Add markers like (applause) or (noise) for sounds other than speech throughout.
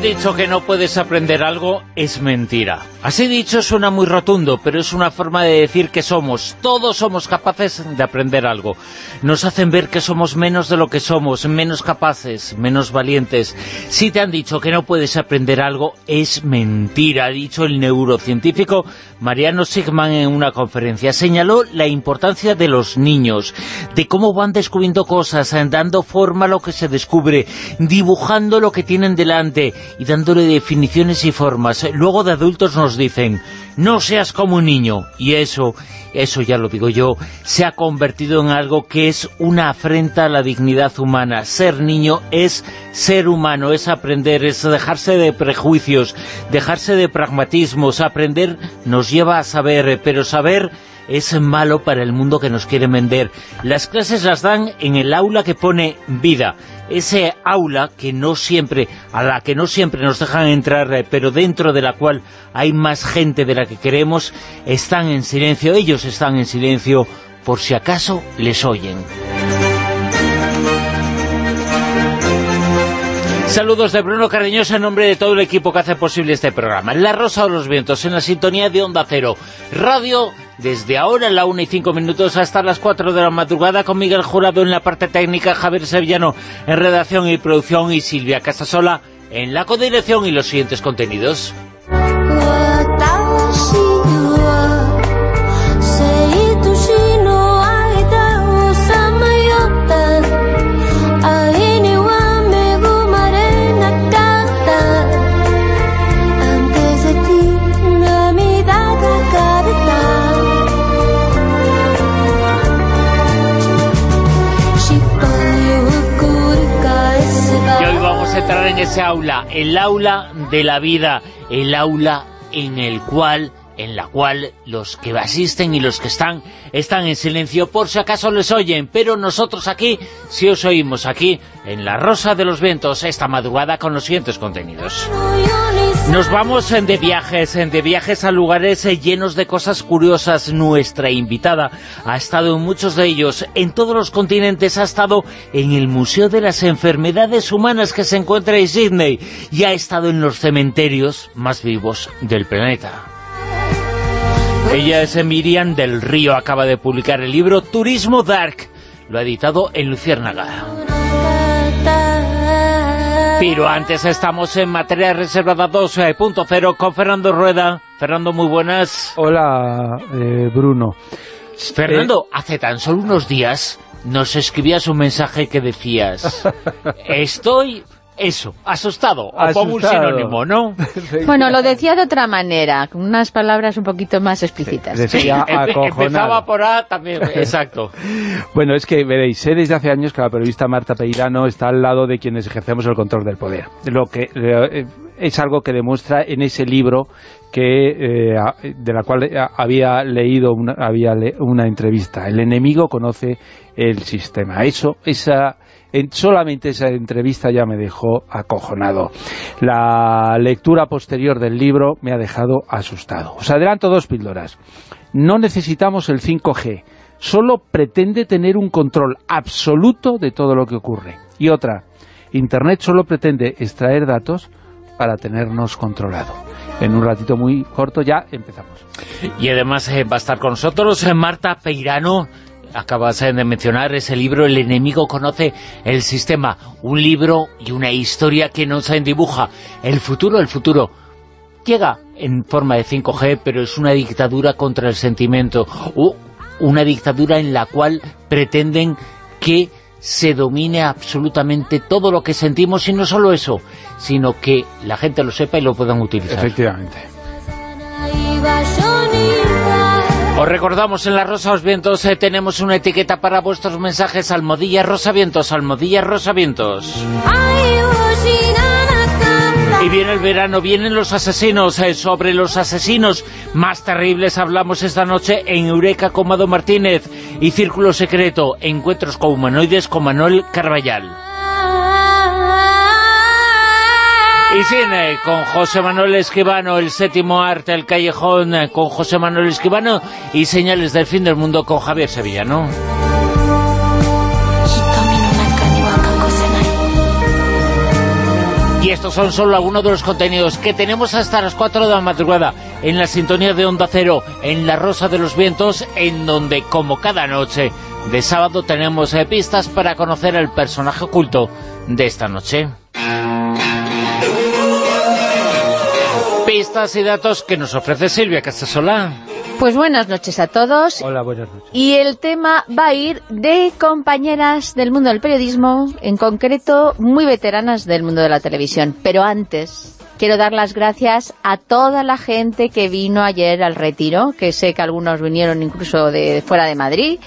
Dicho que no puedes aprender algo, es mentira. Así dicho suena muy rotundo, pero es una forma de decir que somos, todos somos capaces de aprender algo. Nos hacen ver que somos menos de lo que somos, menos capaces, menos valientes. Si te han dicho que no puedes aprender algo, es mentira, ha dicho el neurocientífico Mariano Sigman en una conferencia. Señaló la importancia de los niños, de cómo van descubriendo cosas, dando forma a lo que se descubre, dibujando lo que tienen delante, y dándole definiciones y formas. Luego de adultos nos dicen, no seas como un niño. Y eso, eso ya lo digo yo, se ha convertido en algo que es una afrenta a la dignidad humana. Ser niño es ser humano, es aprender, es dejarse de prejuicios, dejarse de pragmatismos. Aprender nos lleva a saber, pero saber es malo para el mundo que nos quiere vender. Las clases las dan en el aula que pone vida. Ese aula que no siempre, a la que no siempre nos dejan entrar, eh, pero dentro de la cual hay más gente de la que queremos, están en silencio. Ellos están en silencio por si acaso les oyen. Saludos de Bruno Cardeñosa en nombre de todo el equipo que hace posible este programa. La Rosa de los Vientos en la sintonía de Onda Cero. Radio desde ahora la 1 y 5 minutos hasta las 4 de la madrugada con Miguel Jurado en la parte técnica, Javier Sevillano en redacción y producción y Silvia Casasola en la codirección y los siguientes contenidos. Ese aula, el aula de la vida, el aula en el cual en la cual los que asisten y los que están, están en silencio por si acaso les oyen, pero nosotros aquí, si os oímos aquí, en La Rosa de los Vientos, esta madrugada con los siguientes contenidos. Nos vamos de viajes, de viajes a lugares llenos de cosas curiosas. Nuestra invitada ha estado en muchos de ellos, en todos los continentes, ha estado en el Museo de las Enfermedades Humanas que se encuentra en Sydney y ha estado en los cementerios más vivos del planeta. Ella es Miriam del Río, acaba de publicar el libro Turismo Dark, lo ha editado en Luciérnaga. Pero antes estamos en materia reservada 2.0 con Fernando Rueda. Fernando, muy buenas. Hola, eh, Bruno. Fernando, eh, hace tan solo unos días nos escribías un mensaje que decías (laughs) estoy eso, asustado, o como un sinónimo, ¿no? (laughs) bueno, lo decía de otra manera, con unas palabras un poquito más explícitas. Decía Empezaba por A también, (laughs) exacto. bueno, es que veréis, sé desde hace años que la periodista Marta Peirano está al lado de quienes ejercemos el control del poder. Lo que eh, es algo que demuestra en ese libro que eh, de la cual había leído una, había una entrevista. El enemigo conoce el sistema. Eso, esa solamente esa entrevista ya me dejó acojonado. La lectura posterior del libro me ha dejado asustado. Os adelanto dos píldoras. No necesitamos el 5G, solo pretende tener un control absoluto de todo lo que ocurre. Y otra, Internet solo pretende extraer datos para tenernos controlado. En un ratito muy corto ya empezamos. Y además eh, va a estar con nosotros eh, Marta Peirano, acabas de mencionar ese libro, El enemigo conoce el sistema, un libro y una historia que nos dibuja. El futuro, el futuro. Llega en forma de 5G, pero es una dictadura contra el sentimiento, o una dictadura en la cual pretenden que se domine absolutamente todo lo que sentimos, y no solo eso, sino que la gente lo sepa y lo puedan utilizar. Efectivamente. Os recordamos, en la Rosa los Vientos eh, tenemos una etiqueta para vuestros mensajes Almodilla Rosa Vientos, Almodilla Rosa Vientos. Y viene el verano, vienen los asesinos. eh, sobre los asesinos más terribles hablamos esta noche en Eureka con Mado Martínez y Círculo Secreto, encuentros con humanoides con Manuel Carballal. Y cine con José Manuel Esquivano, el séptimo arte, el callejón eh, con José Manuel Esquivano y señales del fin del mundo con Javier Sevillano. Y estos son solo algunos de los contenidos que tenemos hasta las 4 de la madrugada en la sintonía de Onda Cero, en La Rosa de los Vientos, en donde, como cada noche de sábado, tenemos eh, pistas para conocer al personaje oculto de esta noche. Pistas y datos que nos ofrece Silvia Casasola. Pues buenas noches a todos. Hola, buenas noches. Y el tema va a ir de compañeras del mundo del periodismo, en concreto muy veteranas del mundo de la televisión. Pero antes, quiero dar las gracias a toda la gente que vino ayer al retiro, que sé que algunos vinieron incluso de fuera de Madrid.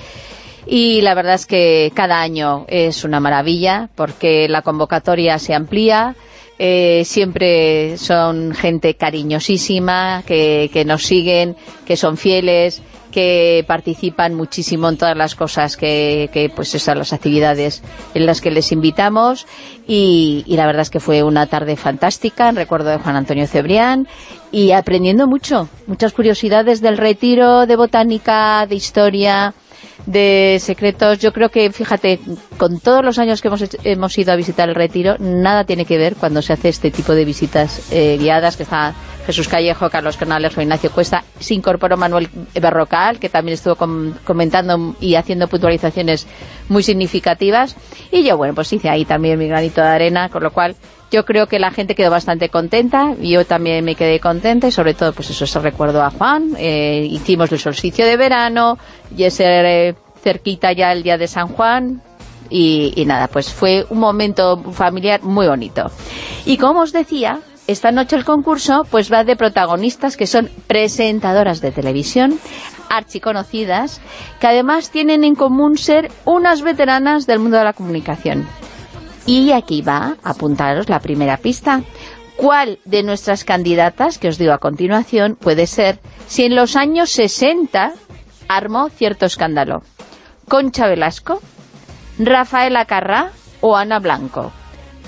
Y la verdad es que cada año es una maravilla, porque la convocatoria se amplía, eh, siempre son gente cariñosísima, que, que nos siguen, que son fieles, que participan muchísimo en todas las cosas que, que pues esas las actividades en las que les invitamos. Y, y la verdad es que fue una tarde fantástica en recuerdo de Juan Antonio Cebrián y aprendiendo mucho, muchas curiosidades del retiro, de botánica, de historia, de secretos. Yo creo que, fíjate, con todos los años que hemos, hecho- hemos ido a visitar el retiro, nada tiene que ver cuando se hace este tipo de visitas eh, guiadas, que está Jesús Callejo, Carlos Canales o Ignacio Cuesta. Se incorporó Manuel Berrocal, que también estuvo com- comentando y haciendo puntualizaciones muy significativas. Y yo, bueno, pues hice ahí también mi granito de arena, con lo cual yo creo que la gente quedó bastante contenta, yo también me quedé contenta y sobre todo pues eso, ese recuerdo a Juan, eh, hicimos el solsticio de verano y ese eh, cerquita ya el día de San Juan y, y nada, pues fue un momento familiar muy bonito. Y como os decía, esta noche el concurso pues va de protagonistas que son presentadoras de televisión, archiconocidas, que además tienen en común ser unas veteranas del mundo de la comunicación. Y aquí va apuntaros la primera pista. ¿Cuál de nuestras candidatas, que os digo a continuación, puede ser si en los años 60 armó cierto escándalo? ¿Concha Velasco, Rafaela Carrá o Ana Blanco?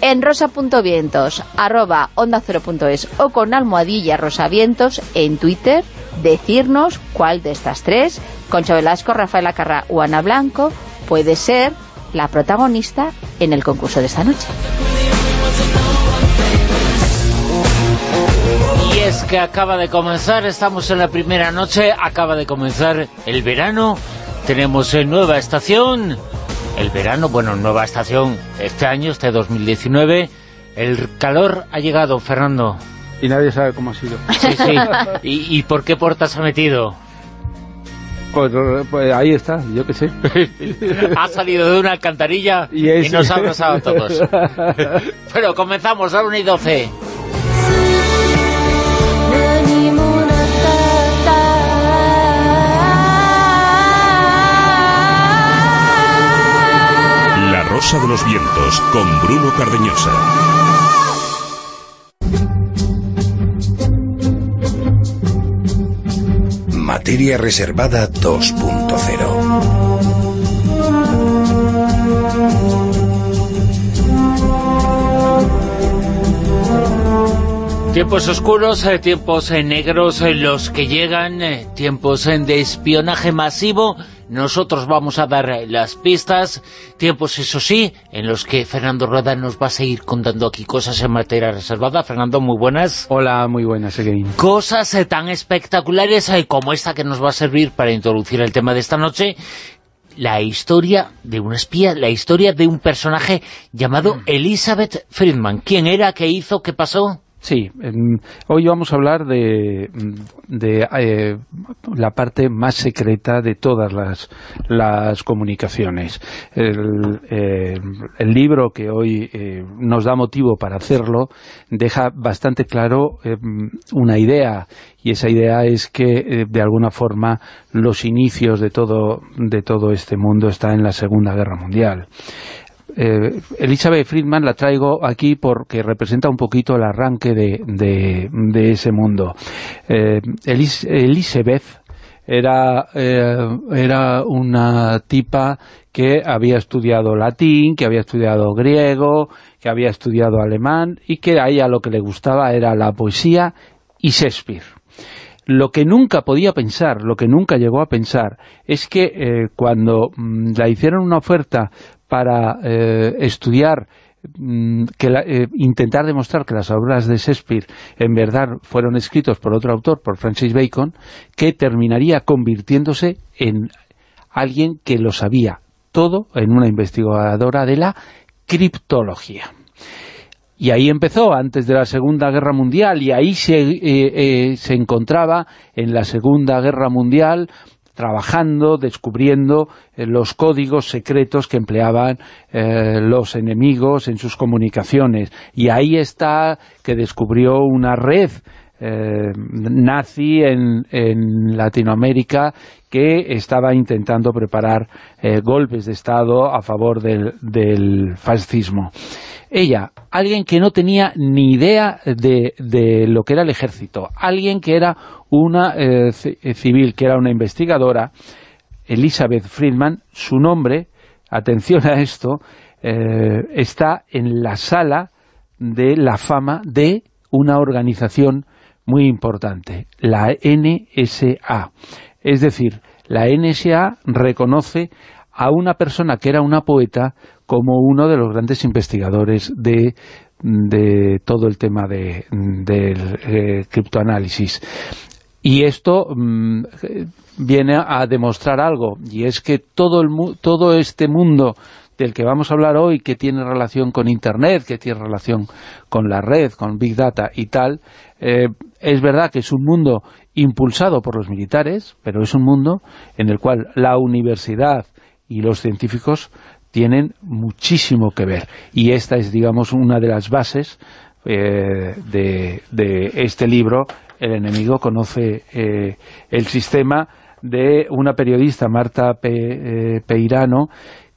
En rosa.vientos, arroba onda 0.es o con almohadilla rosavientos en Twitter, decirnos cuál de estas tres, Concha Velasco, Rafaela Carrá o Ana Blanco, puede ser la protagonista en el concurso de esta noche. Y es que acaba de comenzar, estamos en la primera noche, acaba de comenzar el verano, tenemos eh, nueva estación, el verano, bueno, nueva estación este año, este 2019, el calor ha llegado, Fernando. Y nadie sabe cómo ha sido. Sí, sí. (laughs) ¿Y, y por qué puertas ha metido? Pues, pues ahí está, yo qué sé. (laughs) Ha salido de una alcantarilla Y nos ha abrazado a todos. (laughs) Pero comenzamos a la 1 y 12. La Rosa de los Vientos con Bruno Cardeñosa. Materia Reservada 2.0 Tiempos oscuros, eh, tiempos eh, negros, eh, los que llegan, tiempos de espionaje masivo. Nosotros vamos a dar las pistas, tiempos, eso sí, en los que Fernando Rueda nos va a seguir contando aquí cosas en materia reservada. Fernando, muy buenas. Hola, muy buenas, again. Cosas eh, tan espectaculares eh, como esta que nos va a servir para introducir el tema de esta noche. La historia de una espía, la historia de un personaje llamado Elizabeth Friedman. ¿Quién era? ¿Qué hizo? ¿Qué pasó? Sí, hoy vamos a hablar de, de eh, la parte más secreta de todas las, comunicaciones. El, eh, el, libro que hoy eh, nos da motivo para hacerlo deja bastante claro una idea y esa idea es que de alguna forma los inicios de todo, de todo este mundo están en la Segunda Guerra Mundial eh, Elizabeth Friedman la traigo aquí porque representa un poquito el arranque de, ese mundo. Eh, Elizabeth era, eh, era una tipa que había estudiado latín, que había estudiado griego, que había estudiado alemán y que a ella lo que le gustaba era la poesía y Shakespeare. Lo que nunca podía pensar, lo que nunca llegó a pensar, es que eh, cuando mm, la hicieron una oferta para eh, estudiar mm, que eh, intentar demostrar que las obras de Shakespeare en verdad fueron escritos por otro autor, por Francis Bacon, que terminaría convirtiéndose en alguien que lo sabía todo en una investigadora de la criptología. Y ahí empezó, antes de la Segunda Guerra Mundial, y ahí se, eh, se encontraba en la Segunda Guerra Mundial trabajando, descubriendo eh, los códigos secretos que empleaban eh, los enemigos en sus comunicaciones. Y ahí está que descubrió una red eh, nazi en, Latinoamérica que estaba intentando preparar golpes de Estado a favor del, fascismo. Ella, alguien que no tenía ni idea de, de, lo que era el ejército, alguien que era una eh, eh, civil que era una investigadora, Elizabeth Friedman, su nombre, atención a esto, eh, está en la sala de la fama de una organización muy importante, la NSA. Es decir, la NSA reconoce a una persona que era una poeta como uno de los grandes investigadores de, todo el tema del criptoanálisis. Y esto mm, viene a demostrar algo, y es que todo, el, todo este mundo del que vamos a hablar hoy, que tiene relación con Internet, que tiene relación con la red, con Big Data y tal, eh, es verdad que es un mundo impulsado por los militares, pero es un mundo en el cual la universidad y los científicos tienen muchísimo que ver. Y esta es, digamos, una de las bases eh, de, de este libro el enemigo conoce eh, el sistema de una periodista, Marta eh, Peirano,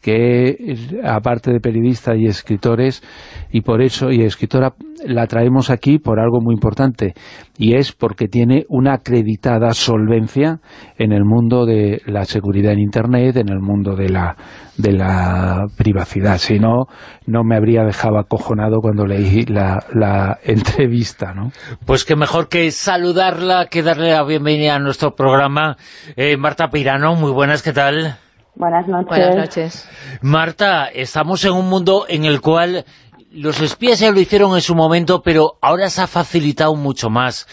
que aparte de periodista y escritores, y por eso, y escritora, la traemos aquí por algo muy importante, y es porque tiene una acreditada solvencia en el mundo de la seguridad en Internet, en el mundo de la, de la privacidad. Si no, no me habría dejado acojonado cuando leí la, la entrevista, ¿no? Pues que mejor que saludarla, que darle la bienvenida a nuestro programa. Eh, Marta Peirano, muy buenas, ¿qué tal? Buenas noches. Buenas noches. Marta, estamos en un mundo en el cual los espías ya lo hicieron en su momento, pero ahora se ha facilitado mucho más.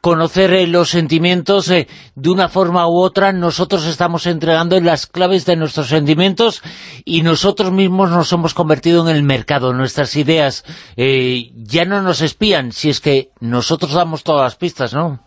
Conocer eh, los sentimientos eh, de una forma u otra, nosotros estamos entregando las claves de nuestros sentimientos y nosotros mismos nos hemos convertido en el mercado. Nuestras ideas eh, ya no nos espían, si es que nosotros damos todas las pistas, ¿no?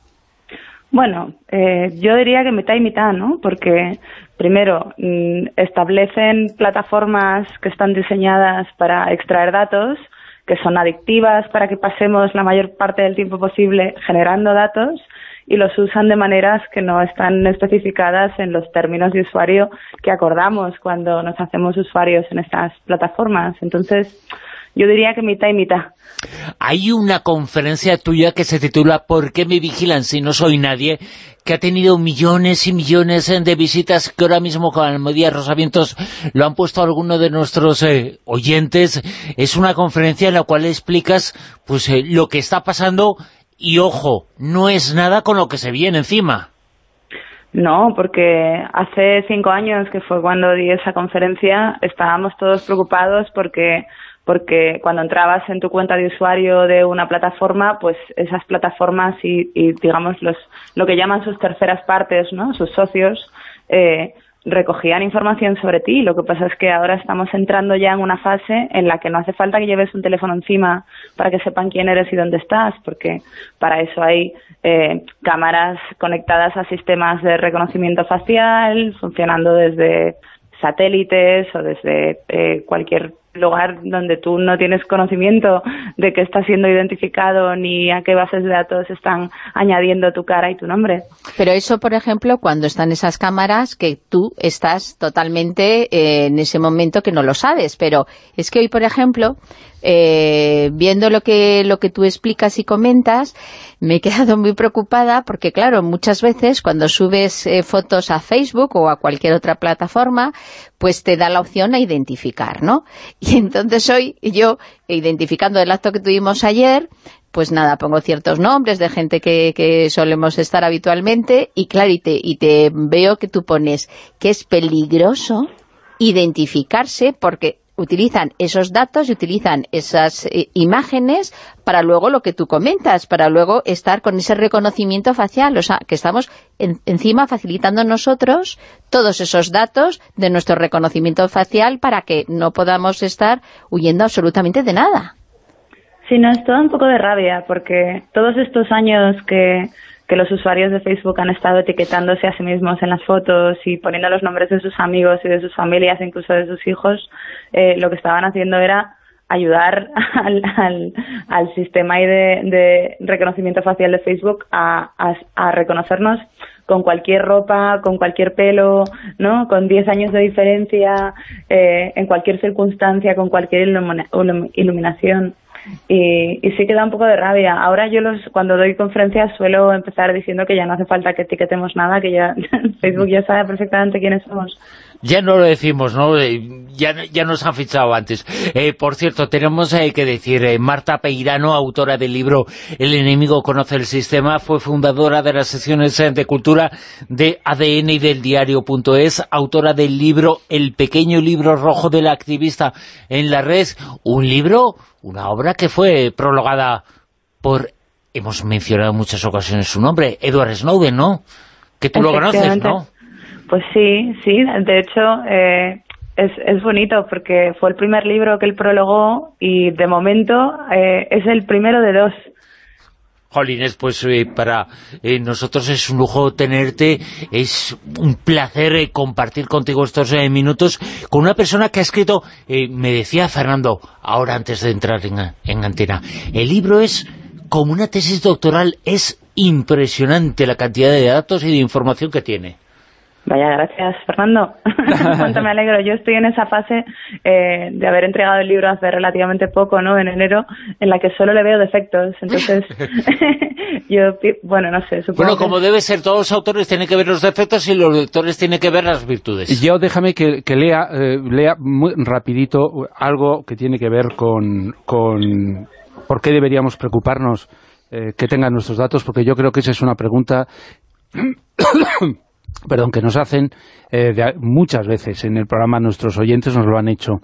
Bueno, yo diría que mitad y mitad, ¿no? Porque primero, mm, establecen plataformas que están diseñadas para extraer datos, que son adictivas para que pasemos la mayor parte del tiempo posible generando datos y los usan de maneras que no están especificadas en los términos de usuario que acordamos cuando nos hacemos usuarios en estas plataformas. Entonces, yo diría que mitad y mitad. Hay una conferencia tuya que se titula ¿Por qué me vigilan si no soy nadie? que ha tenido millones y millones de visitas, que ahora mismo con Almodía Rosavientos lo han puesto algunos de nuestros eh, oyentes. Es una conferencia en la cual explicas pues eh, lo que está pasando y, ojo, no es nada con lo que se viene encima. No, porque hace cinco años, que fue cuando di esa conferencia, estábamos todos preocupados porque porque cuando entrabas en tu cuenta de usuario de una plataforma, pues esas plataformas y, digamos los lo que llaman sus terceras partes, ¿no? sus socios, eh, recogían información sobre ti. Lo que pasa es que ahora estamos entrando ya en una fase en la que no hace falta que lleves un teléfono encima para que sepan quién eres y dónde estás, porque para eso hay eh, cámaras conectadas a sistemas de reconocimiento facial, funcionando desde satélites o desde eh, cualquier lugar donde tú no tienes conocimiento de que está siendo identificado ni a qué bases de datos están añadiendo tu cara y tu nombre. Pero eso, por ejemplo, cuando están esas cámaras, que tú estás totalmente eh, en ese momento que no lo sabes, pero es que hoy, por ejemplo, eh, viendo lo que, lo que tú explicas y comentas, me he (laughs) quedado muy preocupada porque, claro, muchas veces cuando subes eh, fotos a Facebook o a cualquier otra plataforma, pues te da la opción a identificar, ¿no? (laughs) Y entonces hoy yo, identificando el acto que tuvimos ayer, pues nada, pongo ciertos nombres de gente que, que solemos estar habitualmente y claro, y te, y te veo que tú pones que es peligroso identificarse porque utilizan esos datos y utilizan esas eh, imágenes para luego lo que tú comentas, para luego estar con ese reconocimiento facial, o sea, que estamos encima facilitando nosotros todos esos datos de nuestro reconocimiento facial para que no podamos estar huyendo absolutamente de nada. Sí, no, es todo un poco de rabia, porque todos estos años que que los usuarios de Facebook han estado etiquetándose a sí mismos en las fotos y poniendo los nombres de sus amigos y de sus familias, incluso de sus hijos, eh, lo que estaban haciendo era ayudar (laughs) al, al, sistema de, reconocimiento facial de Facebook a, a, reconocernos con cualquier ropa, con cualquier pelo, ¿no? Con 10 años de diferencia, eh, en cualquier circunstancia, con cualquier iluminación. Y, y sí que da un poco de rabia. Ahora yo los cuando doy conferencias suelo empezar diciendo que ya no hace falta que etiquetemos nada, que ya (laughs) Facebook ya sabe perfectamente quiénes somos. Ya no lo decimos, ¿no? Eh, ya, ya nos han fichado antes. Eh, por cierto, tenemos eh, que decir, Marta Peirano, autora del libro El enemigo conoce el sistema, fue fundadora de las secciones de cultura de ADN y del diario.es, autora del libro El pequeño libro rojo del activista en la red, un libro, una obra que fue prologada por, hemos mencionado en muchas ocasiones su nombre, Edward Snowden, ¿no? Que tú lo conoces, ¿no? Pues sí, sí, de hecho eh, es, bonito porque fue el primer libro que él prologó y de momento eh, es el primero de dos. Jolines, pues eh, para nosotros es un lujo tenerte, es un placer compartir contigo estos minutos con una persona que ha escrito, me decía Fernando, ahora antes de entrar en, en antena, el libro es como una tesis doctoral, es impresionante la cantidad de datos y de información que tiene. Vaya, gracias, Fernando. (laughs) Cuánto me alegro. Yo estoy en esa fase eh, de haber entregado el libro hace relativamente poco, ¿no? En enero, en la que solo le veo defectos. Entonces, (laughs) (laughs) yo, bueno, no sé, supongo Bueno, como debe ser, todos los autores tienen que ver los defectos y los lectores tienen que ver las virtudes. Yo déjame que, lea, eh, lea muy rapidito algo que tiene que ver con, con por qué deberíamos preocuparnos eh, que tengan nuestros datos, porque yo creo que esa es una pregunta perdón, que nos hacen eh, muchas veces en el programa, nuestros oyentes nos lo han hecho.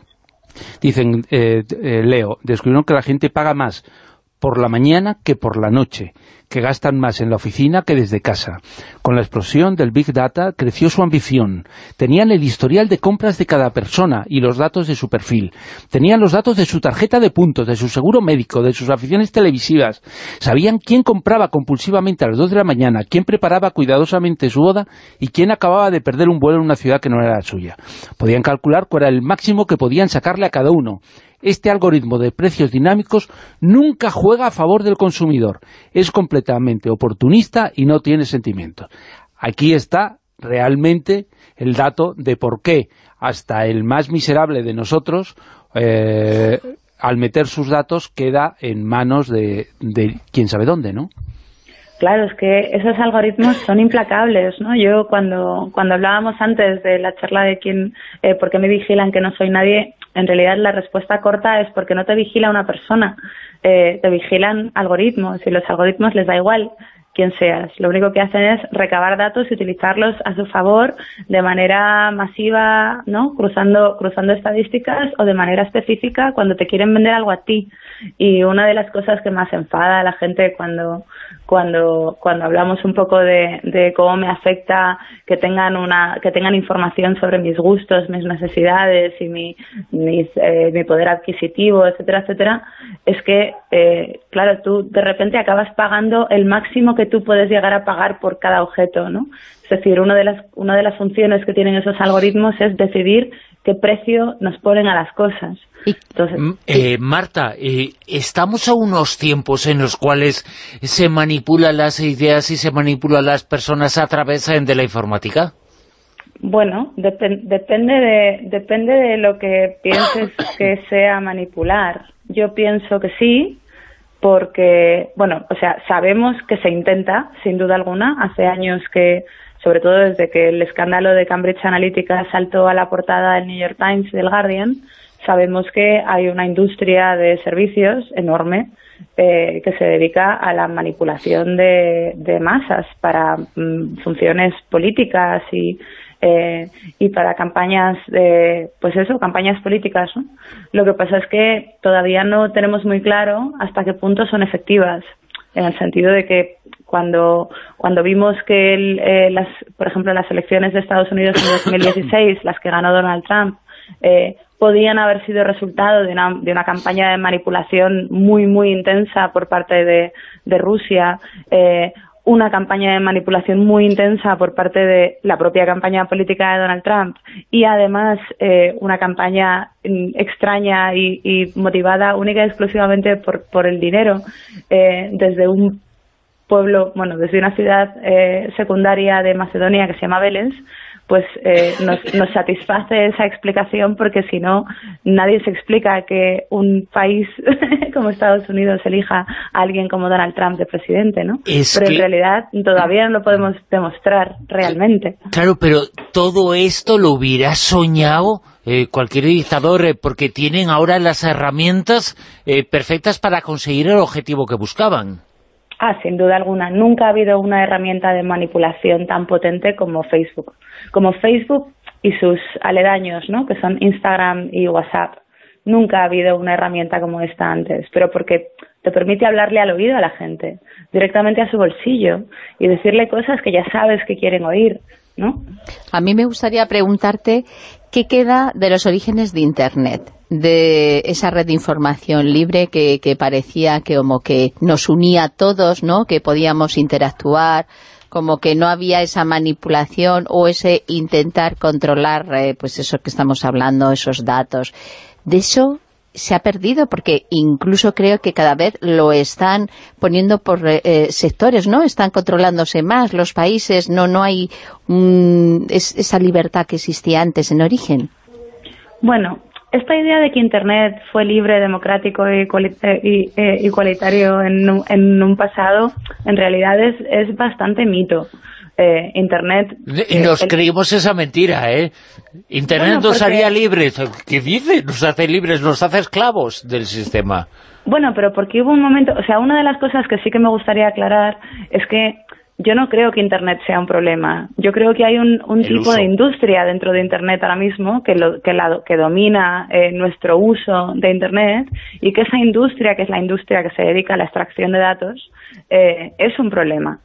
Dicen, eh, eh, Leo, descubrieron que la gente paga más por la mañana que por la noche que gastan más en la oficina que desde casa. Con la explosión del Big Data creció su ambición. Tenían el historial de compras de cada persona y los datos de su perfil. Tenían los datos de su tarjeta de puntos, de su seguro médico, de sus aficiones televisivas. Sabían quién compraba compulsivamente a las dos de la mañana, quién preparaba cuidadosamente su boda y quién acababa de perder un vuelo en una ciudad que no era la suya. Podían calcular cuál era el máximo que podían sacarle a cada uno este algoritmo de precios dinámicos nunca juega a favor del consumidor. Es completamente oportunista y no tiene sentimientos. Aquí está realmente el dato de por qué hasta el más miserable de nosotros, eh, al meter sus datos, queda en manos de, de quién sabe dónde, ¿no? Claro, es que esos algoritmos son implacables, ¿no? Yo cuando, cuando hablábamos antes de la charla de quién, eh, por qué me vigilan que no soy nadie, en realidad la respuesta corta es porque no te vigila una persona, eh, te vigilan algoritmos y los algoritmos les da igual quién seas. Lo único que hacen es recabar datos y utilizarlos a su favor de manera masiva, ¿no? Cruzando, cruzando estadísticas o de manera específica cuando te quieren vender algo a ti. Y una de las cosas que más enfada a la gente cuando, cuando, cuando hablamos un poco de, de, cómo me afecta que tengan una, que tengan información sobre mis gustos, mis necesidades y mi, eh, mi poder adquisitivo, etcétera, etcétera, es que, eh, claro, tú de repente acabas pagando el máximo que tú puedes llegar a pagar por cada objeto, ¿no? Es decir, una de las, una de las funciones que tienen esos algoritmos es decidir qué precio nos ponen a las cosas. Entonces, eh, Marta, eh, ¿estamos a unos tiempos en los cuales se manipulan las ideas y se manipulan las personas a través eh, de la informática? Bueno, depende, de, depende de lo que pienses (coughs) que sea manipular. Yo pienso que sí, porque, bueno, o sea, sabemos que se intenta, sin duda alguna. Hace años que, sobre todo desde que el escándalo de Cambridge Analytica saltó a la portada del New York Times y del Guardian, sabemos que hay una industria de servicios enorme eh, que se dedica a la manipulación de, masas para mm, funciones políticas y, eh, y para campañas de, pues eso, campañas políticas. Lo que pasa es que todavía no tenemos muy claro hasta qué punto son efectivas, en el sentido de que cuando, cuando vimos que, eh, las, por ejemplo, las elecciones de Estados Unidos en 2016, las que ganó Donald Trump, eh, podían haber sido resultado de una, de una campaña de manipulación muy, muy intensa por parte de, de Rusia, eh, una campaña de manipulación muy intensa por parte de la propia campaña política de Donald Trump y además eh, una campaña mm, extraña y, y, motivada única y exclusivamente por, por el dinero eh, desde un pueblo, bueno, desde una ciudad eh, secundaria de Macedonia que se llama Vélez, pues eh, nos, (laughs) nos, satisface esa explicación porque si no, nadie se explica que un país (laughs) como Estados Unidos elija a alguien como Donald Trump de presidente, ¿no? pero en realidad todavía no lo podemos demostrar realmente. Claro, pero todo esto lo hubiera soñado eh, cualquier dictador, eh, porque tienen ahora las herramientas perfectas para conseguir el objetivo que buscaban. Ah, sin duda alguna. Nunca ha habido una herramienta de manipulación tan potente como Facebook. Como Facebook y sus aledaños, ¿no? Que son Instagram y WhatsApp. Nunca ha habido una herramienta como esta antes, pero porque te permite hablarle al oído a la gente, directamente a su bolsillo, y decirle cosas que ya sabes que quieren oír, ¿no? A mí me gustaría preguntarte qué queda de los orígenes de Internet de esa red de información libre que, parecía que como que nos unía a todos, ¿no? que podíamos interactuar, como que no había esa manipulación o ese intentar controlar, eh, pues eso que estamos hablando, esos datos. De eso se ha perdido porque incluso creo que cada vez lo están poniendo por eh, eh, sectores, ¿no? Están controlándose más los países, no no hay esa libertad que existía antes en origen. Bueno, esta idea de que Internet fue libre, democrático e igualitario en un, en un pasado, en realidad es, es bastante mito. Eh, Internet... Nos creímos esa mentira, ¿eh? Internet nos haría libres. ¿Qué dice? Nos hace libres, nos hace esclavos del sistema. Bueno, pero porque hubo un momento... O sea, una de las cosas que sí que me gustaría aclarar es que yo no creo que Internet sea un problema. Yo creo que hay un, tipo de industria dentro de Internet ahora mismo que, lo, que, la, que domina eh, nuestro uso de Internet y que esa industria, que es la industria que se dedica a la extracción de datos, eh, es un problema.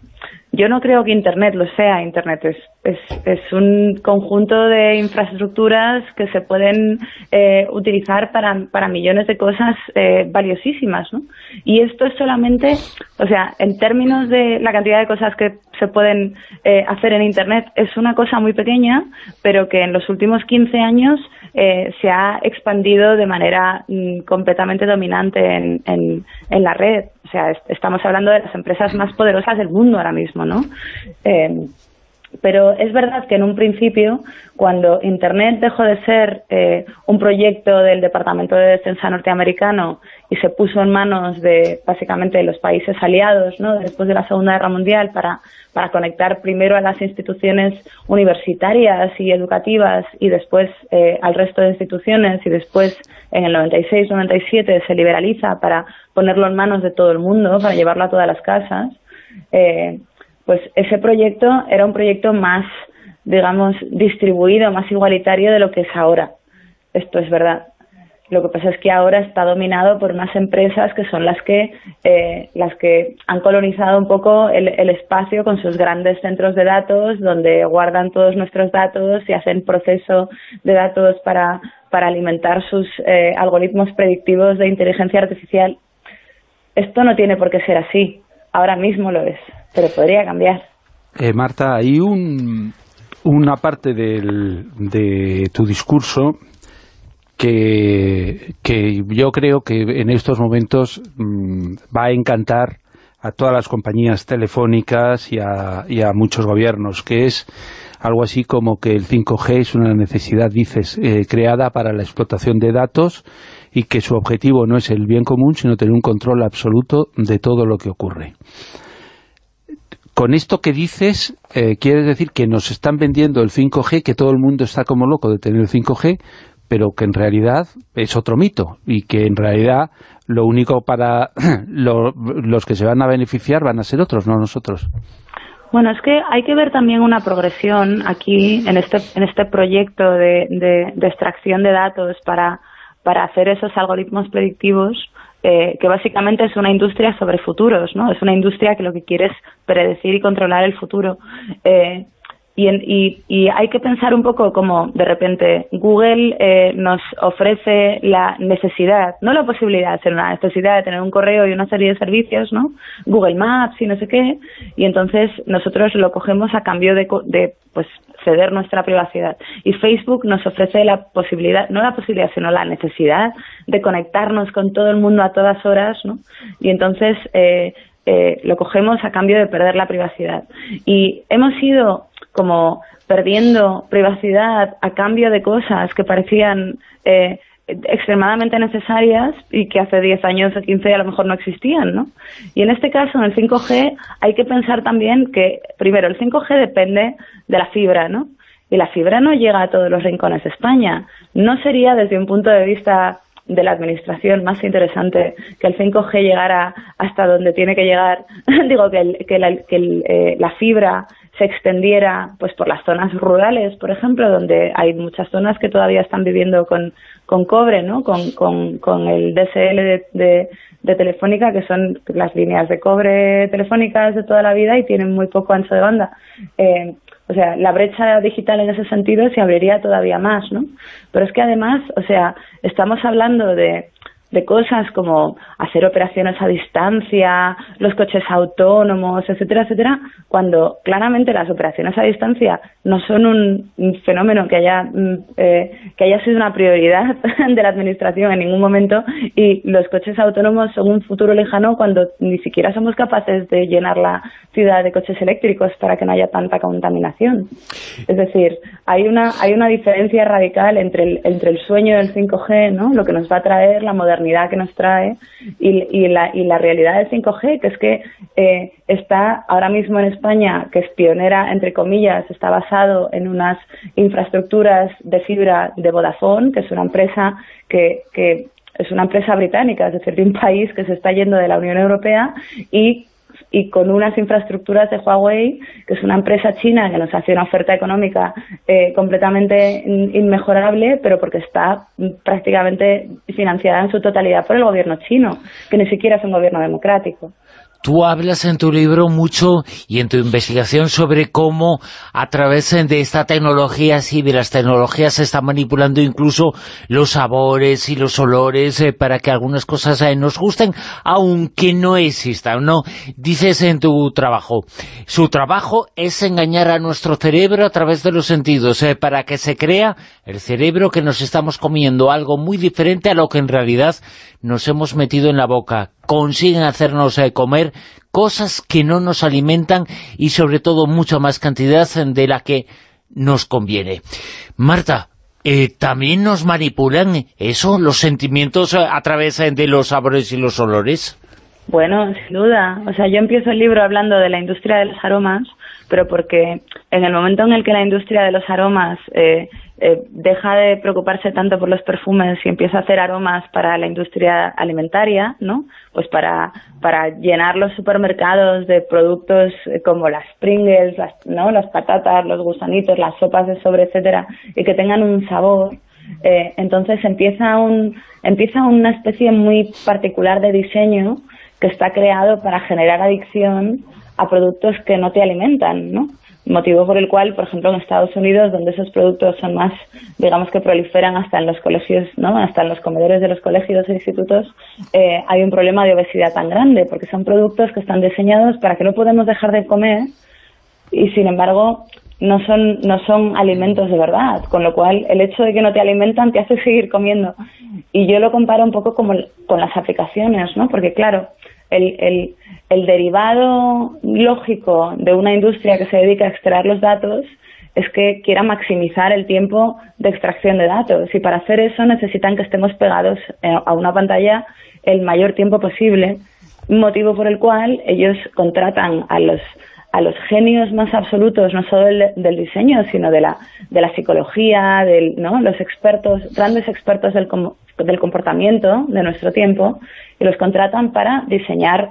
Yo no creo que Internet lo sea. Internet es, es, es un conjunto de infraestructuras que se pueden eh, utilizar para, millones de cosas eh, valiosísimas, ¿no? Y esto es solamente, o sea, en términos de la cantidad de cosas que se pueden eh, hacer en Internet, es una cosa muy pequeña, pero que en los últimos 15 años eh, se ha expandido de manera mm, completamente dominante en, la red. O sea, estamos hablando de las empresas más poderosas del mundo ahora mismo, ¿no? Eh, pero es verdad que en un principio, cuando Internet dejó de ser eh, un proyecto del Departamento de Defensa norteamericano y se puso en manos de básicamente los países aliados ¿no? después de la Segunda Guerra Mundial para, para conectar primero a las instituciones universitarias y educativas y después eh, al resto de instituciones y después en el 96-97 se liberaliza para ponerlo en manos de todo el mundo, para llevarlo a todas las casas. Eh, pues ese proyecto era un proyecto más, digamos, distribuido, más igualitario de lo que es ahora. Esto es verdad. Lo que pasa es que ahora está dominado por unas empresas que son las que eh, las que han colonizado un poco el, espacio con sus grandes centros de datos, donde guardan todos nuestros datos y hacen proceso de datos para, para alimentar sus eh, algoritmos predictivos de inteligencia artificial. Esto no tiene por qué ser así. Ahora mismo lo es, pero podría cambiar. Eh, Marta, hay un, una parte del, de tu discurso que, yo creo que en estos momentos mm, va a encantar a todas las compañías telefónicas y a, y a, muchos gobiernos, que es algo así como que el 5G es una necesidad, dices, eh, creada para la explotación de datos y que su objetivo no es el bien común, sino tener un control absoluto de todo lo que ocurre. Con esto que dices, eh, quieres decir que nos están vendiendo el 5G, que todo el mundo está como loco de tener el 5G, pero que en realidad es otro mito y que en realidad lo único para (clears throat) los que se van a beneficiar van a ser otros, no nosotros. Bueno, es que hay que ver también una progresión aquí en este, en este proyecto de, de, extracción de datos para, para hacer esos algoritmos predictivos, eh, que básicamente es una industria sobre futuros, ¿no? Es una industria que lo que quiere es predecir y controlar el futuro. Eh, y, y, hay que pensar un poco como de repente Google eh, nos ofrece la necesidad, no la posibilidad, sino la necesidad de tener un correo y una serie de servicios, ¿no? Google Maps y no sé qué, y entonces nosotros lo cogemos a cambio de, de pues ceder nuestra privacidad. Y Facebook nos ofrece la posibilidad, no la posibilidad, sino la necesidad de conectarnos con todo el mundo a todas horas, ¿no? Y entonces eh, eh, lo cogemos a cambio de perder la privacidad. Y hemos ido como perdiendo privacidad a cambio de cosas que parecían eh, extremadamente necesarias y que hace 10 años o 15 a lo mejor no existían, ¿no? Y en este caso, en el 5G, hay que pensar también que, primero, el 5G depende de la fibra, ¿no? Y la fibra no llega a todos los rincones de España. No sería, desde un punto de vista de la administración más interesante que el 5G llegara hasta donde tiene que llegar, (laughs) digo que, que, la, que eh, la, fibra se extendiera pues por las zonas rurales, por ejemplo, donde hay muchas zonas que todavía están viviendo con, con cobre, ¿no? con, con, con el DSL de, de, Telefónica, que son las líneas de cobre telefónicas de toda la vida y tienen muy poco ancho de banda. Eh, o sea, la brecha digital en ese sentido se abriría todavía más, ¿no? Pero es que además, o sea, estamos hablando de de cosas como hacer operaciones a distancia, los coches autónomos, etcétera, etcétera, cuando claramente las operaciones a distancia no son un, fenómeno que haya mm, eh, que haya sido una prioridad (laughs) de la administración en ningún momento y los coches autónomos son un futuro lejano cuando ni siquiera somos capaces de llenar la ciudad de coches eléctricos para que no haya tanta contaminación. Es decir, hay una hay una diferencia radical entre el, entre el sueño del 5G, ¿no? Lo que nos va a traer la modernidad que nos trae y, la, y la realidad del 5G, que es que eh, está ahora mismo en España, que es pionera, entre comillas, está basado en unas infraestructuras de fibra de Vodafone, que es una empresa que, que es una empresa británica, es decir, de un país que se está yendo de la Unión Europea y y con unas infraestructuras de Huawei, que es una empresa china que nos hace una oferta económica eh, completamente inmejorable, pero porque está prácticamente financiada en su totalidad por el gobierno chino, que ni siquiera es un gobierno democrático. Tú hablas en tu libro mucho y en tu investigación sobre cómo a través de esta tecnología, y de las tecnologías se están manipulando incluso los sabores y los olores eh, para que algunas cosas eh, nos gusten, aunque no existan, ¿no? Dices en tu trabajo, su trabajo es engañar a nuestro cerebro a través de los sentidos, eh, para que se crea el cerebro que nos estamos comiendo algo muy diferente a lo que en realidad nos hemos metido en la boca consiguen hacernos eh, comer cosas que no nos alimentan y sobre todo mucha más cantidad de la que nos conviene. Marta, eh, ¿también nos manipulan eso, los sentimientos eh, a través de los sabores y los olores? Bueno, sin duda. O sea, yo empiezo el libro hablando de la industria de los aromas, pero porque en el momento en el que la industria de los aromas eh, eh, deja de preocuparse tanto por los perfumes y empieza a hacer aromas para la industria alimentaria, ¿no? Pues para, para llenar los supermercados de productos eh, como las Pringles, las, ¿no? las patatas, los gusanitos, las sopas de sobre, etcétera, y que tengan un sabor, Eh, entonces empieza, un, empieza una especie muy particular de diseño que está creado para generar adicción a productos que no te alimentan, ¿no? motivo por el cual, por ejemplo, en Estados Unidos, donde esos productos son más, digamos que proliferan hasta en los colegios, ¿no? hasta en los comedores de los colegios e institutos, eh, hay un problema de obesidad tan grande, porque son productos que están diseñados para que no podemos dejar de comer y, sin embargo, no son, no son alimentos de verdad, con lo cual el hecho de que no te alimentan te hace seguir comiendo. Y yo lo comparo un poco como con las aplicaciones, ¿no? Porque claro, el, el, el derivado lógico de una industria que se dedica a extraer los datos es que quiera maximizar el tiempo de extracción de datos y para hacer eso necesitan que estemos pegados eh, a una pantalla el mayor tiempo posible, motivo por el cual ellos contratan a los a los genios más absolutos, no solo del, diseño, sino de la, de la psicología, del, ¿no? los expertos, grandes expertos del, del comportamiento de nuestro tiempo, y los contratan para diseñar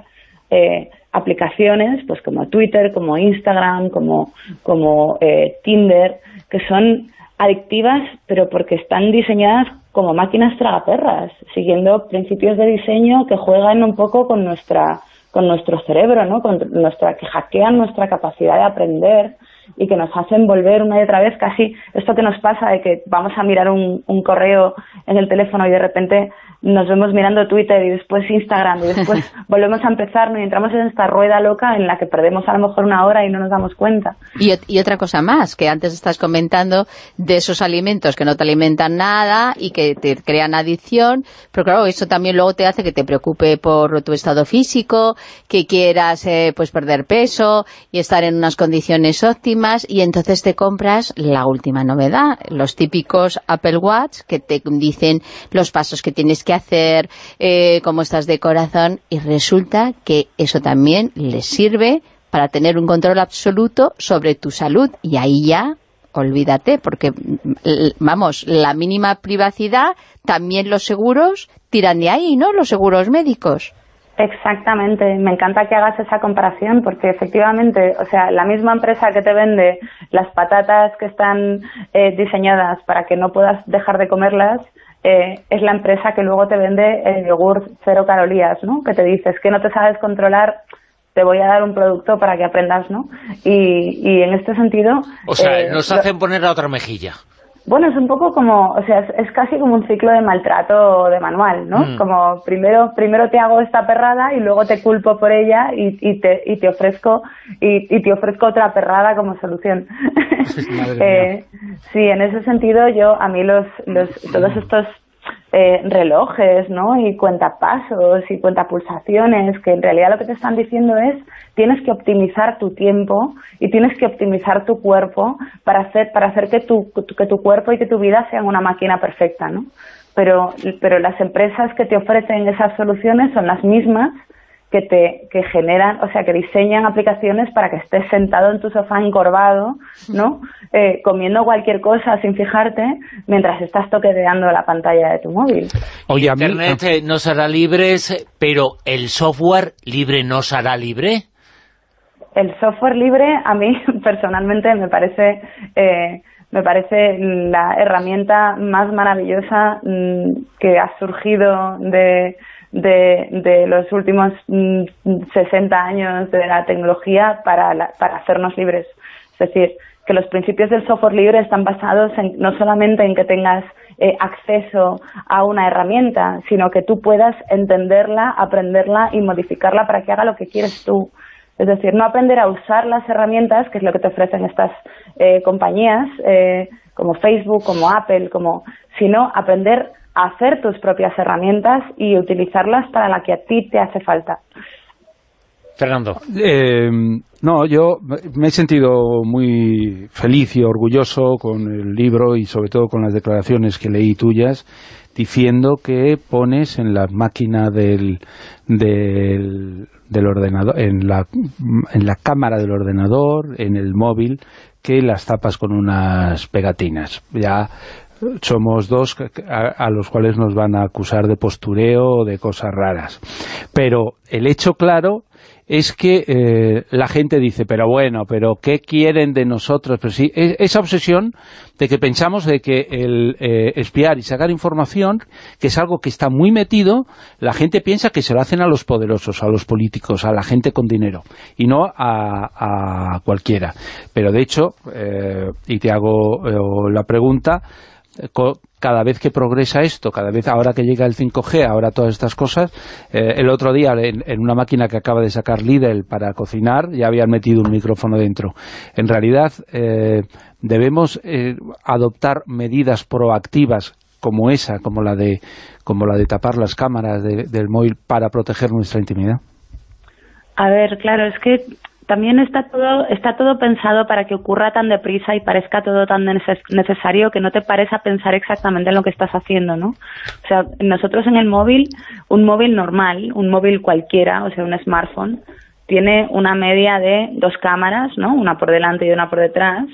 eh, aplicaciones, pues como Twitter, como Instagram, como, como eh, Tinder, que son adictivas, pero porque están diseñadas como máquinas tragaperras, siguiendo principios de diseño que juegan un poco con nuestra con nuestro cerebro, ¿no? Con nuestra, que hackean nuestra capacidad de aprender y que nos hacen volver una y otra vez casi esto que nos pasa de que vamos a mirar un, un correo en el teléfono y de repente nos vemos mirando Twitter y después Instagram y después (laughs) volvemos a empezar y entramos en esta rueda loca en la que perdemos a lo mejor una hora y no nos damos cuenta. Y, y, otra cosa más, que antes estás comentando de esos alimentos que no te alimentan nada y que te crean adicción, pero claro, eso también luego te hace que te preocupe por tu estado físico, que quieras eh, pues perder peso y estar en unas condiciones óptimas y entonces te compras la última novedad, los típicos Apple Watch que te dicen los pasos que tienes que hacer, eh, cómo estás de corazón, y resulta que eso también les sirve para tener un control absoluto sobre tu salud, y ahí ya olvídate, porque, vamos, la mínima privacidad, también los seguros tiran de ahí, ¿no?, los seguros médicos. Exactamente, me encanta que hagas esa comparación porque efectivamente, o sea, la misma empresa que te vende las patatas que están eh, diseñadas para que no puedas dejar de comerlas, eh, es la empresa que luego te vende el yogur cero calorías, ¿no? Que te dices que no te sabes controlar, te voy a dar un producto para que aprendas, ¿no? Y, y en este sentido... O sea, eh, nos hacen poner la otra mejilla. Bueno, es un poco como, o sea, es, casi como un ciclo de maltrato de manual, ¿no? Mm. Como primero primero te hago esta perrada y luego te culpo por ella y, y te, y te ofrezco y, y, te ofrezco otra perrada como solución. (laughs) (laughs) eh, sí, en ese sentido yo, a mí los, los todos estos eh, relojes, ¿no? Y cuentapasos y cuentapulsaciones, que en realidad lo que te están diciendo es tienes que optimizar tu tiempo y tienes que optimizar tu cuerpo para hacer para hacer que tu que tu cuerpo y que tu vida sean una máquina perfecta, ¿no? Pero pero las empresas que te ofrecen esas soluciones son las mismas que te que generan, o sea, que diseñan aplicaciones para que estés sentado en tu sofá encorvado, ¿no? Eh, comiendo cualquier cosa sin fijarte mientras estás toqueteando la pantalla de tu móvil. Oye, Internet eh, no será libre, pero ¿el software libre no será libre? El software libre a mí (laughs) personalmente me parece... Eh, me parece la herramienta más maravillosa mm, que ha surgido de, de, los últimos 60 mm, años de la tecnología para, para hacernos libres. Es decir, que los principios del software libre están basados en, no solamente en que tengas eh, acceso a una herramienta, sino que tú puedas entenderla, aprenderla y modificarla para que haga lo que quieres tú. Es decir, no aprender a usar las herramientas, que es lo que te ofrecen estas eh, compañías, eh, como Facebook, como Apple, como, sino aprender hacer tus propias herramientas y utilizarlas para la que a ti te hace falta. Fernando. Eh, no, yo me he sentido muy feliz y orgulloso con el libro y sobre todo con las declaraciones que leí tuyas, diciendo que pones en la máquina del, del, del ordenador, en la, en la cámara del ordenador, en el móvil, que las tapas con unas pegatinas. Ya somos dos a, los cuales nos van a acusar de postureo o de cosas raras. Pero el hecho claro es que eh, la gente dice, pero bueno, pero ¿qué quieren de nosotros? Sí, esa obsesión de que pensamos de que el eh, espiar y sacar información, que es algo que está muy metido, la gente piensa que se lo hacen a los poderosos, a los políticos, a la gente con dinero, y no a, cualquiera. Pero de hecho, eh, y te hago la pregunta, cada vez que progresa esto, cada vez ahora que llega el 5G, ahora todas estas cosas, eh, el otro día en, una máquina que acaba de sacar Lidl para cocinar, ya habían metido un micrófono dentro. En realidad, eh, debemos eh, adoptar medidas proactivas como esa, como la de, como la de tapar las cámaras del móvil para proteger nuestra intimidad. A ver, claro, es que también está todo, está todo pensado para que ocurra tan deprisa y parezca todo tan necesario que no te pares a pensar exactamente en lo que estás haciendo, ¿no? O sea, nosotros en el móvil, un móvil normal, un móvil cualquiera, o sea, un smartphone, tiene una media de dos cámaras, ¿no? Una por delante y una por detrás.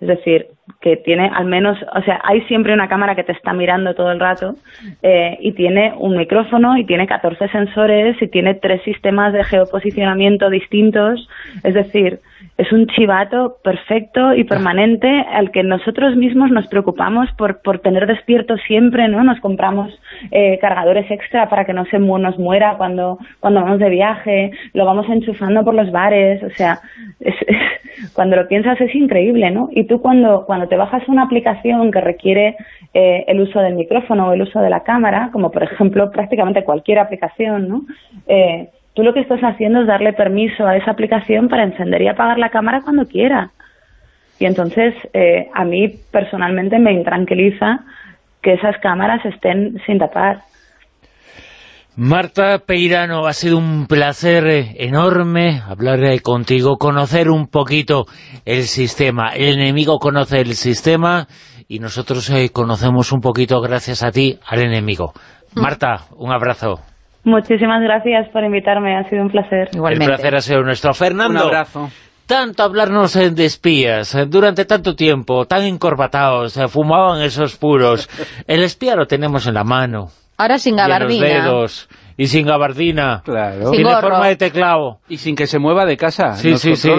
Es decir, que tiene al menos, o sea, hay siempre una cámara que te está mirando todo el rato eh, y tiene un micrófono y tiene 14 sensores y tiene tres sistemas de geoposicionamiento distintos. Es decir, es un chivato perfecto y permanente al que nosotros mismos nos preocupamos por, por tener despierto siempre, ¿no? Nos compramos eh, cargadores extra para que no se nos muera cuando, cuando vamos de viaje, lo vamos enchufando por los bares, o sea, es, cuando lo piensas es increíble, ¿no? Y tú cuando, cuando te bajas una aplicación que requiere eh, el uso del micrófono o el uso de la cámara, como por ejemplo (laughs) prácticamente cualquier aplicación, ¿no? Eh, tú lo que estás haciendo es darle permiso a esa aplicación para encender y apagar la cámara cuando quiera. Y entonces eh, a mí personalmente me intranquiliza que esas cámaras estén sin tapar. Marta Peirano, ha sido un placer enorme hablar contigo, conocer un poquito el sistema. El enemigo conoce el sistema y nosotros eh, conocemos un poquito, gracias a ti, al enemigo. Mm. Marta, un abrazo. Muchísimas gracias por invitarme, ha sido un placer. Igualmente. El placer ha sido nuestro. Fernando. Un abrazo tanto hablarnos de espías, eh, durante tanto tiempo, tan encorbatados, eh, fumaban esos puros. El espía lo tenemos en la mano. Ahora sin gabardina. Y los dedos, y sin gabardina. Claro. Tiene forma de teclado. Y sin que se mueva de casa, sí, sí, Sí.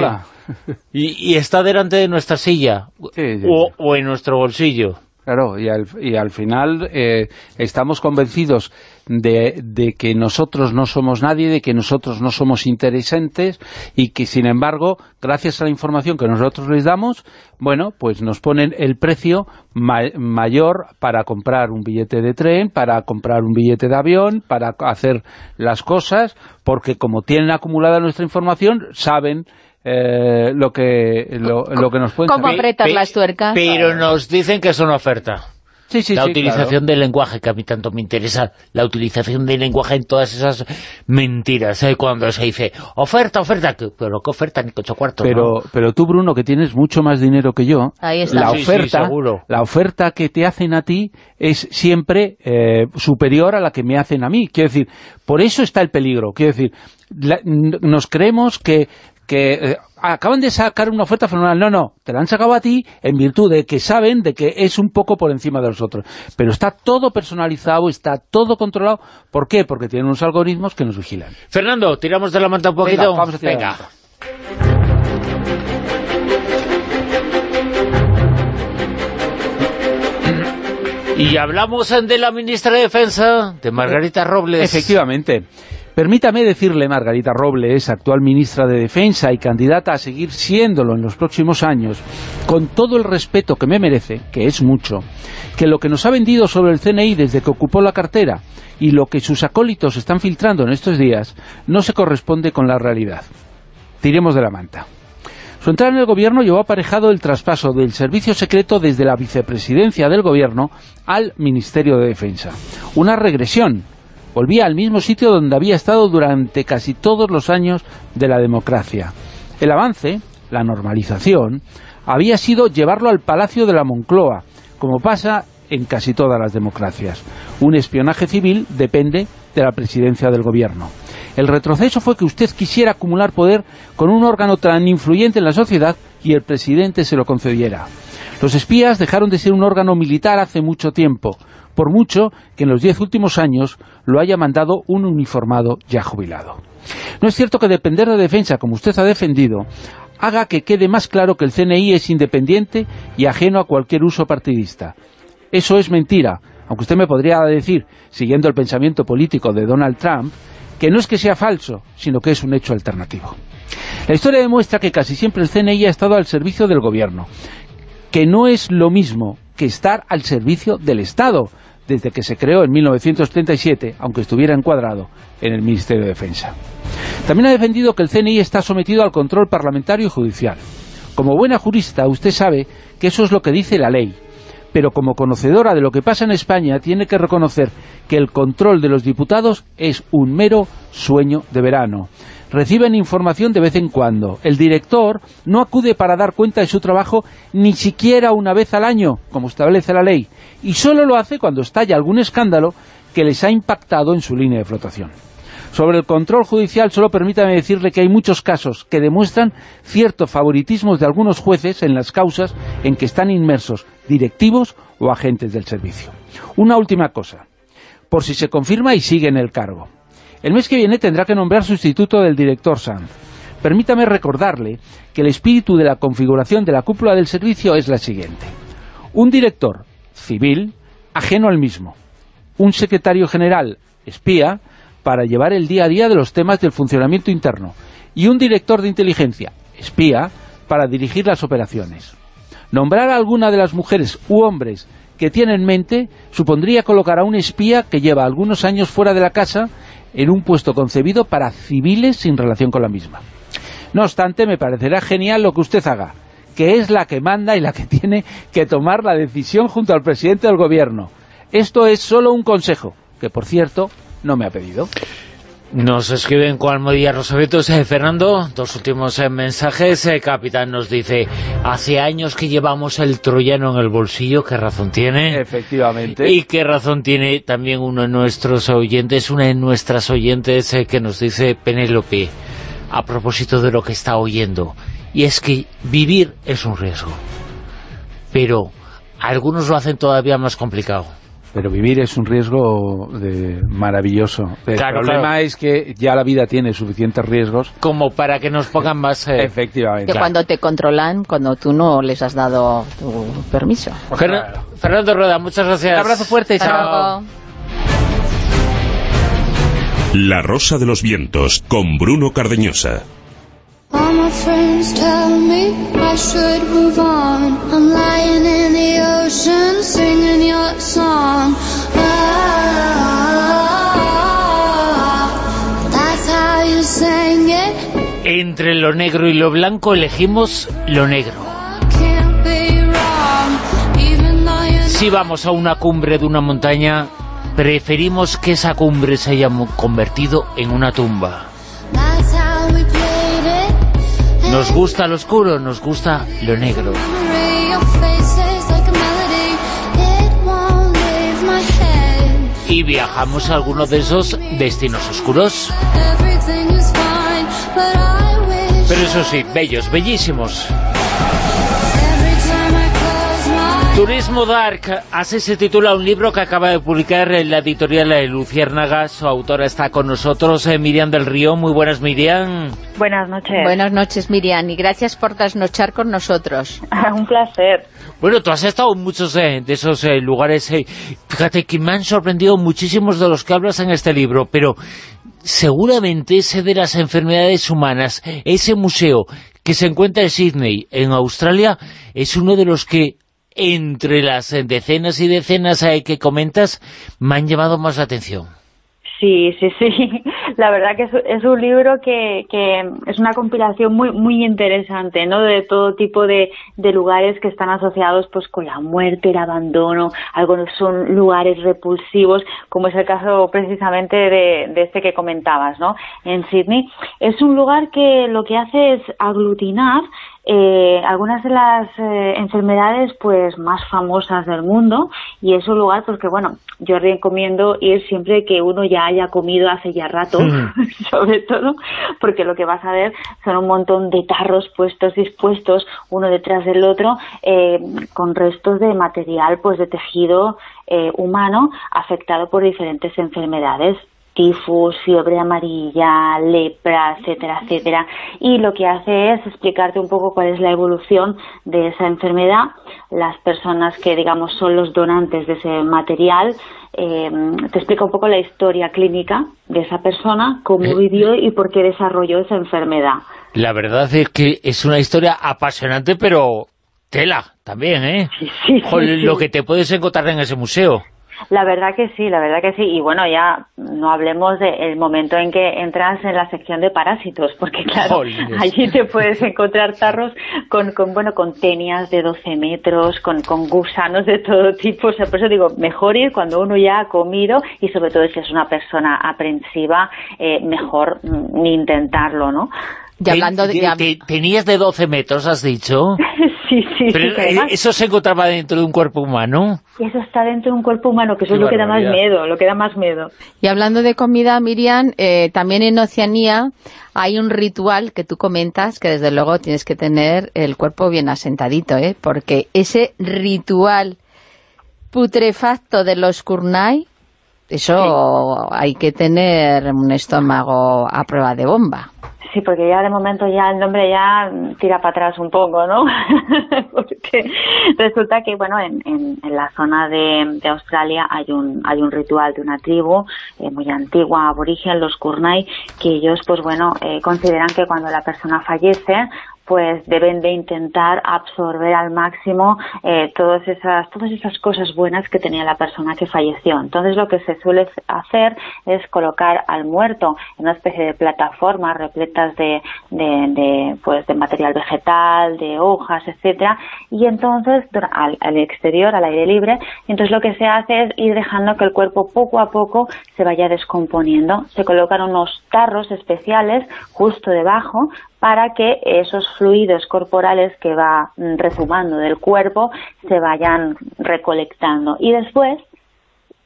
Y, está delante de nuestra silla, o, en nuestro bolsillo. Claro, y al, y al final eh, estamos convencidos de, de, que nosotros no somos nadie, de que nosotros no somos interesantes y que, sin embargo, gracias a la información que nosotros les damos, bueno, pues nos ponen el precio mayor para comprar un billete de tren, para comprar un billete de avión, para hacer las cosas, porque como tienen acumulada nuestra información, saben eh, lo, que, lo, que nos pueden ¿Cómo apretas las tuercas? Pero nos dicen que es una oferta. Sí, sí, la utilización del lenguaje, que a mí tanto me interesa, la utilización del lenguaje en todas esas mentiras, ¿eh? cuando se dice, oferta, oferta, pero ¿qué oferta? Ni ocho cuartos, pero, pero tú, Bruno, que tienes mucho más dinero que yo, La, oferta, la oferta que te hacen a ti es siempre eh, superior a la que me hacen a mí. Quiero decir, por eso está el peligro. Quiero decir, nos creemos que que eh, acaban de sacar una oferta fenomenal. No, no, te la han sacado a ti en virtud de que saben de que es un poco por encima de los otros. Pero está todo personalizado, está todo controlado. ¿Por qué? Porque tienen unos algoritmos que nos vigilan. Fernando, tiramos de la manta un poquito. vamos a tirar Venga. Y hablamos de la ministra de Defensa, de Margarita Robles. Efectivamente. Permítame decirle, Margarita Robles, actual ministra de Defensa y candidata a seguir siéndolo en los próximos años, con todo el respeto que me merece, que es mucho, que lo que nos ha vendido sobre el CNI desde que ocupó la cartera y lo que sus acólitos están filtrando en estos días no se corresponde con la realidad. Tiremos de la manta. Su entrada en el gobierno llevó aparejado el traspaso del servicio secreto desde la vicepresidencia del gobierno al Ministerio de Defensa. Una regresión volvía al mismo sitio donde había estado durante casi todos los años de la democracia. El avance, la normalización, había sido llevarlo al Palacio de la Moncloa, como pasa en casi todas las democracias. Un espionaje civil depende de la presidencia del gobierno. El retroceso fue que usted quisiera acumular poder con un órgano tan influyente en la sociedad y el presidente se lo concediera. Los espías dejaron de ser un órgano militar hace mucho tiempo por mucho que en los diez últimos años lo haya mandado un uniformado ya jubilado. No es cierto que depender de defensa, como usted ha defendido, haga que quede más claro que el CNI es independiente y ajeno a cualquier uso partidista. Eso es mentira, aunque usted me podría decir, siguiendo el pensamiento político de Donald Trump, que no es que sea falso, sino que es un hecho alternativo. La historia demuestra que casi siempre el CNI ha estado al servicio del gobierno, que no es lo mismo que estar al servicio del Estado, desde que se creó en 1937, aunque estuviera encuadrado en el Ministerio de Defensa. También ha defendido que el CNI está sometido al control parlamentario y judicial. Como buena jurista, usted sabe que eso es lo que dice la ley, pero como conocedora de lo que pasa en España, tiene que reconocer que el control de los diputados es un mero sueño de verano. Reciben información de vez en cuando. El director no acude para dar cuenta de su trabajo ni siquiera una vez al año, como establece la ley, y solo lo hace cuando estalla algún escándalo que les ha impactado en su línea de flotación. Sobre el control judicial, solo permítame decirle que hay muchos casos que demuestran ciertos favoritismos de algunos jueces en las causas en que están inmersos directivos o agentes del servicio. Una última cosa, por si se confirma y sigue en el cargo. El mes que viene tendrá que nombrar sustituto del director Sanz. Permítame recordarle que el espíritu de la configuración de la cúpula del servicio es la siguiente. Un director civil ajeno al mismo. Un secretario general espía para llevar el día a día de los temas del funcionamiento interno. Y un director de inteligencia espía para dirigir las operaciones. Nombrar a alguna de las mujeres u hombres que tiene en mente supondría colocar a un espía que lleva algunos años fuera de la casa en un puesto concebido para civiles sin relación con la misma. No obstante, me parecerá genial lo que usted haga, que es la que manda y la que (laughs) tiene que tomar la decisión junto al presidente del gobierno. Esto es solo un consejo, que por cierto, no me ha pedido. Nos escriben con Almodía Rosabetos. Eh, Fernando, dos últimos eh, mensajes. Eh, capitán nos dice, hace años que llevamos el troyano en el bolsillo, ¿qué razón tiene? Efectivamente. Y qué razón tiene también uno de nuestros oyentes, una de nuestras oyentes eh, que nos dice Penélope, a propósito de lo que está oyendo. Y es que vivir es un riesgo. Pero algunos lo hacen todavía más complicado. Pero vivir es un riesgo de maravilloso. El Claro, problema claro. es que ya la vida tiene suficientes riesgos. Como para que nos pongan más... eh, Efectivamente. Que cuando te controlan, cuando tú no les has dado tu permiso. Fernan- Fernando Rueda, muchas gracias. Un abrazo fuerte, Hasta chao. La Rosa de los Vientos con Bruno Cardeñosa. All my friends tell me I should move on. I'm lying in the ocean singing your song. Ah, that's how you sang it. Entre lo negro y lo blanco elegimos lo negro. Si vamos a una cumbre de una montaña, preferimos que esa cumbre se haya convertido en una tumba. Nos gusta lo oscuro, nos gusta lo negro. Y viajamos a alguno de esos destinos oscuros. Pero eso sí, bellos, bellísimos. Turismo Dark, así se titula un libro que acaba de publicar en la editorial de Luciérnaga. Su autora está con nosotros, eh, Miriam del Río. Muy buenas, Miriam. Buenas noches. Buenas noches, Miriam, y gracias por trasnochar con nosotros. (laughs) Un placer. Bueno, tú has estado en muchos eh, de esos eh, lugares. eh. Fíjate que me han sorprendido muchísimos de los que hablas en este libro, pero seguramente ese de las enfermedades humanas, ese museo que se encuentra en Sydney, en Australia, es uno de los que entre las decenas y decenas eh, que comentas me han llamado más la atención. Sí, sí, sí. (laughs) La verdad que es, es un libro que, que es una compilación muy muy interesante, ¿no? De todo tipo de, de lugares que están asociados pues con la muerte, el abandono, algunos son lugares repulsivos, como es el caso precisamente de, de este que comentabas, ¿no? En Sydney. Es un lugar que lo que hace es aglutinar eh, algunas de las eh, enfermedades pues más famosas del mundo y es un lugar porque bueno yo recomiendo ir siempre que uno ya haya comido hace ya rato (laughs) sobre todo porque lo que vas a ver son un montón de tarros puestos dispuestos uno detrás del otro eh, con restos de material pues de tejido eh, humano afectado por diferentes enfermedades tifus, fiebre amarilla, lepra, etcétera, etcétera. Y lo que hace es explicarte un poco cuál es la evolución de esa enfermedad. Las personas que, digamos, son los donantes de ese material, eh, te explica un poco la historia clínica de esa persona, cómo vivió y por qué desarrolló esa enfermedad. La verdad es que es una historia apasionante, pero tela también, ¿eh? Sí, sí, Joder, sí, sí. Lo que te puedes encontrar en ese museo. La verdad que sí, la verdad que sí. Y bueno, ya no hablemos del momento en que entras en la sección de parásitos, porque claro, Jolines. allí te puedes encontrar tarros con, con bueno, con tenias de 12 metros, con, con gusanos de todo tipo. O sea, por eso digo, mejor ir cuando uno ya ha comido y sobre todo si es una persona aprensiva, eh, mejor mm, ni intentarlo, ¿no? Y hablando de... Te- ya- te- tenías de 12 metros, has dicho. (laughs) sí, sí, Pero sí. que eh, además- eso se encontraba dentro de un cuerpo humano. eso está dentro de un cuerpo humano, que eso Qué es lo que da más barbaridad. miedo, lo que da más miedo. Y hablando de comida, Miriam, eh, también en Oceanía hay un ritual que tú comentas que desde luego tienes que tener el cuerpo bien asentadito, ¿eh? porque ese ritual putrefacto de los Kurnai, eso hay que tener un estómago a prueba de bomba. Sí, porque ya de momento ya el nombre ya tira para atrás un poco, ¿no? (laughs) porque resulta que, bueno, en, en, en la zona de, de Australia hay un, hay un ritual de una tribu eh, muy antigua, aborigen, los Kurnai, que ellos, pues bueno, eh, consideran que cuando la persona fallece, pues deben de intentar absorber al máximo eh, todas esas todas esas cosas buenas que tenía la persona que falleció. Entonces lo que se suele hacer es colocar al muerto en una especie de plataformas repletas de, de, pues de material vegetal, de hojas, etcétera, y entonces al, al exterior, al aire libre, entonces lo que se hace es ir dejando que el cuerpo poco a poco se vaya descomponiendo. Se colocan unos tarros especiales justo debajo para que esos fluidos corporales que va mm, rezumando del cuerpo se vayan recolectando. Y después,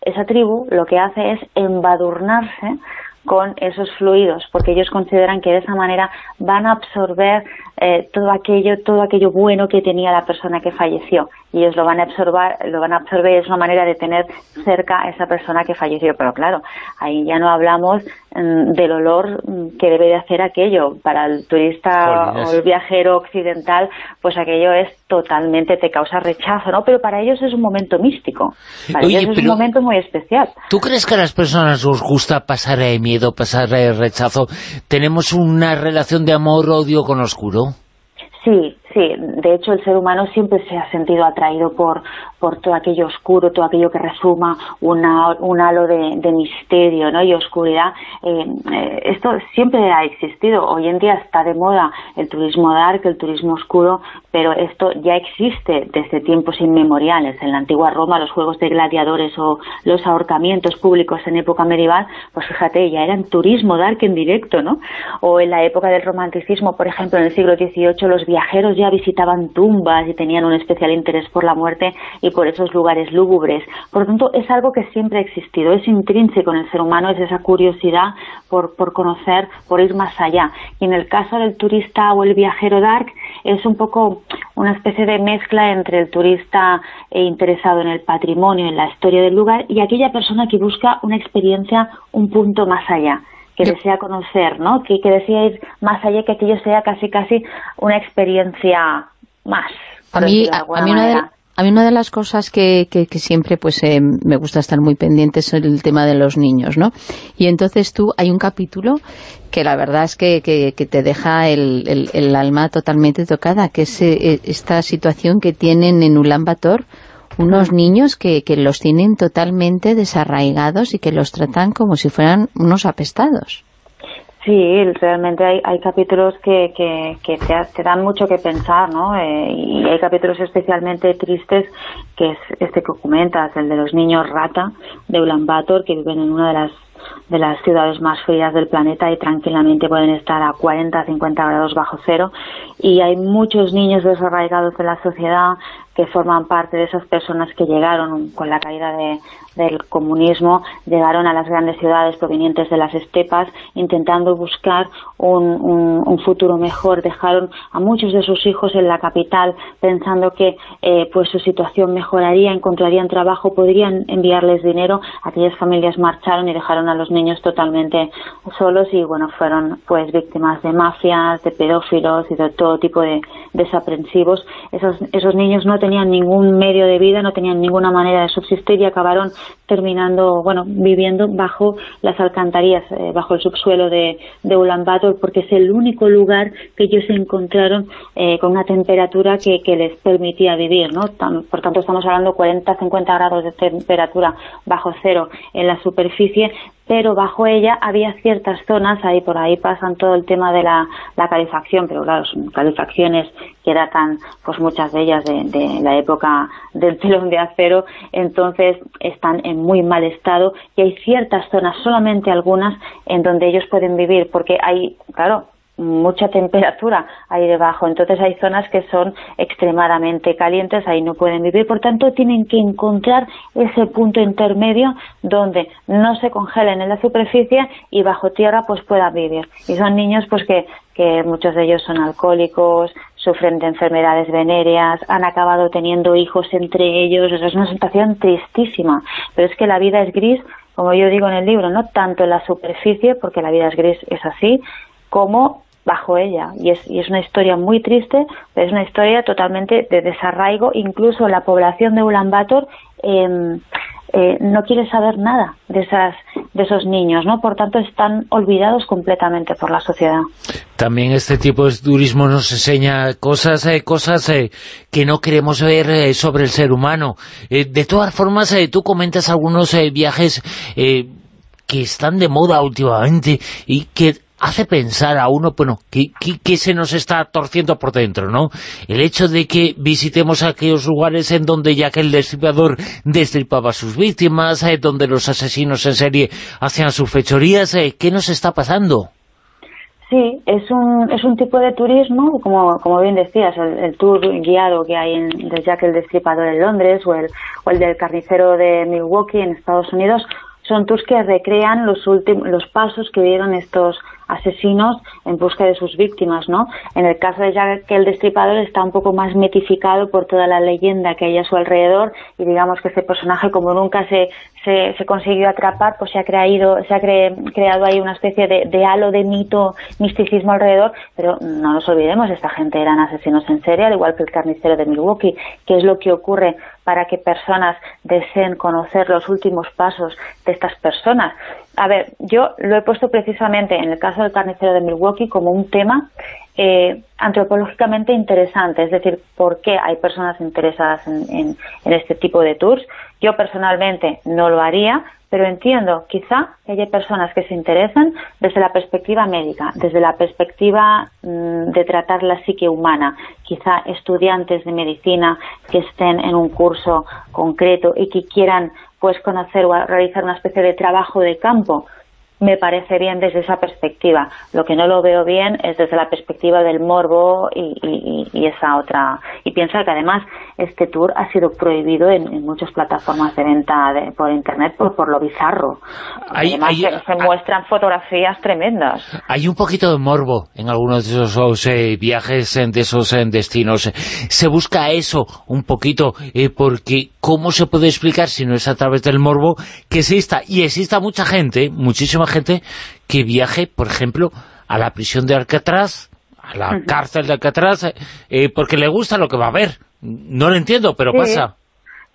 esa tribu lo que hace es embadurnarse con esos fluidos, porque ellos consideran que de esa manera van a absorber eh, todo aquello, todo aquello bueno que tenía la persona que falleció, y ellos lo van a absorber, lo van a absorber es una manera de tener cerca a esa persona que falleció, pero claro, ahí ya no hablamos mm, del olor mm, que debe de hacer aquello para el turista o el viajero occidental, pues aquello es totalmente te causa rechazo, ¿no? Pero para ellos es un momento místico, para Oye, ellos es un momento muy especial. ¿Tú crees que a las personas nos gusta pasar el miedo, pasar el rechazo? ¿Tenemos una relación de amor-odio con lo oscuro? Sí, sí. De hecho, el ser humano siempre se ha sentido atraído por, por todo aquello oscuro, todo aquello que resuma una, un halo de, misterio ¿no? y oscuridad. Eh, eh, esto siempre ha existido. Hoy en día está de moda el turismo dark, el turismo oscuro, pero esto ya existe desde tiempos inmemoriales. En la antigua Roma, los juegos de gladiadores o los ahorcamientos públicos en época medieval, pues fíjate, ya eran turismo dark en directo, ¿no? O en la época del romanticismo, por ejemplo, en el siglo XVIII, los viajeros ya visitaban tumbas y tenían un especial interés por la muerte y por esos lugares lúgubres. Por lo tanto, es algo que siempre ha existido, es intrínseco en el ser humano, es esa curiosidad por, por conocer, por ir más allá. Y en el caso del turista o el viajero dark, es un poco una especie de mezcla entre el turista eh, interesado en el patrimonio, en la historia del lugar, y aquella persona que busca una experiencia un punto más allá que desea conocer, ¿no? Que, que desea ir más allá, que aquello sea casi casi una experiencia más. A mí, a, mí una de, manera. a mí una de las cosas que, que, que siempre pues eh, me gusta estar muy pendiente es el tema de los niños, ¿no? Y entonces tú, hay un capítulo que la verdad es que, que, que te deja el, el, el alma totalmente tocada, que es eh, esta situación que tienen en Ulan Bator unos niños que, que los tienen totalmente desarraigados y que los tratan como si fueran unos apestados. Sí, realmente hay, hay capítulos que, que, que te, dan mucho que pensar, ¿no? Eh, y hay capítulos especialmente tristes, que es este que comentas, el de los niños rata de Ulan Bator, que viven en una de las de las ciudades más frías del planeta y tranquilamente pueden estar a 40, 50 grados bajo cero y hay muchos niños desarraigados de la sociedad que forman parte de esas personas que llegaron con la caída del comunismo, llegaron a las grandes ciudades provenientes de las estepas intentando buscar un, futuro mejor. Dejaron a muchos de sus hijos en la capital pensando que eh, pues su situación mejoraría, encontrarían trabajo, podrían enviarles dinero. Aquellas familias marcharon y dejaron a los niños totalmente solos y bueno, fueron pues víctimas de mafias, de pedófilos y de todo tipo de desaprensivos. Esos, esos niños no tenían ningún medio de vida, no tenían ninguna manera de subsistir y acabaron terminando, bueno, viviendo bajo las alcantarillas, eh, bajo el subsuelo de, de Ulaanbaatar, porque es el único lugar que ellos encontraron eh, con una temperatura que, les permitía vivir, ¿no? por tanto, estamos hablando 40-50 grados de temperatura bajo cero en la superficie, pero bajo ella había ciertas zonas, ahí por ahí pasan todo el tema de la, calefacción, pero claro, son calefacciones que datan, pues muchas de ellas de, la época del telón de acero, entonces están en muy mal estado y hay ciertas zonas, solamente algunas, en donde ellos pueden vivir, porque hay, claro, mucha temperatura ahí debajo. Entonces hay zonas que son extremadamente calientes, ahí no pueden vivir. Por tanto, tienen que encontrar ese punto intermedio donde no se congelen en la superficie y bajo tierra pues puedan vivir. Y son niños pues que, que muchos de ellos son alcohólicos, sufren de enfermedades venéreas, han acabado teniendo hijos entre ellos. es una situación tristísima. Pero es que la vida es gris como yo digo en el libro, no tanto en la superficie, porque la vida es gris, es así, como bajo ella. Y es, y es una historia muy triste, es una historia totalmente de desarraigo. Incluso la población de Ulaanbaatar em, eh, no quiere saber nada de, esas, de esos niños, ¿no? Por tanto, están olvidados completamente por la sociedad. También este tipo de turismo nos enseña cosas eh, cosas eh, que no queremos ver eh, sobre el ser humano. de todas formas, tú comentas algunos viajes que están de moda últimamente y que hace pensar a uno, bueno, que, se nos está torciendo por dentro, ¿no? El hecho de que visitemos aquellos lugares en donde ya que el destripador destripaba a sus víctimas, eh, donde los asesinos en serie hacían sus fechorías, eh, ¿qué nos está pasando? Sí, es un, es un tipo de turismo, como, como bien decías, el, tour guiado que hay en, Jack el Destripador en Londres o el, o el del carnicero de Milwaukee en Estados Unidos, son tours que recrean los últimos los pasos que dieron estos asesinos en busca de sus víctimas, ¿no? En el caso de Jack el Destripador está un poco más metificado por toda la leyenda que hay a su alrededor y digamos que ese personaje como nunca se, se, consiguió atrapar, pues se ha creado, se ha creado ahí una especie de, de, halo de mito, misticismo alrededor, pero no nos olvidemos, esta gente eran asesinos en serie, al igual que el carnicero de Milwaukee, ¿qué es lo que ocurre para que personas deseen conocer los últimos pasos de estas personas? A ver, yo lo he puesto precisamente en el caso del carnicero de Milwaukee como un tema eh, antropológicamente interesante, es decir, por qué hay personas interesadas en, este tipo de tours. Yo personalmente no lo haría, pero entiendo quizá que haya personas que se interesan desde la perspectiva médica, desde la perspectiva mm, de tratar la psique humana, quizá estudiantes de medicina que estén en un curso concreto y que quieran pues conocer o realizar una especie de trabajo de campo me parece bien desde esa perspectiva. Lo que no lo veo bien es desde la perspectiva del morbo y, esa otra. Y piensa que además este tour ha sido prohibido en, muchas plataformas de venta por internet por, por lo bizarro. además se, muestran fotografías tremendas. Hay un poquito de morbo en algunos de esos eh, viajes, de esos eh, destinos. Se busca eso un poquito eh, porque ¿cómo se puede explicar si no es a través del morbo que exista? Y exista mucha gente, muchísima gente que viaje, por ejemplo, a la prisión de Alcatraz, a la cárcel de Alcatraz, eh, porque le gusta lo que va a ver. No lo entiendo, pero pasa.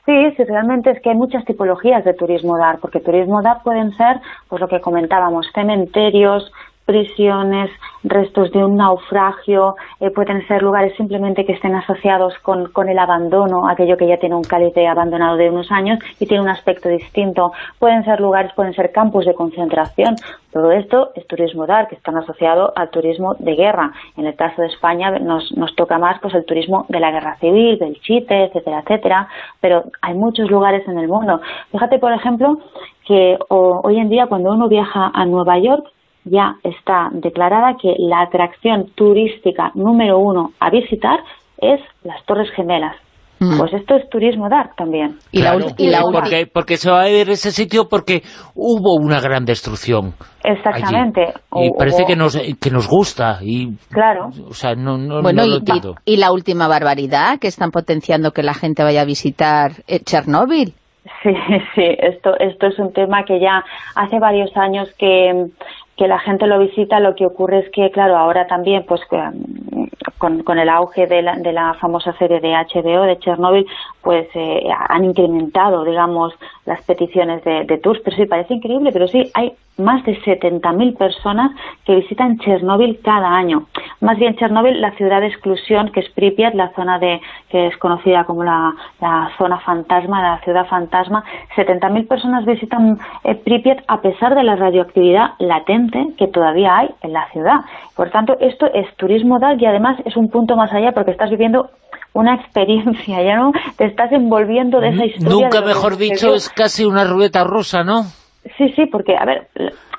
Sí, sí, realmente es que hay muchas tipologías de turismo DAR, porque turismo DAR pueden ser, pues lo que comentábamos, cementerios, prisiones, restos de un naufragio, eh, pueden ser lugares simplemente que estén asociados con, con, el abandono, aquello que ya tiene un cáliz abandonado de unos años y tiene un aspecto distinto. Pueden ser lugares, pueden ser campos de concentración. Todo esto es turismo dar, que están asociados al turismo de guerra. En el caso de España nos, nos toca más pues el turismo de la guerra civil, del chite, etcétera, etcétera. Pero hay muchos lugares en el mundo. Fíjate, por ejemplo, que hoy en día cuando uno viaja a Nueva York, ya está declarada que la atracción turística número uno a visitar es las Torres Gemelas. Mm. Pues esto es turismo dark también. Y la, Claro, y la ulti- porque, porque se va a ver ese sitio porque hubo una gran destrucción Exactamente. allí. Y parece que nos, que nos gusta. y Claro. O sea, no, no, Bueno, no lo y, entiendo. y- y la última barbaridad, que están potenciando que la gente vaya a visitar eh, Chernóbil. Sí, (laughs) sí, esto, esto es un tema que ya hace varios años que, que la gente lo visita. Lo que ocurre es que, claro, ahora también, pues mm, con, con el auge de la, de la famosa serie de HBO, de Chernobyl, pues eh, han incrementado, digamos, las peticiones de, de tours. Pero sí, parece increíble, pero sí, hay más de 70.000 personas que visitan Chernóbil cada año. Más bien Chernóbil, la ciudad de exclusión, que es Pripyat, la zona de que es conocida como la, zona fantasma, la ciudad fantasma. 70.000 personas visitan eh, Pripyat a pesar de la radioactividad latente que todavía hay en la ciudad. Por tanto, esto es turismo dark y además es un punto más allá porque estás viviendo una experiencia, ya no te estás envolviendo de esa historia. Nunca mejor dicho, es casi una ruleta rusa, ¿no? Sí, sí, porque, a ver,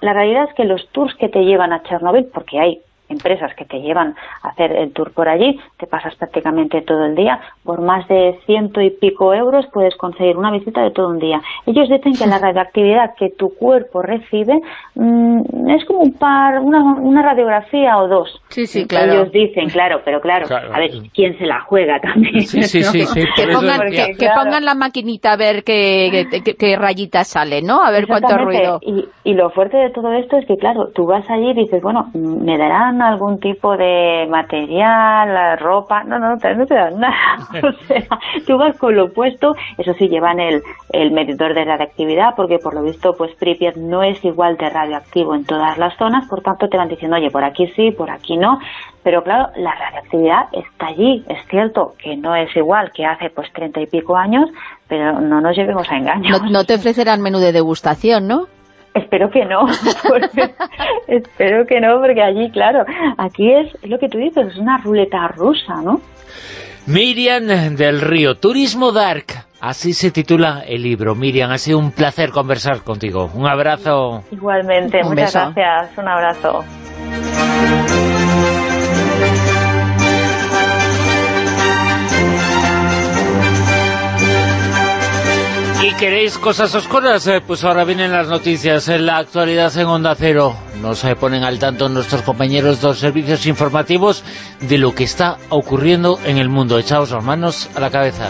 la- realidad es que los tours que te llevan a Chernóbil, porque hay empresas que te llevan a hacer el tour por allí, te pasas prácticamente todo el día, por más de ciento y pico euros puedes conseguir una visita de todo un día. Ellos dicen que la (laughs) radioactividad que tu cuerpo recibe mm, es como un par, una, una radiografía o dos. Sí, sí, claro. Ellos dicen, claro, pero claro, Claro. a ver, ¿quién se la juega también? Sí, sí, sí, sí, (laughs) Que pongan, decía. que, que Claro. pongan la maquinita a ver qué, qué, rayita sale, ¿no? A ver cuánto ruido. Y, y lo fuerte de todo esto es que, claro, tú vas allí y dices, bueno, me darán algún tipo de material, ropa. No, no, no te, dan nada. (laughs) o sea, tú vas con lo opuesto. Eso sí, llevan el, el medidor de radioactividad, porque por lo visto, pues Pripyat no es igual de radioactivo en todas las zonas. Por tanto, te van diciendo, oye, por aquí sí, por aquí no. Pero claro, la radioactividad está allí. Es cierto que no es igual que hace pues treinta y pico años, pero no nos llevemos a engaños. No te ofrecerán menú de degustación, ¿no? Espero que no, (laughs) porque- espero que no, porque allí, claro, aquí es, es lo que tú dices, es una ruleta rusa, ¿no? Miriam del Río, Turismo Dark. Así se titula el libro. Miriam, ha sido un placer conversar contigo. Un abrazo. Igualmente, Un muchas beso. gracias, un abrazo. ¿Y queréis cosas oscuras? Eh, pues ahora vienen las noticias en la actualidad en Onda Cero. Nos eh, ponen al tanto nuestros compañeros de los servicios informativos de lo que está ocurriendo en el mundo. Echaos las manos a la cabeza.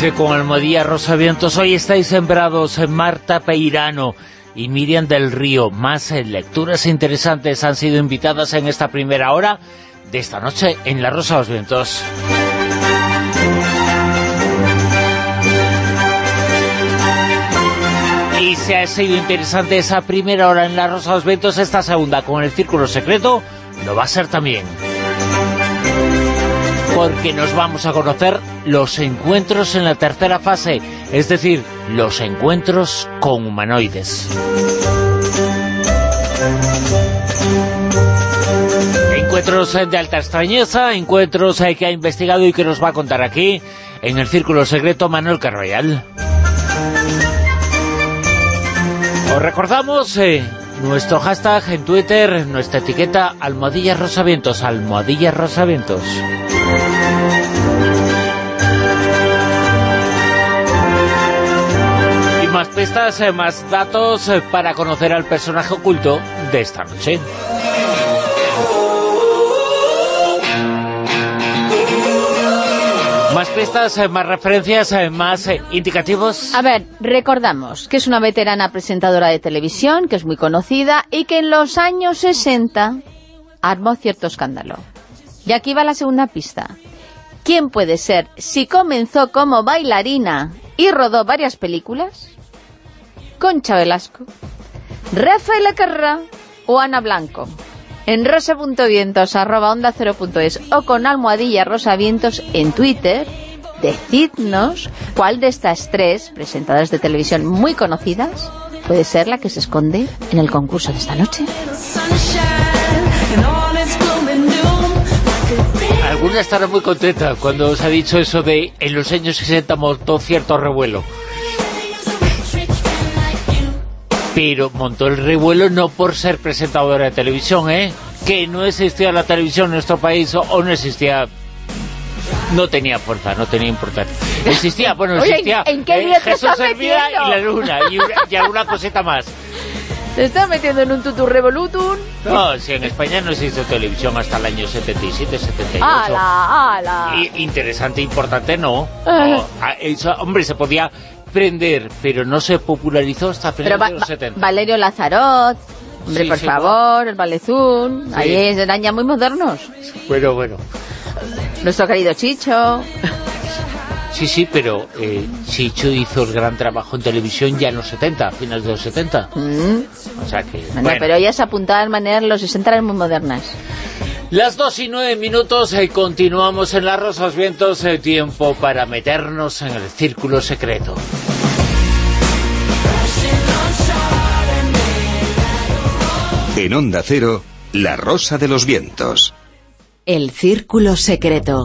Dice con Almohadilla Rosavientos, hoy estáis sembrados en Marta Peirano y Miriam del Río. Más eh, lecturas interesantes han sido invitadas en esta primera hora de esta noche en La Rosa de los Vientos. Y si ha sido interesante esa primera hora en La Rosa de los Vientos, esta segunda con el Círculo Secreto lo va a ser también porque nos vamos a conocer los encuentros en la tercera fase, es decir, los encuentros con humanoides. Encuentros eh, de alta extrañeza, encuentros eh, que ha investigado y que nos va a contar aquí, en el Círculo Secreto, Manuel Carroyal. Os recordamos eh, nuestro hashtag en Twitter, nuestra etiqueta Almohadillas Rosavientos, Almohadillas Rosavientos. Pistas, eh, más datos eh, para conocer al personaje oculto de esta noche. Más pistas, eh, más referencias, más indicativos. A ver, recordamos que es una veterana presentadora de televisión, que es muy conocida y que en los años 60 armó cierto escándalo. Y aquí va la segunda pista. ¿Quién puede ser? Si comenzó como bailarina y rodó varias películas, Concha Velasco, Rafael Acarra o Ana Blanco. En rosa.vientos arroba onda 0.es o con almohadilla rosavientos en Twitter, decidnos cuál de estas tres presentadoras de televisión muy conocidas puede ser la que se esconde en el concurso de esta noche. Alguna estará muy contenta cuando os ha dicho eso de en los años 60 montó cierto revuelo. Pero montó el revuelo no por ser presentadora de televisión, ¿eh? Que no existía la televisión en nuestro país o, no existía... No tenía fuerza, no tenía importancia. Existía, bueno, Oye, existía ¿en qué eh, Jesús Hermida y la luna y, una- y alguna cosita más. ¿Te estás metiendo en un tutu revolutum? No, si en España no existe televisión hasta el año 77, 78. ¡Hala, hala! Interesante, importante, no. Ah. No, a- eso, hombre, se podía prender, pero no se popularizó hasta Pero finales Va- de los Va- 70. Valerio Lazarot, hombre, Sí, por sí, favor, el Valezún, Sí. ahí eran ya muy modernos. Bueno, bueno. Nuestro querido Chicho. Sí, sí, pero eh, Chicho hizo el gran trabajo en televisión ya en los 70, a finales de los 70. Mm. O sea que, Bueno, bueno. pero ellas apuntaban de manera los 60 eran muy modernas. Las dos y nueve minutos, eh, continuamos en Las Rosas Vientos, eh, tiempo para meternos en el círculo secreto. En Onda Cero, La Rosa de los Vientos. El Círculo Secreto.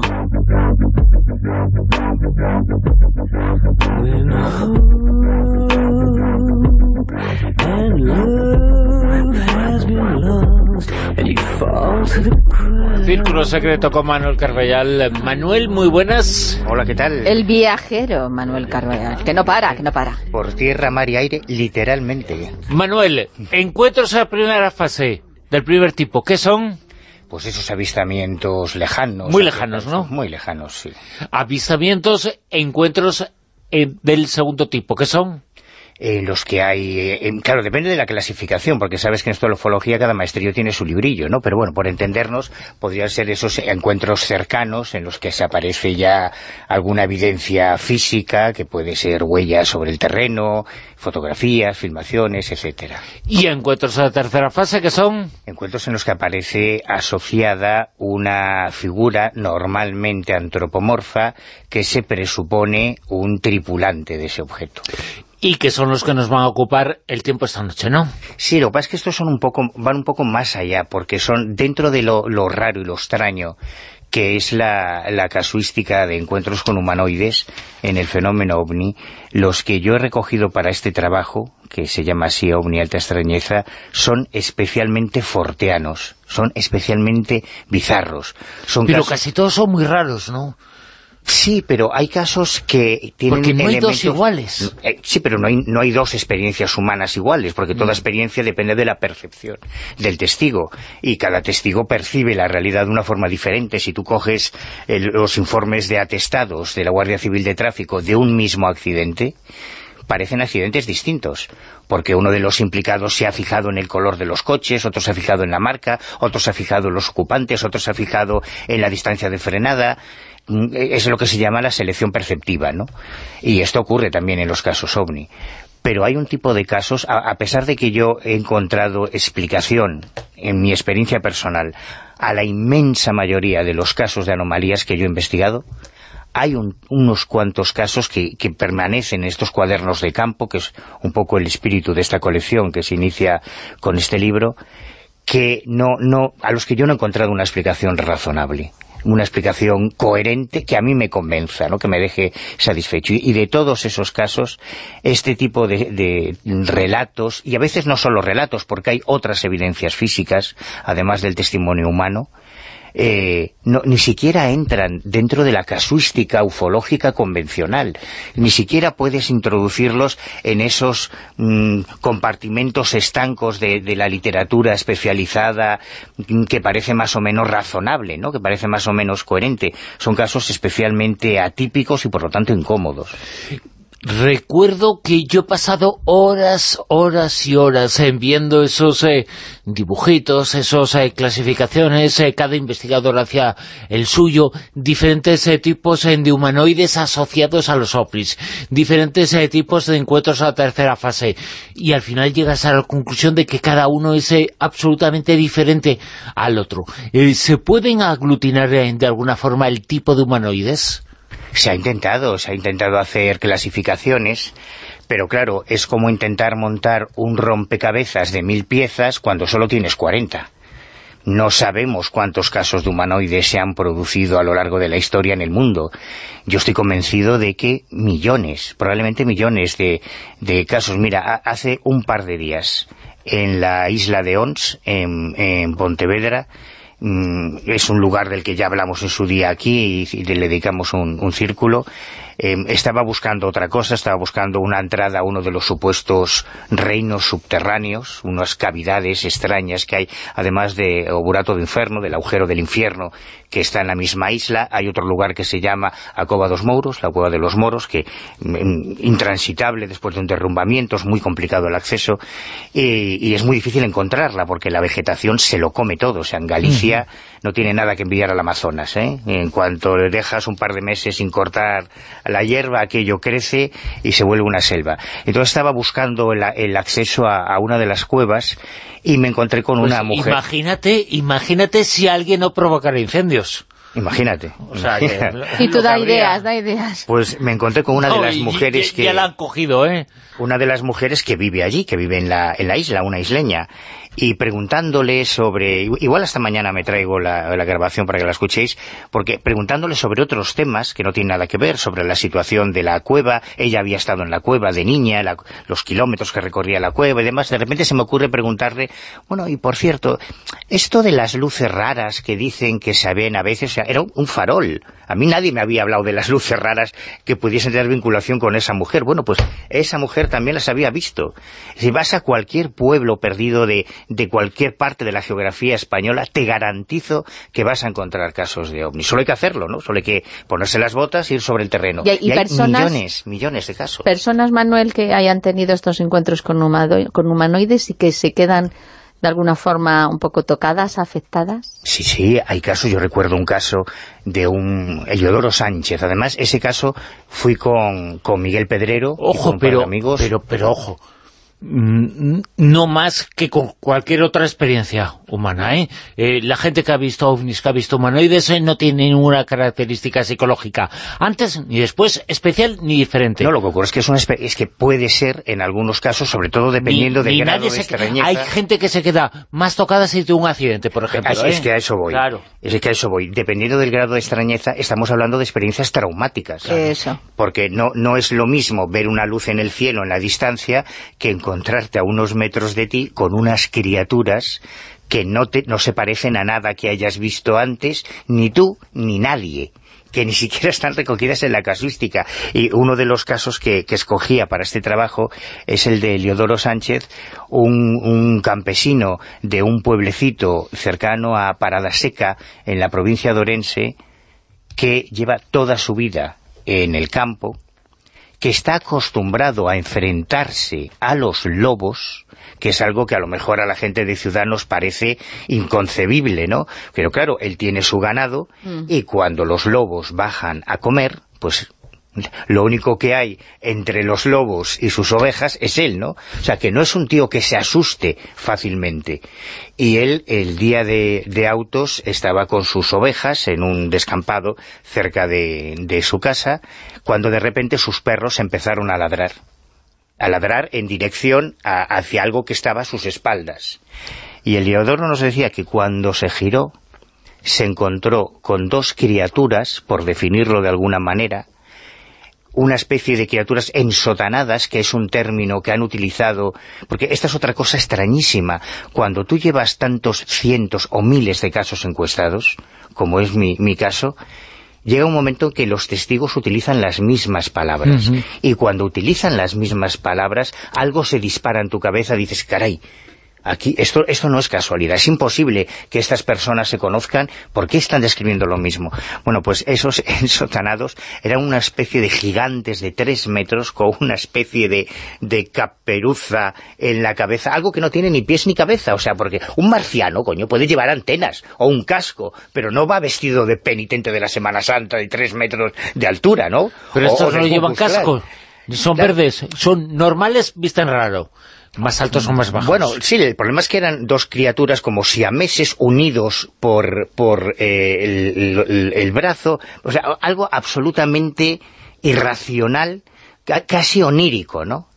Círculo secreto con Manuel Carvallal. Manuel, muy buenas. Hola, ¿qué tal? El viajero, Manuel Carvajal, que no para, que no para. Por tierra, mar y aire, literalmente. Manuel, encuentros en la primera fase del primer tipo, ¿qué son? Pues esos avistamientos lejanos. Muy lejanos, ¿no? Muy lejanos, sí. Avistamientos, encuentros eh, del segundo tipo, ¿qué son? En los que hay... eh, em, claro, depende de la clasificación, porque sabes que en esto de la ufología cada maestrillo tiene su librillo, ¿no? Pero bueno, por entendernos, podrían ser esos encuentros cercanos en los que se aparece ya alguna evidencia física, que puede ser huellas sobre el terreno, fotografías, filmaciones, etcétera. Y encuentros en la tercera fase, ¿qué son? Encuentros en los que aparece asociada una figura normalmente antropomorfa que se presupone un tripulante de ese objeto. Y que son los que nos van a ocupar el tiempo esta noche, ¿no? Sí, lo que pasa es que estos son un poco, van un poco más allá, porque son dentro de lo, lo raro y lo extraño que es la, la casuística de encuentros con humanoides en el fenómeno OVNI, los que yo he recogido para este trabajo, que se llama así OVNI Alta Extrañeza, son especialmente forteanos, son especialmente bizarros. Son Pero casos- casi todos son muy raros, ¿no? Sí, pero hay casos que tienen Porque no hay dos iguales. Eh, sí, pero no hay, no hay dos experiencias humanas iguales, porque Mm. toda experiencia depende de la percepción del testigo, y cada testigo percibe la realidad de una forma diferente. Si tú coges el- los informes de atestados de la Guardia Civil de Tráfico de un mismo accidente, parecen accidentes distintos, porque uno de los implicados se ha fijado en el color de los coches, otro se ha fijado en la marca, otro se ha fijado en los ocupantes, otro se ha fijado en la distancia de frenada, Mm, es lo que se llama la selección perceptiva, ¿no? Y esto ocurre también en los casos OVNI. Pero hay un tipo de casos, a, a pesar de que yo he encontrado explicación en mi experiencia personal a la inmensa mayoría de los casos de anomalías que yo he investigado, hay un- unos cuantos casos que, que permanecen en estos cuadernos de campo, que es un poco el espíritu de esta colección que se inicia con este libro, que no, no, a los que yo no he encontrado una explicación razonable una explicación coherente que a mí me convenza, ¿no? que me deje satisfecho. Y, de todos esos casos, este tipo de, de relatos, y a veces no solo relatos, porque hay otras evidencias físicas, además del testimonio humano, eh, no, ni siquiera entran dentro de la casuística ufológica convencional. Ni siquiera puedes introducirlos en esos mm, compartimentos estancos de, de la literatura especializada mm, que parece más o menos razonable, ¿no? que parece más o menos coherente. Son casos especialmente atípicos y por lo tanto incómodos. Recuerdo que yo he pasado horas, horas y horas viendo esos eh, dibujitos, esas eh, clasificaciones, eh, cada investigador hacia el suyo, diferentes tipos de humanoides asociados a los OVNIs, diferentes tipos de encuentros a la tercera fase, y al final llegas a la conclusión de que cada uno es absolutamente diferente al otro. ¿Se pueden aglutinar de alguna forma el tipo de humanoides? Se ha intentado, se ha intentado hacer clasificaciones, pero claro, es como intentar montar un rompecabezas de mil piezas cuando solo tienes 40. No sabemos cuántos casos de humanoides se han producido a lo largo de la historia en el mundo. Yo estoy convencido de que millones, probablemente millones de, de casos. Mira, hace un par de días, en la isla de Ons, en, en Pontevedra, mm, es un lugar del que ya hablamos en su día aquí y, le dedicamos un, círculo, eh, estaba buscando otra cosa, estaba buscando una entrada a uno de los supuestos reinos subterráneos, unas cavidades extrañas que hay, además de Oburato de Inferno, del agujero del infierno, que está en la misma isla. Hay otro lugar que se llama a Cova dos Mouros, la Cueva de los Moros, que mm, intransitable después de un derrumbamiento, es muy complicado el acceso, y, y es muy difícil encontrarla, porque la vegetación se lo come todo. O sea, en Galicia no tiene nada que envidiar al Amazonas. ¿eh? En cuanto le dejas un par de meses sin cortar la hierba, aquello crece y se vuelve una selva. Entonces estaba buscando el, el acceso a, a una de las cuevas y me encontré con Pues una mujer. Imagínate, imagínate si alguien no provocara incendios. Imagínate. O sea, que- (laughs) Y tú da ideas, da ideas. Pues me encontré con una de las y- mujeres que... Ya la han cogido, ¿eh? Una de las mujeres que vive allí, que vive en la, en la isla, una isleña, y preguntándole sobre, igual hasta mañana me traigo la, grabación para que la escuchéis, porque preguntándole sobre otros temas que no tienen nada que ver, sobre la situación de la cueva, ella había estado en la cueva de niña, la- los kilómetros que recorría la cueva y demás, de repente se me ocurre preguntarle, bueno, y por cierto, esto de las luces raras que dicen que se ven a veces, era un farol, a mí nadie me había hablado de las luces raras que pudiesen tener vinculación con esa mujer, bueno, pues esa mujer también las había visto. Si vas a cualquier pueblo perdido de, de cualquier parte de la geografía española, te garantizo que vas a encontrar casos de ovnis. Solo hay que hacerlo, ¿no? Solo hay que ponerse las botas y ir sobre el terreno. Y hay- y hay personas- millones, millones de casos. Personas, Manuel, que hayan tenido estos encuentros con, humado- con humanoides y que se quedan de alguna forma un poco tocadas, afectadas. Sí, sí, hay casos, yo recuerdo un caso de un Eliodoro Sánchez, además ese caso fui con, con Miguel Pedrero, con Ojo, de pero, amigos. pero, pero ojo, mm, no más que con cualquier otra experiencia humana, ¿eh? Eh, La gente que ha visto ovnis, que ha visto humanoides, eh, no tiene ninguna característica psicológica, antes ni después, especial ni diferente. No, lo que ocurre es que es, una es que puede ser en algunos casos, sobre todo dependiendo Ni- del ni grado nadie de extrañeza. Hay gente que se queda más tocada si tuvo un accidente, por ejemplo. Es, ¿eh? es que a eso voy. Claro. Es que a eso voy. Dependiendo del grado de extrañeza, estamos hablando de experiencias traumáticas. Eso. Porque no, no es lo mismo ver una luz en el cielo en la distancia que encontrarte a unos metros de ti con unas criaturas que no, te, no se parecen a nada que hayas visto antes, ni tú ni nadie que ni siquiera están recogidas en la casuística. Y uno de los casos que, que escogía para este trabajo es el de Leodoro Sánchez, un, un campesino de un pueblecito cercano a Parada Seca, en la provincia de Orense, que lleva toda su vida en el campo, que está acostumbrado a enfrentarse a los lobos, que es algo que a lo mejor a la gente de ciudad nos parece inconcebible, ¿no? Pero claro, él tiene su ganado y cuando los lobos bajan a comer, pues lo único que hay entre los lobos y sus ovejas es él, ¿no? O sea, que no es un tío que se asuste fácilmente. Y él, el día de, autos, estaba con sus ovejas en un descampado cerca de, su casa, cuando de repente sus perros empezaron a ladrar. A ladrar en dirección a- hacia algo que estaba a sus espaldas. Y el Leodoro nos decía que cuando se giró, se encontró con dos criaturas, por definirlo de alguna manera, una especie de criaturas ensotanadas, que es un término que han utilizado, porque esta es otra cosa extrañísima. Cuando tú llevas tantos cientos o miles de casos encuestados, como es mi, mi caso, llega un momento en que los testigos utilizan las mismas palabras. Y cuando utilizan las mismas palabras, algo se dispara en tu cabeza, dices, caray, Aquí, esto, esto no es casualidad, es imposible que estas personas se conozcan, ¿por qué están describiendo lo mismo? Bueno, pues esos (laughs) ensotanados eran una especie de gigantes de tres metros con una especie de, de caperuza en la cabeza, algo que no tiene ni pies ni cabeza, o sea, porque un marciano, coño, puede llevar antenas o un casco, pero no va vestido de penitente de la Semana Santa de tres metros de altura, ¿no? Pero estos o no llevan casco, son verdes, son normales, visten raro. Más altos o más bajos. Bueno, sí, el problema es que eran dos criaturas como siameses unidos por, por eh, el, el- el brazo, o sea, algo absolutamente irracional, ca- casi onírico, ¿no?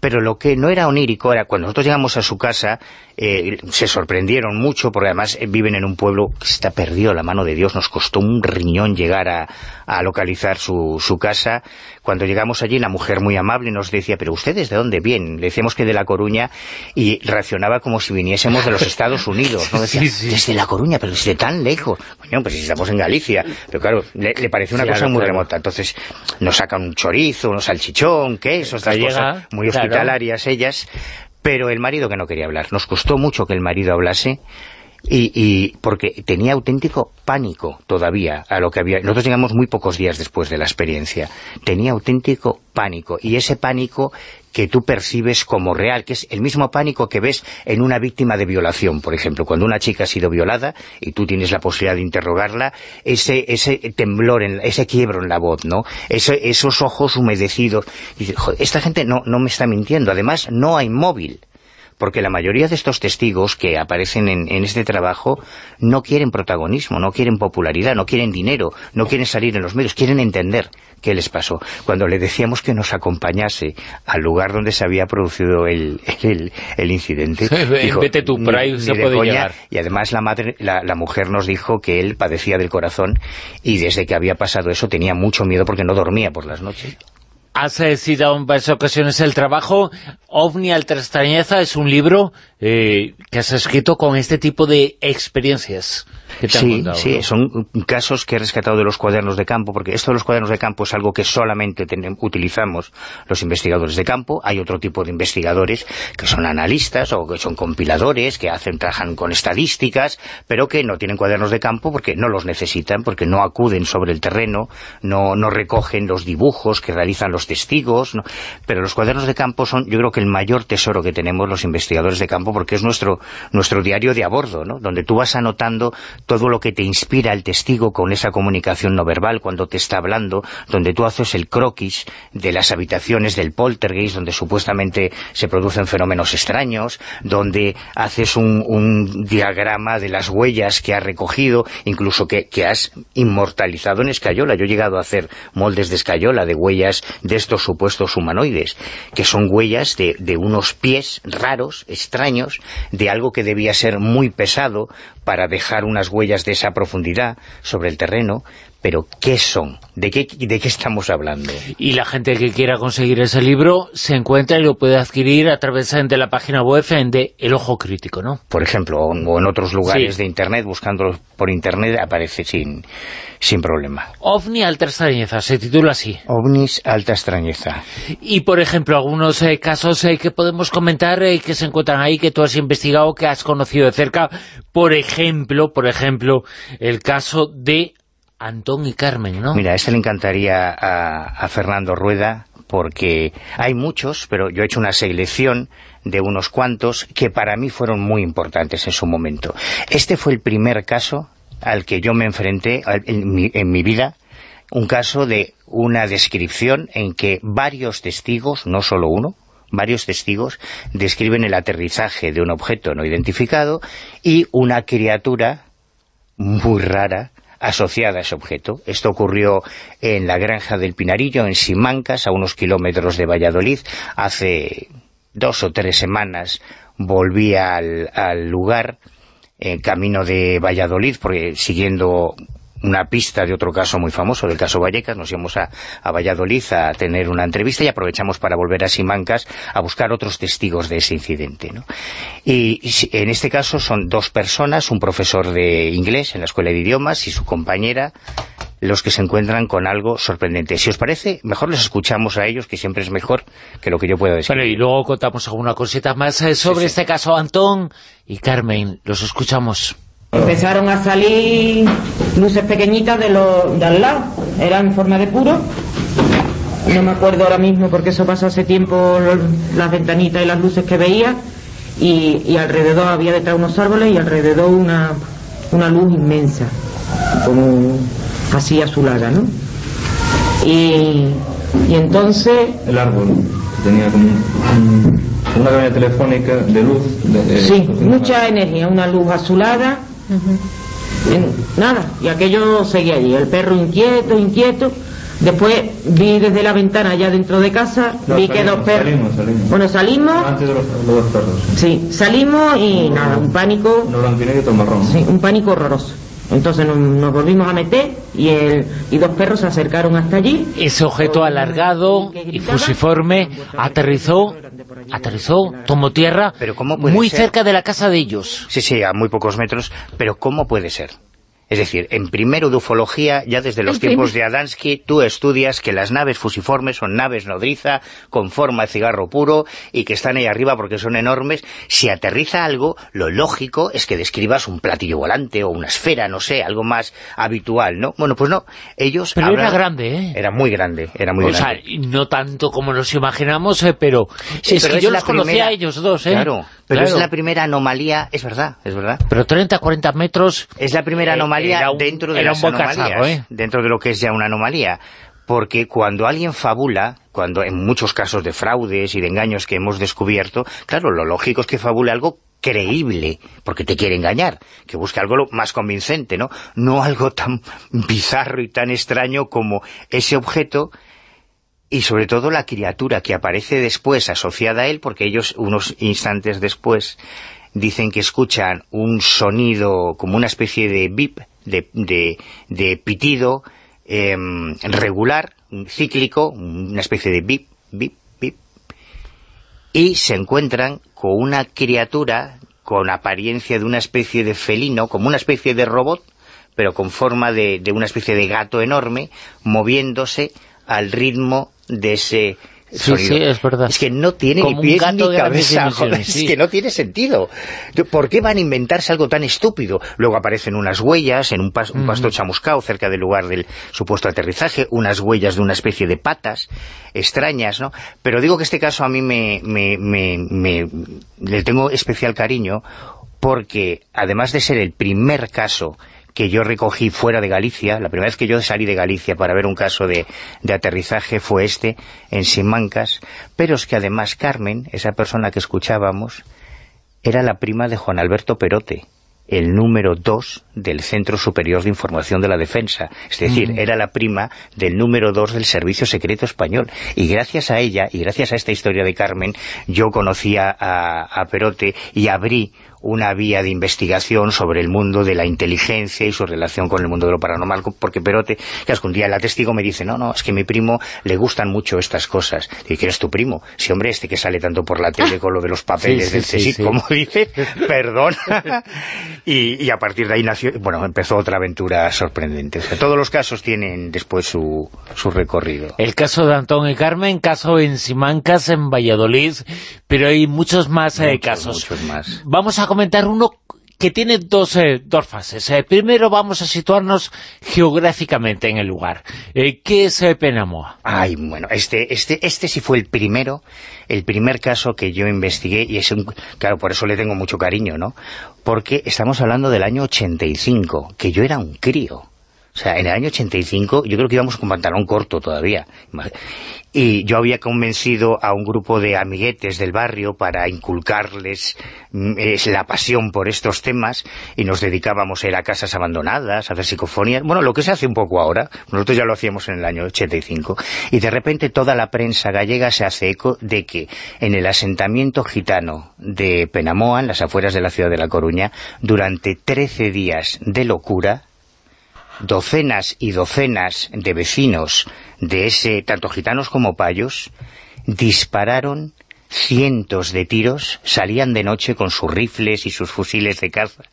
Pero lo que no era onírico era cuando nosotros llegamos a su casa, eh, se sorprendieron mucho, porque además eh, viven en un pueblo que está perdido, la mano de Dios, nos costó un riñón llegar a, a localizar su, su casa. Cuando llegamos allí, la mujer muy amable nos decía, pero ¿ustedes de dónde vienen? Le decíamos que de La Coruña, y reaccionaba como si viniésemos de los Estados Unidos, ¿no? Decía, (laughs) Sí, sí. desde La Coruña, pero desde tan lejos. Bueno, pues si estamos en Galicia. Pero claro, le, le pareció una Claro, cosa muy claro. remota. Entonces, nos sacan un chorizo, un salchichón, queso, estas Gallega, cosas muy claro. hospitalarias ellas, pero el marido que no quería hablar. Nos costó mucho que el marido hablase, y, y porque tenía auténtico pánico todavía a lo que había. Nosotros llegamos muy pocos días después de la experiencia. Tenía auténtico pánico, y ese pánico que tú percibes como real, que es el mismo pánico que ves en una víctima de violación, por ejemplo. Cuando una chica ha sido violada y tú tienes la posibilidad de interrogarla, ese, ese temblor, en, ese quiebro en la voz, ¿no? Ese- esos ojos humedecidos. Dices, "Joder, esta gente no, no me está mintiendo. Además, no hay móvil porque la mayoría de estos testigos que aparecen en, en este trabajo no quieren protagonismo, no quieren popularidad, no quieren dinero, no quieren salir en los medios, quieren entender qué les pasó. Cuando le decíamos que nos acompañase al lugar donde se había producido el, el, el incidente, (laughs) dijo, Vete tú, por ahí "Ni- se puede coña". llegar. Y además la, madre, la, la mujer nos dijo que él padecía del corazón y desde que había pasado eso tenía mucho miedo porque no dormía por las noches. Has citado en varias ocasiones el trabajo. OVNI Alta Extrañeza es un libro eh, que has escrito con este tipo de experiencias que te han Sí, contado, sí, ¿no? son casos que he rescatado de los cuadernos de campo, porque esto de los cuadernos de campo es algo que solamente utilizamos los investigadores de campo. Hay otro tipo de investigadores que son analistas o que son compiladores, que hacen trabajan con estadísticas, pero que no tienen cuadernos de campo porque no los necesitan, porque no acuden sobre el terreno, no, no recogen los dibujos que realizan los testigos. no. Pero los cuadernos de campo son, yo creo que el mayor tesoro que tenemos los investigadores de campo, porque es nuestro, nuestro diario de a bordo, ¿no? donde tú vas anotando todo lo que te inspira el testigo con esa comunicación no verbal cuando te está hablando, donde tú haces el croquis de las habitaciones del poltergeist, donde supuestamente se producen fenómenos extraños, donde haces un, un diagrama de las huellas que has recogido, incluso que, has inmortalizado en escayola. Yo he llegado a hacer moldes de escayola, de huellas de estos supuestos humanoides, que son huellas de, de unos pies raros, extraños, de algo que debía ser muy pesado para dejar unas huellas de esa profundidad sobre el terreno, pero ¿qué son? ¿De qué, de qué estamos hablando? Y la gente que quiera conseguir ese libro se encuentra y lo puede adquirir a través de la página web de El Ojo Crítico, ¿no? Por ejemplo, o o en otros lugares Sí. de Internet, buscándolo por Internet, aparece sin, sin problema. OVNI Alta Extrañeza, se titula así. OVNIs alta extrañeza. Y, por ejemplo, algunos eh, casos eh, que podemos comentar eh, que se encuentran ahí, que tú has investigado, que has conocido de cerca. Por ejemplo, por ejemplo, el caso de Antón y Carmen, ¿no? Mira, este le encantaría a, Fernando Rueda porque hay muchos, pero yo he hecho una selección de unos cuantos que para mí fueron muy importantes en su momento. Este fue el primer caso al que yo me enfrenté en mi, en mi vida, un caso de una descripción en que varios testigos, no solo uno, varios testigos describen el aterrizaje de un objeto no identificado y una criatura muy rara asociada a ese objeto. Esto ocurrió en la granja del Pinarillo, en Simancas, a unos kilómetros de Valladolid. Hace dos o tres semanas volví al, al lugar en camino de Valladolid, porque siguiendo una pista de otro caso muy famoso, del caso Vallecas, nos íbamos a, a Valladolid a tener una entrevista y aprovechamos para volver a Simancas a buscar otros testigos de ese incidente. ¿no? Y, en este caso son dos personas, un profesor de inglés en la escuela de idiomas y su compañera, los que se encuentran con algo sorprendente. Si os parece, mejor les escuchamos a ellos, que siempre es mejor que lo que yo pueda decir. Bueno, y luego contamos alguna cosita más eh, sobre este caso. Antón y Carmen, los escuchamos. Empezaron a salir luces pequeñitas de, los de al lado, eran en forma de puro. No me acuerdo ahora mismo porque eso pasó hace tiempo, las ventanitas y las luces que veía. Y, y alrededor había detrás unos árboles y alrededor una, una luz inmensa, como así azulada, ¿no? Y, y entonces... El árbol, que tenía como un- una cabina telefónica de luz. de- de- Sí, mucha energía, una luz azulada. Nada, y aquello seguía allí, el perro inquieto, inquieto. Después vi desde la ventana ya dentro de casa, No, vi que dos perros... salimos, salimos. Bueno, salimos, Antes de los, los dos perros. sí, salimos y nada, un pánico, Uno blanco y negro marrón. sí, un pánico horroroso. Entonces nos, nos volvimos a meter y, el, y dos perros se acercaron hasta allí. Ese objeto alargado y fusiforme aterrizó, aterrizó, tomó tierra, Pero ¿cómo puede muy ser? cerca de la casa de ellos. Sí, sí, a muy pocos metros, pero ¿cómo puede ser? Es decir, en primero de ufología, ya desde los tiempos primer- de Adamski, tú estudias que las naves fusiformes son naves nodriza, con forma de cigarro puro, y que están ahí arriba porque son enormes. Si aterriza algo, lo lógico es que describas un platillo volante o una esfera, no sé, algo más habitual, ¿no? Bueno, pues no, ellos... Pero hablan- era grande, ¿eh? Era muy grande, era muy o sea, grande. no tanto como nos imaginamos, eh, pero Sí, es pero que es yo los conocía primera- a ellos dos, ¿eh? Claro, pero Claro. es la primera anomalía, es verdad, es verdad. Pero 30, 40 metros... Es la primera Eh, anomalía era un- dentro de las anomalías, ¿eh? dentro de lo que es ya una anomalía. Porque cuando alguien fabula, cuando en muchos casos de fraudes y de engaños que hemos descubierto, claro, lo lógico es que fabule algo creíble, porque te quiere engañar, que busque algo más convincente, ¿no? No algo tan bizarro y tan extraño como ese objeto y sobre todo la criatura que aparece después asociada a él, porque ellos unos instantes después dicen que escuchan un sonido como una especie de bip, de, de, de pitido em, regular, cíclico, una especie de bip, bip, bip, y se encuentran con una criatura con apariencia de una especie de felino, como una especie de robot, pero con forma de, de una especie de gato enorme, moviéndose al ritmo de ese Sí, es verdad. Es que no tiene Como ni pies ni cabeza, dimensiones, joder, sí. es que no tiene sentido. ¿Por qué van a inventarse algo tan estúpido? Luego aparecen unas huellas en un, pas- un pasto chamuscado cerca del lugar del supuesto aterrizaje, unas huellas de una especie de patas extrañas, ¿no? Pero digo que este caso a mí me, me, me, me- le tengo especial cariño porque además de ser el primer caso que yo recogí fuera de Galicia, la primera vez que yo salí de Galicia para ver un caso de, de aterrizaje fue este, en Simancas, pero es que además Carmen, esa persona que escuchábamos, era la prima de Juan Alberto Perote, el número 2 del Centro Superior de Información de la Defensa. Es decir, Mm. era la prima del número 2 del Servicio Secreto Español. Y gracias a ella, y gracias a esta historia de Carmen, yo conocía a, a Perote y abrí una vía de investigación sobre el mundo de la inteligencia y su relación con el mundo de lo paranormal, porque Perote, que un día el testigo me dice, no, no, es que a mi primo le gustan mucho estas cosas. Y que eres tu primo? Si, hombre, este que sale tanto por la tele con lo de los papeles Sí, sí, del sí, CSIC, sí. como dice, perdón. (laughs) y, y a partir de ahí nació, bueno, empezó otra aventura sorprendente. O sea, todos los casos tienen después su, su recorrido. El caso de Antón y Carmen, caso en Simancas, en Valladolid, pero hay muchos más eh, Muchos, casos. muchos más. Vamos a comentar uno que tiene dos, eh, dos fases. Eh, primero vamos a situarnos geográficamente en el lugar. Eh, ¿Qué es eh, Penamoa? Ay, bueno, este, este, este sí fue el primero, el primer caso que yo investigué, y es un, claro, por eso le tengo mucho cariño, ¿no? Porque estamos hablando del año 85, que yo era un crío. O sea, en el año 85 yo creo que íbamos con pantalón corto todavía. Y yo había convencido a un grupo de amiguetes del barrio para inculcarles mm, la pasión por estos temas y nos dedicábamos a ir a casas abandonadas, a hacer psicofonías, bueno, lo que se hace un poco ahora, nosotros ya lo hacíamos en el año 85, y de repente toda la prensa gallega se hace eco de que en el asentamiento gitano de Penamoa, en las afueras de la ciudad de La Coruña, durante 13 días de locura, docenas y docenas de vecinos de ese, tanto gitanos como payos, dispararon cientos de tiros, salían de noche con sus rifles y sus fusiles de caza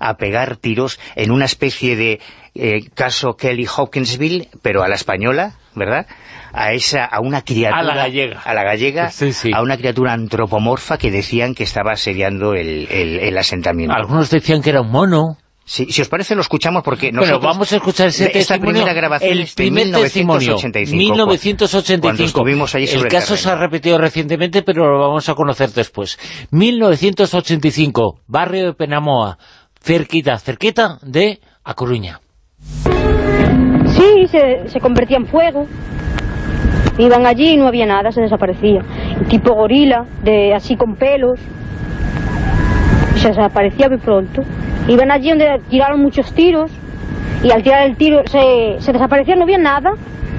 a pegar tiros en una especie de eh, caso Kelly Hopkinsville, pero a la española, ¿verdad? A esa, a una criatura... A la gallega. A la gallega, Sí, sí. a una criatura antropomorfa que decían que estaba asediando el, el- el asentamiento. Algunos decían que era un mono. Sí, si os parece lo escuchamos porque Bueno, nosotros... vamos a escuchar ese de esta testimonio. primera grabación el de primer testimonio, 1985, 1985. cuando estuvimos allí sobre el el caso se ha repetido recientemente, pero lo vamos a conocer después. 1985, barrio de Penamoa, cerquita, cerquita de A Coruña. Sí, se, se convertía en fuego. Iban allí y no había nada, se desaparecía. Tipo gorila, de así con pelos. Se desaparecía muy pronto. Iban allí donde tiraron muchos tiros y al tirar el tiro se, se desaparecía, no había nada.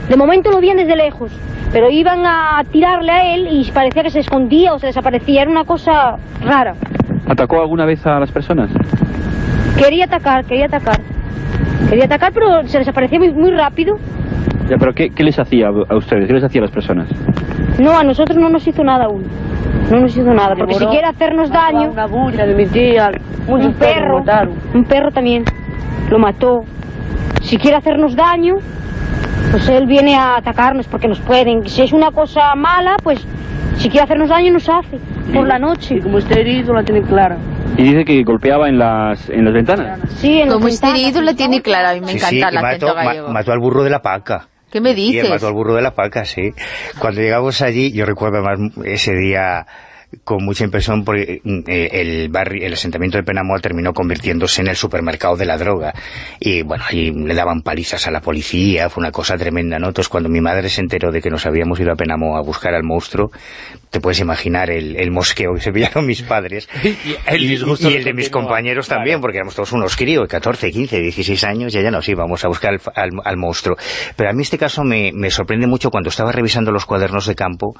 De momento lo veían desde lejos, pero iban a tirarle a él y parecía que se escondía o se desaparecía. Era una cosa rara. ¿Atacó alguna vez a las personas? Quería atacar, quería atacar. Quería atacar, pero se desaparecía muy, muy rápido. Ya, pero ¿qué, qué les hacía a ustedes? ¿Qué les hacía a las personas? No, a nosotros no nos hizo nada aún. No nos hizo nada, porque si quiere hacernos daño... Una bulla de mi tía, un perro, un perro también, lo mató. Si quiere hacernos daño, pues él viene a atacarnos porque nos pueden. Si es una cosa mala, pues si quiere hacernos daño nos hace, por la noche. Y como está herido, la tiene clara. Y dice que golpeaba en las, en las ventanas. Sí, en Como este herido la tiene clara, a mí me Sí, encanta sí, acento mató, ma- gallego. mató al burro de la paca. ¿Qué me Y dices? mató al burro de la paca, sí. Cuando llegamos allí, yo recuerdo más ese día con mucha impresión porque eh, el barrio, el asentamiento de Penamoa terminó convirtiéndose en el supermercado de la droga y bueno, allí le daban palizas a la policía, fue una cosa tremenda, ¿no? Entonces cuando mi madre se enteró de que nos habíamos ido a Penamoa a buscar al monstruo, te puedes imaginar el, el mosqueo que se pillaron mis padres (laughs) el y el de mis compañeros también, porque éramos todos unos críos, 14, 15, 16 años, y ya nos íbamos a buscar al, al- al monstruo. Pero a mí este caso me, me sorprende mucho cuando estaba revisando los cuadernos de campo,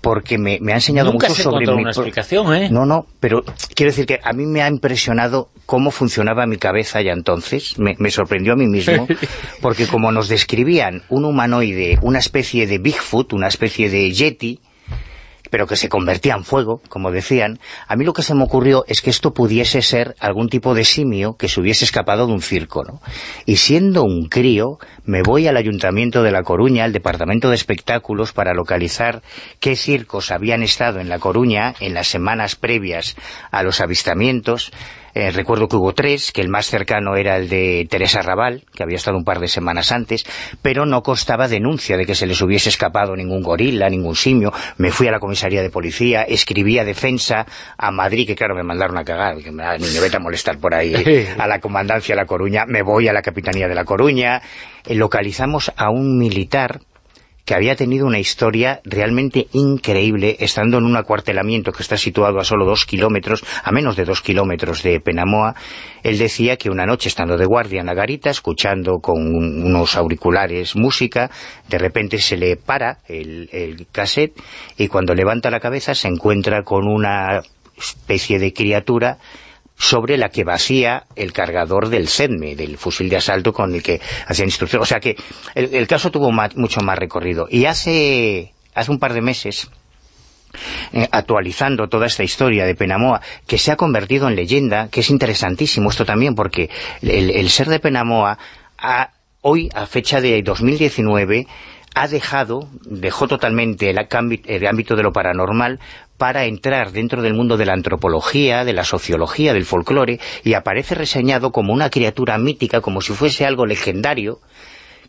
porque me, me ha enseñado mucho sobre una explicación, ¿eh? No, no, pero quiero decir que a mí me ha impresionado cómo funcionaba mi cabeza ya entonces, me, me sorprendió a mí mismo, (laughs) porque como nos describían un humanoide, una especie de Bigfoot, una especie de Yeti, pero que se convertía en fuego, como decían, a mí lo que se me ocurrió es que esto pudiese ser algún tipo de simio que se hubiese escapado de un circo, ¿no? Y siendo un crío, me voy al Ayuntamiento de La Coruña, al Departamento de Espectáculos, para localizar qué circos habían estado en La Coruña en las semanas previas a los avistamientos, eh, recuerdo que hubo tres, que el más cercano era el de Teresa Raval, que había estado un par de semanas antes, pero no constaba denuncia de que se les hubiese escapado ningún gorila, ningún simio. Me fui a la comisaría de policía, escribí a defensa a Madrid, que claro, me mandaron a cagar, que me, ni me vete a molestar por ahí, (laughs) a la comandancia de La Coruña, me voy a la capitanía de La Coruña, eh, localizamos a un militar que había tenido una historia realmente increíble, estando en un acuartelamiento que está situado a solo dos kilómetros, a menos de dos kilómetros de Penamoa, él decía que una noche estando de guardia en la garita, escuchando con un- unos auriculares música, de repente se le para el, el cassette y cuando levanta la cabeza se encuentra con una especie de criatura sobre la que vacía el cargador del CEDME, del fusil de asalto con el que hacían instrucción. O sea que el, caso tuvo mucho más recorrido. Y hace, hace un par de meses, eh, actualizando toda esta historia de Penamoa, que se ha convertido en leyenda, que es interesantísimo esto también, porque el, ser de Penamoa, hoy, a fecha de 2019, ha dejado, dejó totalmente el, el ámbito de lo paranormal para entrar dentro del mundo de la antropología, de la sociología, del folclore, y aparece reseñado como una criatura mítica, como si fuese algo legendario,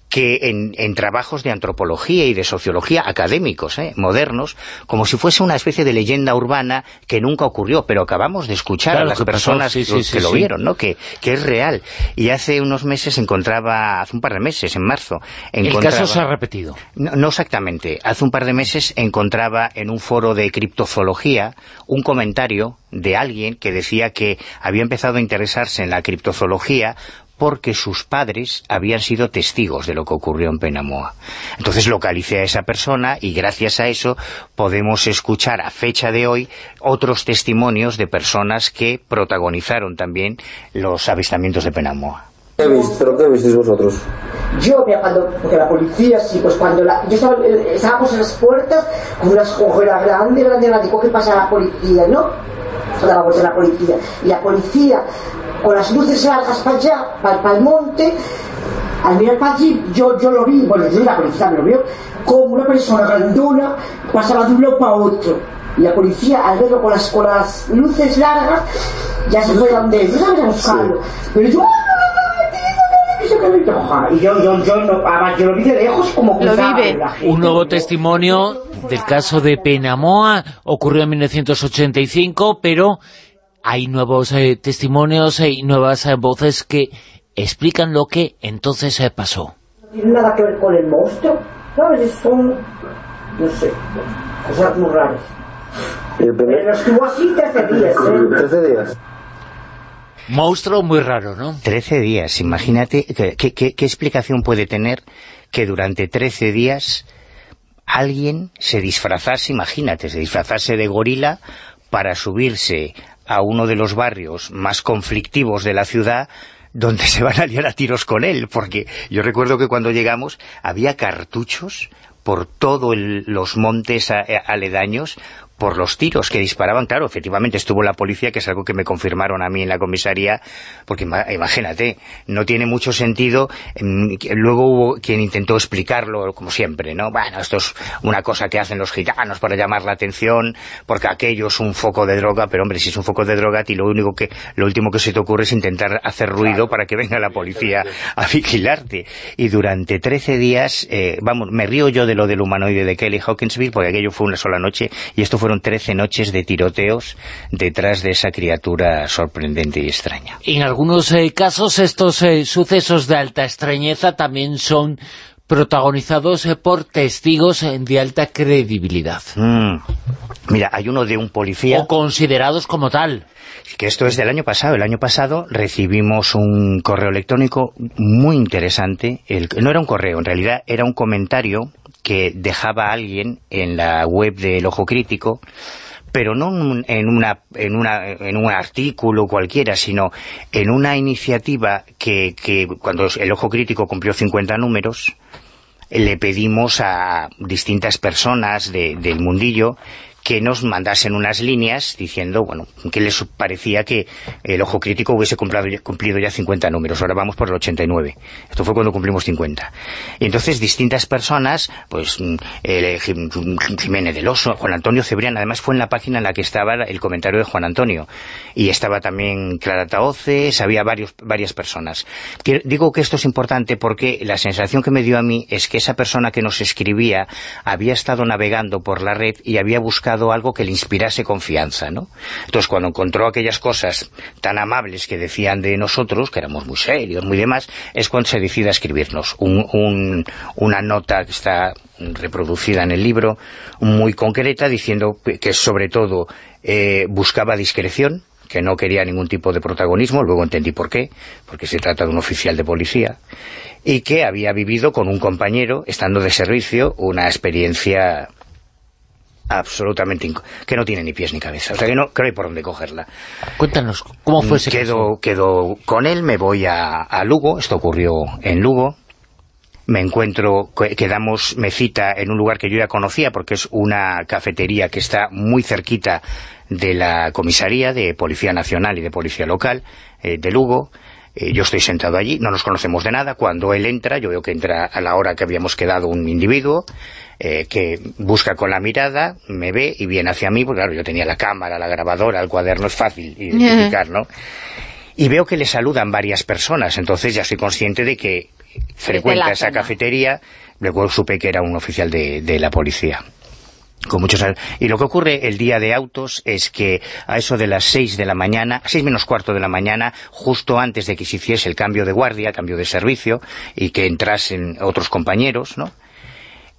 que en, en trabajos de antropología y de sociología académicos, ¿eh? modernos, como si fuese una especie de leyenda urbana que nunca ocurrió, pero acabamos de escuchar Claro a las personas sí, que, sí, sí, que lo vieron, ¿no? Que, que es real. Y hace unos meses se encontraba, hace un par de meses, en marzo, El encontraba... caso se ha repetido. No, no exactamente. Hace un par de meses encontraba en un foro de criptozoología un comentario de alguien que decía que había empezado a interesarse en la criptozoología porque sus padres habían sido testigos de lo que ocurrió en Penamoa. Entonces localicé a esa persona y gracias a eso podemos escuchar a fecha de hoy otros testimonios de personas que protagonizaron también los avistamientos de Penamoa. ¿Qué veis? ¿Pero qué vosotros? Yo, mira, cuando, porque la policía, sí, pues cuando la, yo estaba, estábamos en las puertas con unas cojeras grandes, grandes, grandes, ¿qué pasa la policía, no? Estábamos en la policía, y la policía, con las luces largas para allá, para, el monte, al mirar para allí, yo, yo lo vi, bueno, yo la policía me lo vio, como una persona grandona pasaba de un lado para otro. Y la policía, al verlo con las, con las luces largas, ya se fue donde ellos, a buscarlo. Pero yo, y yo, yo, yo, no, yo lo vi de lejos como lo vive. Un nuevo testimonio del caso de Penamoa ocurrió en 1985, pero hay nuevos eh, testimonios y nuevas eh, voces que explican lo que entonces eh, pasó. No tiene nada que ver con el monstruo, ¿sabes? Son, no sé, cosas muy raras. Pero estuvo así 13 días, ¿eh? 13 días. Monstruo muy raro, ¿no? 13 días, imagínate, ¿qué, qué, explicación puede tener que durante 13 días alguien se disfrazase, imagínate, se disfrazase de gorila para subirse a uno de los barrios más conflictivos de la ciudad donde se van a liar a tiros con él, porque yo recuerdo que cuando llegamos había cartuchos por todos los montes aledaños por los tiros que disparaban, claro, efectivamente estuvo la policía, que es algo que me confirmaron a mí en la comisaría, porque imagínate, no tiene mucho sentido, mm, luego hubo quien intentó explicarlo, como siempre, ¿no? Bueno, esto es una cosa que hacen los gitanos para llamar la atención, porque aquello es un foco de droga, pero hombre, si es un foco de droga, y lo único que, lo último que se te ocurre es intentar hacer ruido para que venga la policía a vigilarte. Y durante 13 días, eh, vamos, me río yo de lo del humanoide de Kelly Hawkinsville, porque aquello fue una sola noche, y esto fue fueron 13 noches de tiroteos detrás de esa criatura sorprendente y extraña. En algunos eh, casos estos eh, sucesos de alta extrañeza también son protagonizados eh, por testigos de alta credibilidad. Mm. Mira, hay uno de un policía... O considerados como tal. Que esto es del año pasado. El año pasado recibimos un correo electrónico muy interesante. no era un correo, en realidad era un comentario que dejaba alguien en la web del Ojo Crítico, pero no en, una, en, una, en un artículo cualquiera, sino en una iniciativa que, que cuando el Ojo Crítico cumplió 50 números, le pedimos a distintas personas del mundillo que nos mandasen unas líneas diciendo, bueno, que les parecía que el ojo crítico hubiese cumplido ya 50 números, ahora vamos por el 89. Esto fue cuando cumplimos 50. Y entonces distintas personas, pues mm, el, Jiménez del Oso, Juan Antonio Cebrián, además fue en la página en la que estaba el comentario de Juan Antonio, y estaba también Clara Taoces, había varios, varias personas. Digo que esto es importante porque la sensación que me dio a mí es que esa persona que nos escribía había estado navegando por la red y había buscado algo que le inspirase confianza, ¿no? Entonces, cuando encontró aquellas cosas tan amables que decían de nosotros, que éramos muy serios, muy demás, es cuando se decide a escribirnos una nota que está reproducida en el libro, muy concreta, diciendo que sobre todo eh, buscaba discreción, que no quería ningún tipo de protagonismo, luego entendí por qué, porque se trata de un oficial de policía, y que había vivido con un compañero, estando de servicio, una experiencia absolutamente que no tiene ni pies ni cabeza, o sea que no, creo hay por dónde cogerla. Cuéntanos, ¿cómo fue ese quedo, quedo con él, me voy a, a, Lugo, esto ocurrió en Lugo, me encuentro, quedamos, me cita en un lugar que yo ya conocía porque es una cafetería que está muy cerquita de la comisaría de Policía Nacional y de Policía Local eh, de Lugo, eh, yo estoy sentado allí, no nos conocemos de nada, cuando él entra, yo veo que entra a la hora que habíamos quedado un individuo, eh, que busca con la mirada, me ve y viene hacia mí, porque claro, yo tenía la cámara, la grabadora, el cuaderno, es fácil identificar, ¿no? (laughs) Y veo que le saludan varias personas, entonces ya soy consciente de que frecuenta esa cafetería, luego supe que era un oficial de, de la policía con muchos Y lo que ocurre el día de autos es que a eso de las seis de la mañana, seis menos cuarto de la mañana, justo antes de que se hiciese el cambio de guardia, cambio de servicio, y que entrasen otros compañeros, ¿no?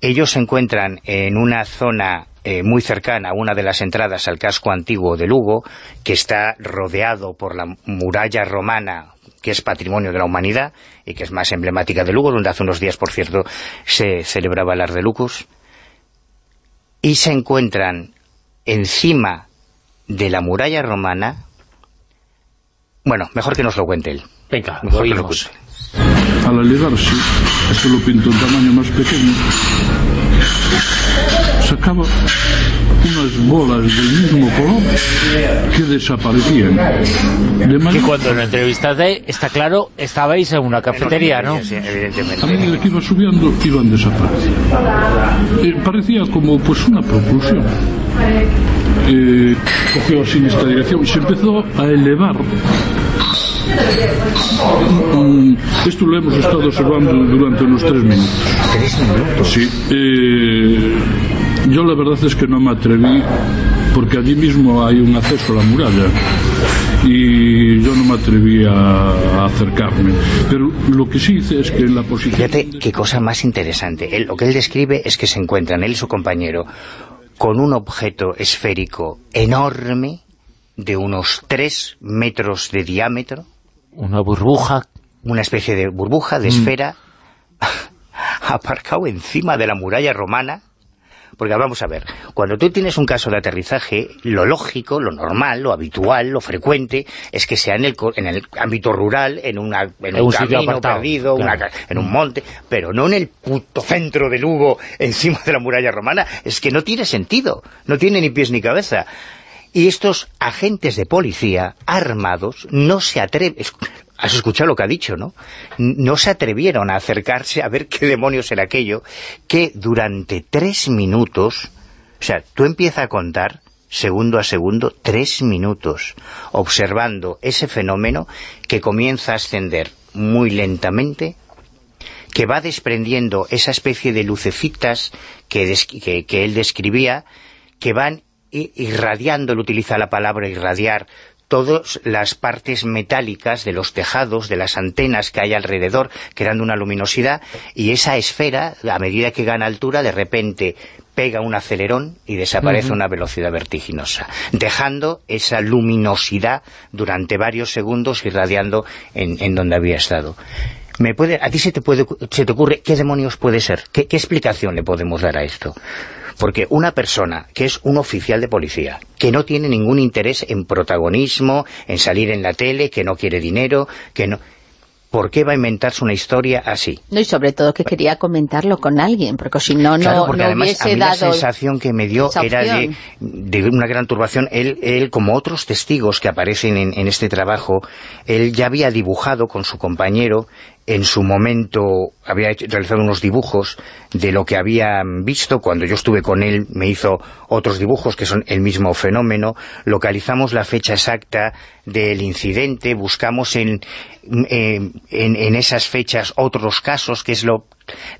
Ellos se encuentran en una zona eh, muy cercana a una de las entradas al casco antiguo de Lugo, que está rodeado por la muralla romana que es patrimonio de la humanidad y que es más emblemática de Lugo, donde hace unos días, por cierto, se celebraba el Lucus y se encuentran encima de la muralla romana bueno, mejor que nos lo cuente él. Venga, mejor Que lo Al elevarse, esto lo pinto en tamaño más pequeño, sacaba unas bolas del mismo color que desaparecían. De Que cuando lo entrevistaste, está claro, estabais en una cafetería, ¿no? a medida que iba subiendo, iban desapareciendo. Eh, parecía como pues una propulsión. Eh, cogió así esta dirección, se empezó a elevar. Mm, Esto lo hemos estado observando durante unos tres minutos. ¿Tres minutos? Sí. Eh, yo la verdad es que no me atreví, porque allí mismo hay un acceso a la muralla. Y yo no me atreví a, acercarme. Pero lo que sí hice es que en la posición... Fíjate qué cosa más interesante. Él- lo que él describe es que se encuentran él y su compañero con un objeto esférico enorme de unos 3 metros de diámetro. Una burbuja. Una especie de burbuja, de Mm. esfera, (laughs) aparcado encima de la muralla romana. Porque vamos a ver, cuando tú tienes un caso de aterrizaje, lo lógico, lo normal, lo habitual, lo frecuente, es que sea en el, en el ámbito rural, en, una, en En un, camino apartado, perdido, una claro. ca- en un monte, pero no en el puto centro de Lugo, (laughs) encima de la muralla romana. Es que no tiene sentido, no tiene ni pies ni cabeza. Y estos agentes de policía armados no se atreven... Has escuchado lo que ha dicho, ¿no? No se atrevieron a acercarse a ver qué demonios era aquello, que durante tres minutos... O sea, tú empiezas a contar, segundo a segundo, tres minutos, observando ese fenómeno que comienza a ascender muy lentamente, que va desprendiendo esa especie de lucecitas que, que- él describía, que van irradiando, él utiliza la palabra irradiar, todas las partes metálicas de los tejados, de las antenas que hay alrededor, creando una luminosidad, y esa esfera, a medida que gana altura, de repente pega un acelerón y desaparece a una velocidad vertiginosa, dejando esa luminosidad durante varios segundos irradiando en, en donde había estado. ¿Me puede, ¿A ti se te, puede, se te ocurre qué demonios puede ser? ¿Qué, ¿Qué explicación le podemos dar a esto? Porque una persona que es un oficial de policía, que no tiene ningún interés en protagonismo, en salir en la tele, que no quiere dinero, que no... ¿Por qué va a inventarse una historia así? No, y sobre todo que quería comentarlo con alguien, porque si no, no, Claro, porque no además a hubiese mí la dado... sensación que me dio era de, de una gran turbación. Él, él, como otros testigos que aparecen en, en este trabajo, él ya había dibujado con su compañero, en su momento había hecho- realizado unos dibujos de lo que habían visto. Cuando yo estuve con él me hizo otros dibujos que son el mismo fenómeno. Localizamos la fecha exacta del incidente, buscamos en, en, en- en esas fechas otros casos, que es lo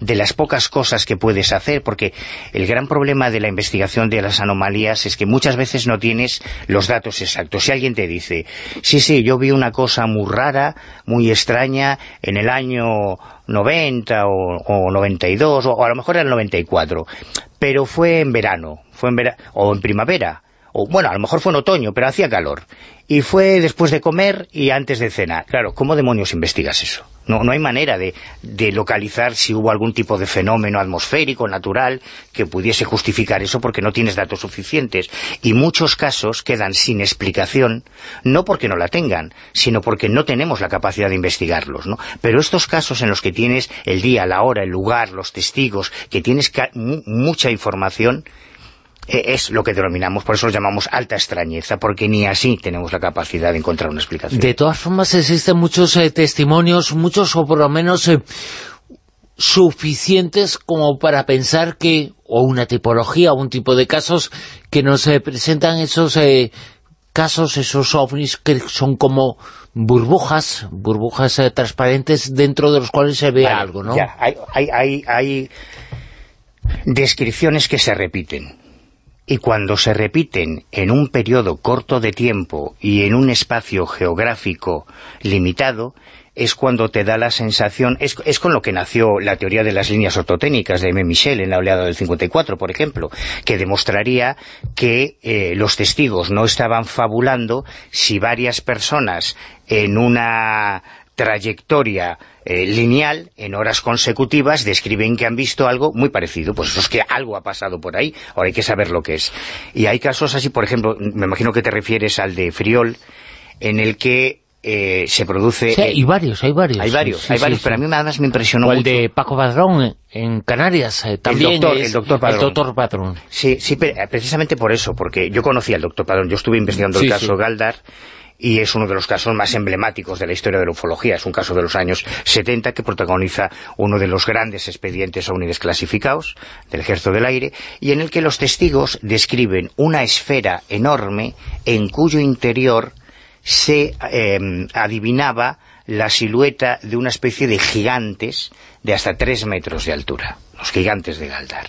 de las pocas cosas que puedes hacer, porque el gran problema de la investigación de las anomalías es que muchas veces no tienes los datos exactos. Si alguien te dice, sí, sí, yo vi una cosa muy rara, muy extraña, en el año 90 o, o 92, o, a lo mejor era el 94, pero fue en verano, fue en vera- o en primavera, bueno, a lo mejor fue en otoño, pero hacía calor. Y fue después de comer y antes de cenar. Claro, ¿cómo demonios investigas eso? No, no hay manera de, de localizar si hubo algún tipo de fenómeno atmosférico, natural, que pudiese justificar eso porque no tienes datos suficientes. Y muchos casos quedan sin explicación, no porque no la tengan, sino porque no tenemos la capacidad de investigarlos, ¿no? Pero estos casos en los que tienes el día, la hora, el lugar, los testigos, que tienes mucha información, es lo que denominamos, por eso lo llamamos alta extrañeza, porque ni así tenemos la capacidad de encontrar una explicación. De todas formas existen muchos eh, testimonios, muchos o por lo menos eh, suficientes como para pensar que, o una tipología, o un tipo de casos que nos eh, presentan esos eh, casos, esos ovnis que son como burbujas, burbujas eh, transparentes dentro de los cuales se ve Vale, algo, ¿no? ya, hay, hay, hay, hay descripciones que se repiten. Y cuando se repiten en un periodo corto de tiempo y en un espacio geográfico limitado, es cuando te da la sensación, es, es con lo que nació la teoría de las líneas ortotécnicas de M. Michel en la oleada del 54, por ejemplo, que demostraría que eh, los testigos no estaban fabulando si varias personas en una trayectoria eh, lineal en horas consecutivas describen que han visto algo muy parecido. Pues eso es que algo ha pasado por ahí. Ahora hay que saber lo que es. Y hay casos así, por ejemplo, me imagino que te refieres al de Friol, en el que eh, se produce... Sí, hay varios, hay varios. Hay varios, Sí, hay sí, varios, pero a mí además me impresionó O el mucho. de Paco Padrón en Canarias eh, también. doctor- es- el doctor Padrón. El doctor Padrón. Sí, sí, precisamente por eso, porque yo conocía al doctor Padrón, yo estuve investigando el caso. Galdar y es uno de los casos más emblemáticos de la historia de la ufología. Es un caso de los años 70 que protagoniza uno de los grandes expedientes aún desclasificados del Ejército del Aire y en el que los testigos describen una esfera enorme en cuyo interior se eh, adivinaba la silueta de una especie de gigantes de hasta tres metros de altura, los gigantes de Galdar.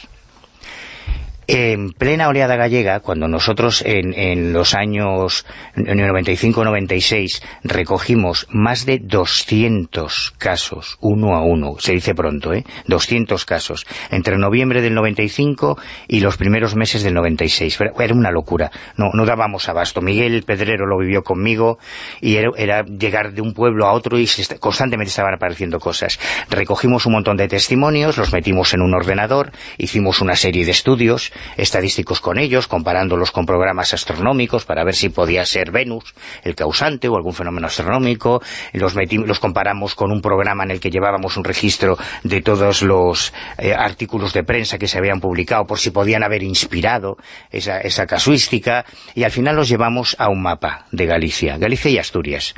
En plena oleada gallega, cuando nosotros en, en los años 95-96 recogimos más de 200 casos, uno a uno, se dice pronto, ¿eh? 200 casos, entre noviembre del 95 y los primeros meses del 96. Era una locura, no, no dábamos abasto. Miguel Pedrero lo vivió conmigo y era, era llegar de un pueblo a otro y se constantemente estaban apareciendo cosas. Recogimos un montón de testimonios, los metimos en un ordenador, hicimos una serie de estudios estadísticos con ellos, comparándolos con programas astronómicos para ver si podía ser Venus el causante o algún fenómeno astronómico, los, los comparamos con un programa en el que llevábamos un registro de todos los eh, artículos de prensa que se habían publicado por si podían haber inspirado esa, esa casuística y al final los llevamos a un mapa de Galicia, Galicia y Asturias.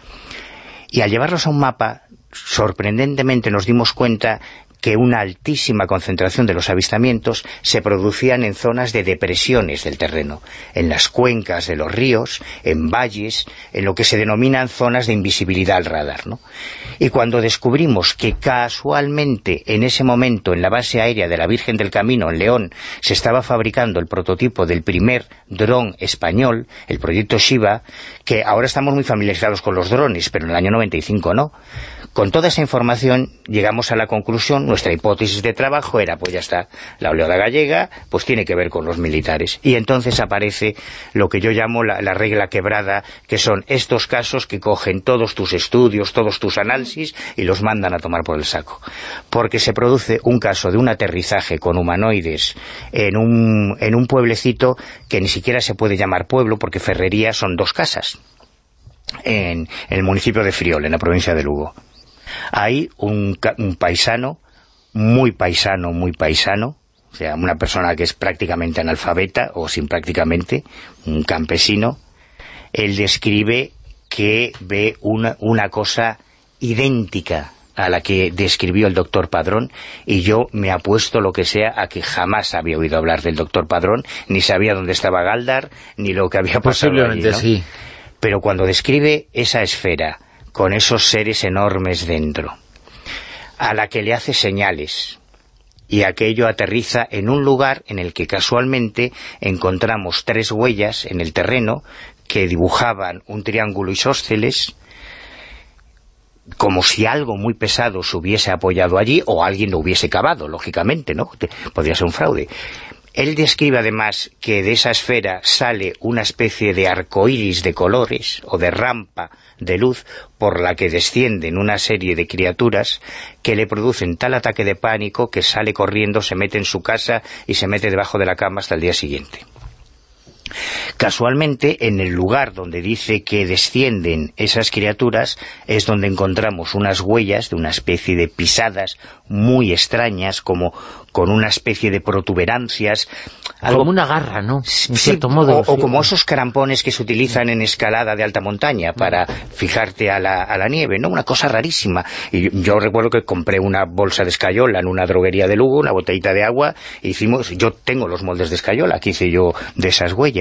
Y al llevarlos a un mapa, sorprendentemente nos dimos cuenta que una altísima concentración de los avistamientos se producían en zonas de depresiones del terreno, en las cuencas de los ríos, en valles, en lo que se denominan zonas de invisibilidad al radar. ¿no? Y cuando descubrimos que casualmente en ese momento en la base aérea de la Virgen del Camino, en León, se estaba fabricando el prototipo del primer dron español, el proyecto Shiva, que ahora estamos muy familiarizados con los drones, pero en el año 95 no. Con toda esa información llegamos a la conclusión, nuestra hipótesis de trabajo era, pues ya está, la oleada gallega, pues tiene que ver con los militares. Y entonces aparece lo que yo llamo la, la regla quebrada, que son estos casos que cogen todos tus estudios, todos tus análisis y los mandan a tomar por el saco. Porque se produce un caso de un aterrizaje con humanoides en un, en un pueblecito que ni siquiera se puede llamar pueblo, porque Ferrería son dos casas. En, en el municipio de Friol, en la provincia de Lugo. Hay un, un paisano, muy paisano, muy paisano, o sea, una persona que es prácticamente analfabeta, o sin prácticamente, un campesino, él describe que ve una, una cosa idéntica a la que describió el doctor Padrón y yo me apuesto lo que sea a que jamás había oído hablar del doctor Padrón, ni sabía dónde estaba Galdar, ni lo que había pasado Posiblemente allí, ¿no? sí. Pero cuando describe esa esfera, con esos seres enormes dentro, a la que le hace señales, y aquello aterriza en un lugar en el que casualmente encontramos tres huellas en el terreno que dibujaban un triángulo isósceles, como si algo muy pesado se hubiese apoyado allí o alguien lo hubiese cavado, lógicamente, ¿no? Podría ser un fraude. Él describe además que de esa esfera sale una especie de arcoíris de colores o de rampa de luz por la que descienden una serie de criaturas que le producen tal ataque de pánico que sale corriendo, se mete en su casa y se mete debajo de la cama hasta el día siguiente. Casualmente, en el lugar donde dice que descienden esas criaturas es donde encontramos unas huellas de una especie de pisadas muy extrañas, como con una especie de protuberancias. Como una garra, ¿no? En Sí, cierto modo. o, como esos crampones que se utilizan en escalada de alta montaña para fijarte a la, a la nieve, ¿no? Una cosa rarísima. Y yo, yo recuerdo que compré una bolsa de escayola en una droguería de Lugo, una botellita de agua, e hicimos, yo tengo los moldes de escayola que hice yo de esas huellas.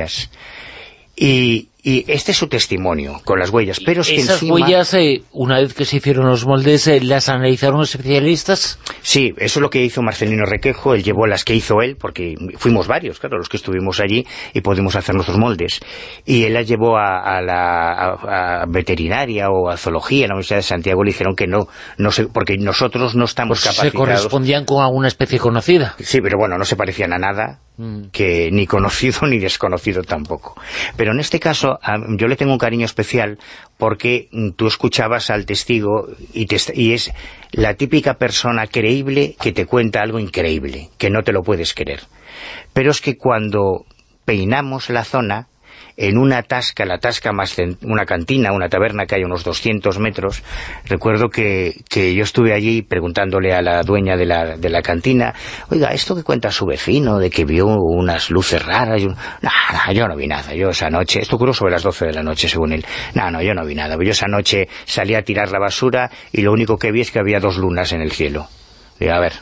Y, y este es su testimonio con las huellas, pero es que Esas encima- huellas, eh, una vez que se hicieron los moldes, eh, ¿las analizaron los especialistas? Sí, eso es lo que hizo Marcelino Requejo, él llevó las que hizo él, porque fuimos varios, claro, los que estuvimos allí y pudimos hacer nuestros moldes. Y él las llevó a, a la a- a veterinaria o a zoología en la Universidad de Santiago le dijeron que no, no sé, porque nosotros no estamos Pues se capacitados. correspondían con alguna especie conocida. Sí, pero bueno, no se parecían a nada, que ni conocido (laughs) ni desconocido tampoco. Pero en este caso, yo le tengo un cariño especial porque mm, tú escuchabas al testigo y, te y es la típica persona creíble que te cuenta algo increíble, que no te lo puedes creer. Pero es que cuando peinamos la zona, en una tasca, la tasca más una cantina, una taberna que hay unos 200 metros. Recuerdo que, que yo estuve allí preguntándole a la dueña de la, de la cantina, oiga, esto que cuenta su vecino, de que vio unas luces raras, y nada, yo no vi nada, yo esa noche, esto ocurrió sobre las 12 de la noche según él, no, no, yo no vi nada, yo esa noche salí a tirar la basura y lo único que vi es que había dos lunas en el cielo. Digo, a ver,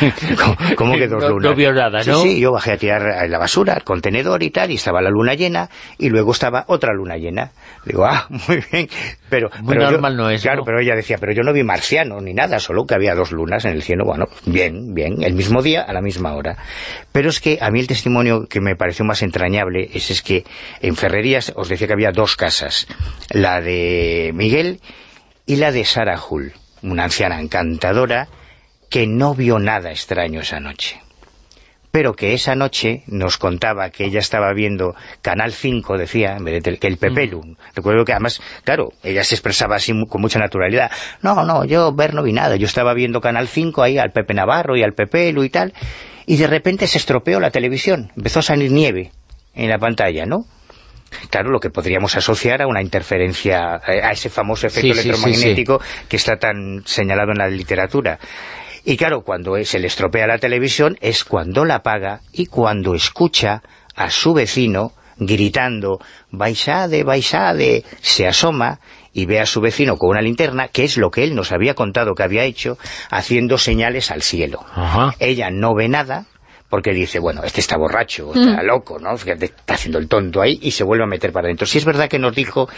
(laughs) ¿cómo, que dos No- lunas? no vio nada, Sí, ¿no? Sí, yo bajé a tirar la basura, el contenedor y tal, y estaba la luna llena, y luego estaba otra luna llena. Digo, ah, (laughs) muy bien, pero... Muy pero yo- normal no es, Claro, ¿no? pero ella decía, pero yo no vi marciano ni nada, solo que había dos lunas en el cielo. Bueno, bien, bien, el mismo día, a la misma hora. Pero es que a mí el testimonio que me pareció más entrañable es, es que en Ferrerías os decía que había dos casas, la de Miguel y la de Sara Hull, una anciana encantadora que no vio nada extraño esa noche. Pero que esa noche nos contaba que ella estaba viendo Canal 5, decía, en vez de tel- que el Pepelu. Recuerdo que además, claro, ella se expresaba así con mucha naturalidad. No, no, yo ver no vi nada. Yo estaba viendo Canal 5 ahí al Pepe Navarro y al Pepelu y tal. Y de repente se estropeó la televisión. Empezó a salir nieve en la pantalla, ¿no? Claro, lo que podríamos asociar a una interferencia, eh, a ese famoso efecto Sí, sí, sí, electromagnético que está tan señalado en la literatura. Y claro, cuando se le estropea la televisión es cuando la apaga y cuando escucha a su vecino gritando «Baixade, baixade», se asoma y ve a su vecino con una linterna, que es lo que él nos había contado que había hecho, haciendo señales al cielo. Ella no ve nada, porque dice, bueno, este está borracho, está Mm. loco, ¿no? Fíjate, Está haciendo el tonto ahí y se vuelve a meter para adentro. Sí es verdad que nos dijo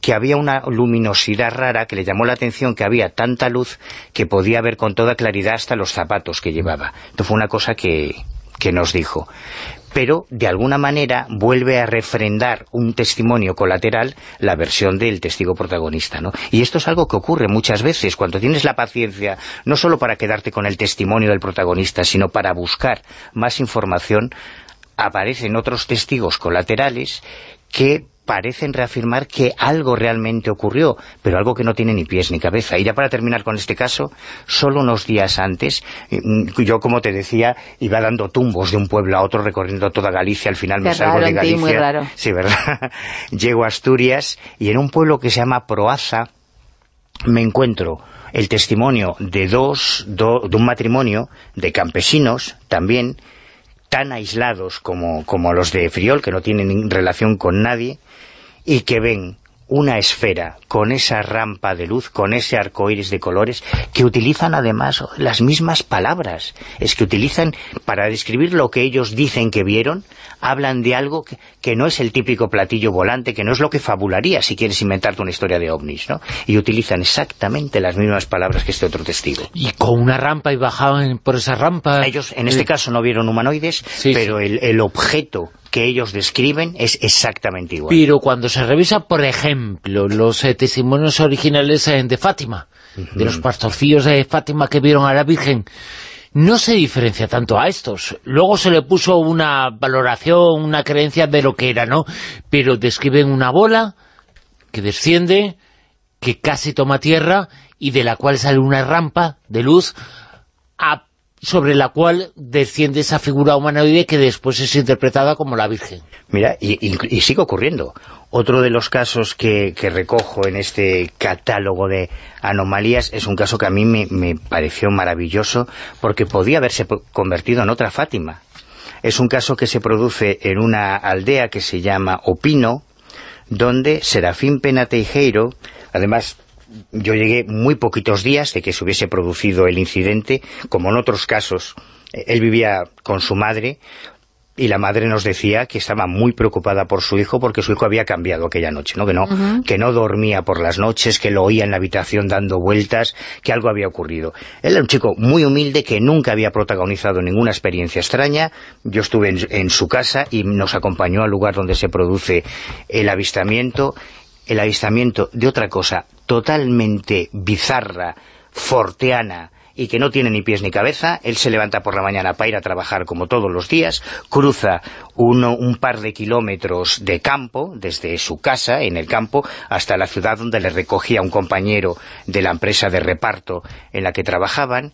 que había una luminosidad rara que le llamó la atención, que había tanta luz que podía ver con toda claridad hasta los zapatos que llevaba. Esto fue una cosa que, que nos dijo. Pero, de alguna manera, vuelve a refrendar un testimonio colateral la versión del testigo protagonista, ¿no? Y esto es algo que ocurre muchas veces, cuando tienes la paciencia, no solo para quedarte con el testimonio del protagonista, sino para buscar más información, aparecen otros testigos colaterales que parecen reafirmar que algo realmente ocurrió, pero algo que no tiene ni pies ni cabeza. Y ya para terminar con este caso, solo unos días antes, mm, yo como te decía, iba dando tumbos de un pueblo a otro, recorriendo toda Galicia, al final me salgo raro de Galicia. muy raro. Sí, ¿verdad? (laughs) Llego a Asturias y en un pueblo que se llama Proaza me encuentro el testimonio de dos, do- de un matrimonio de campesinos también tan aislados como, como los de Friol, que no tienen relación con nadie, y que ven una esfera con esa rampa de luz, con ese arco iris de colores, que utilizan además las mismas palabras. Es que utilizan, para describir lo que ellos dicen que vieron, hablan de algo que, que no es el típico platillo volante, que no es lo que fabularía si quieres inventarte una historia de ovnis, ¿no? Y utilizan exactamente las mismas palabras que este otro testigo. Y con una rampa y bajaban por esa rampa. Ellos, en este caso, no vieron humanoides, pero El, el objeto que ellos describen es exactamente igual. Pero cuando se revisa, por ejemplo, los eh, testimonios originales eh, de Fátima, de los pastorcillos de Fátima que vieron a la Virgen, no se diferencia tanto a estos. Luego se le puso una valoración, una creencia de lo que era, ¿no? Pero describen una bola que desciende, que casi toma tierra y de la cual sale una rampa de luz a- sobre la cual desciende esa figura humanoide que después es interpretada como la Virgen. Mira, y, y- sigue ocurriendo. Otro de los casos que, que recojo en este catálogo de anomalías es un caso que a mí me, pareció maravilloso porque podía haberse convertido en otra Fátima. Es un caso que se produce en una aldea que se llama Opino, donde Serafín Pena Teijeiro, además yo llegué muy poquitos días de que se hubiese producido el incidente, como en otros casos, eh, él vivía con su madre, y la madre nos decía que estaba muy preocupada por su hijo porque su hijo había cambiado aquella noche, ¿no? Que no, que no dormía por las noches, que lo oía en la habitación dando vueltas, que algo había ocurrido. Él era un chico muy humilde que nunca había protagonizado ninguna experiencia extraña. Yo estuve en, en su casa y nos acompañó al lugar donde se produce el avistamiento, el avistamiento de otra cosa totalmente bizarra, forteana, y que no tiene ni pies ni cabeza, él se levanta por la mañana para ir a trabajar como todos los días, cruza uno, un par de kilómetros de campo, desde su casa en el campo, hasta la ciudad donde le recogía un compañero de la empresa de reparto en la que trabajaban,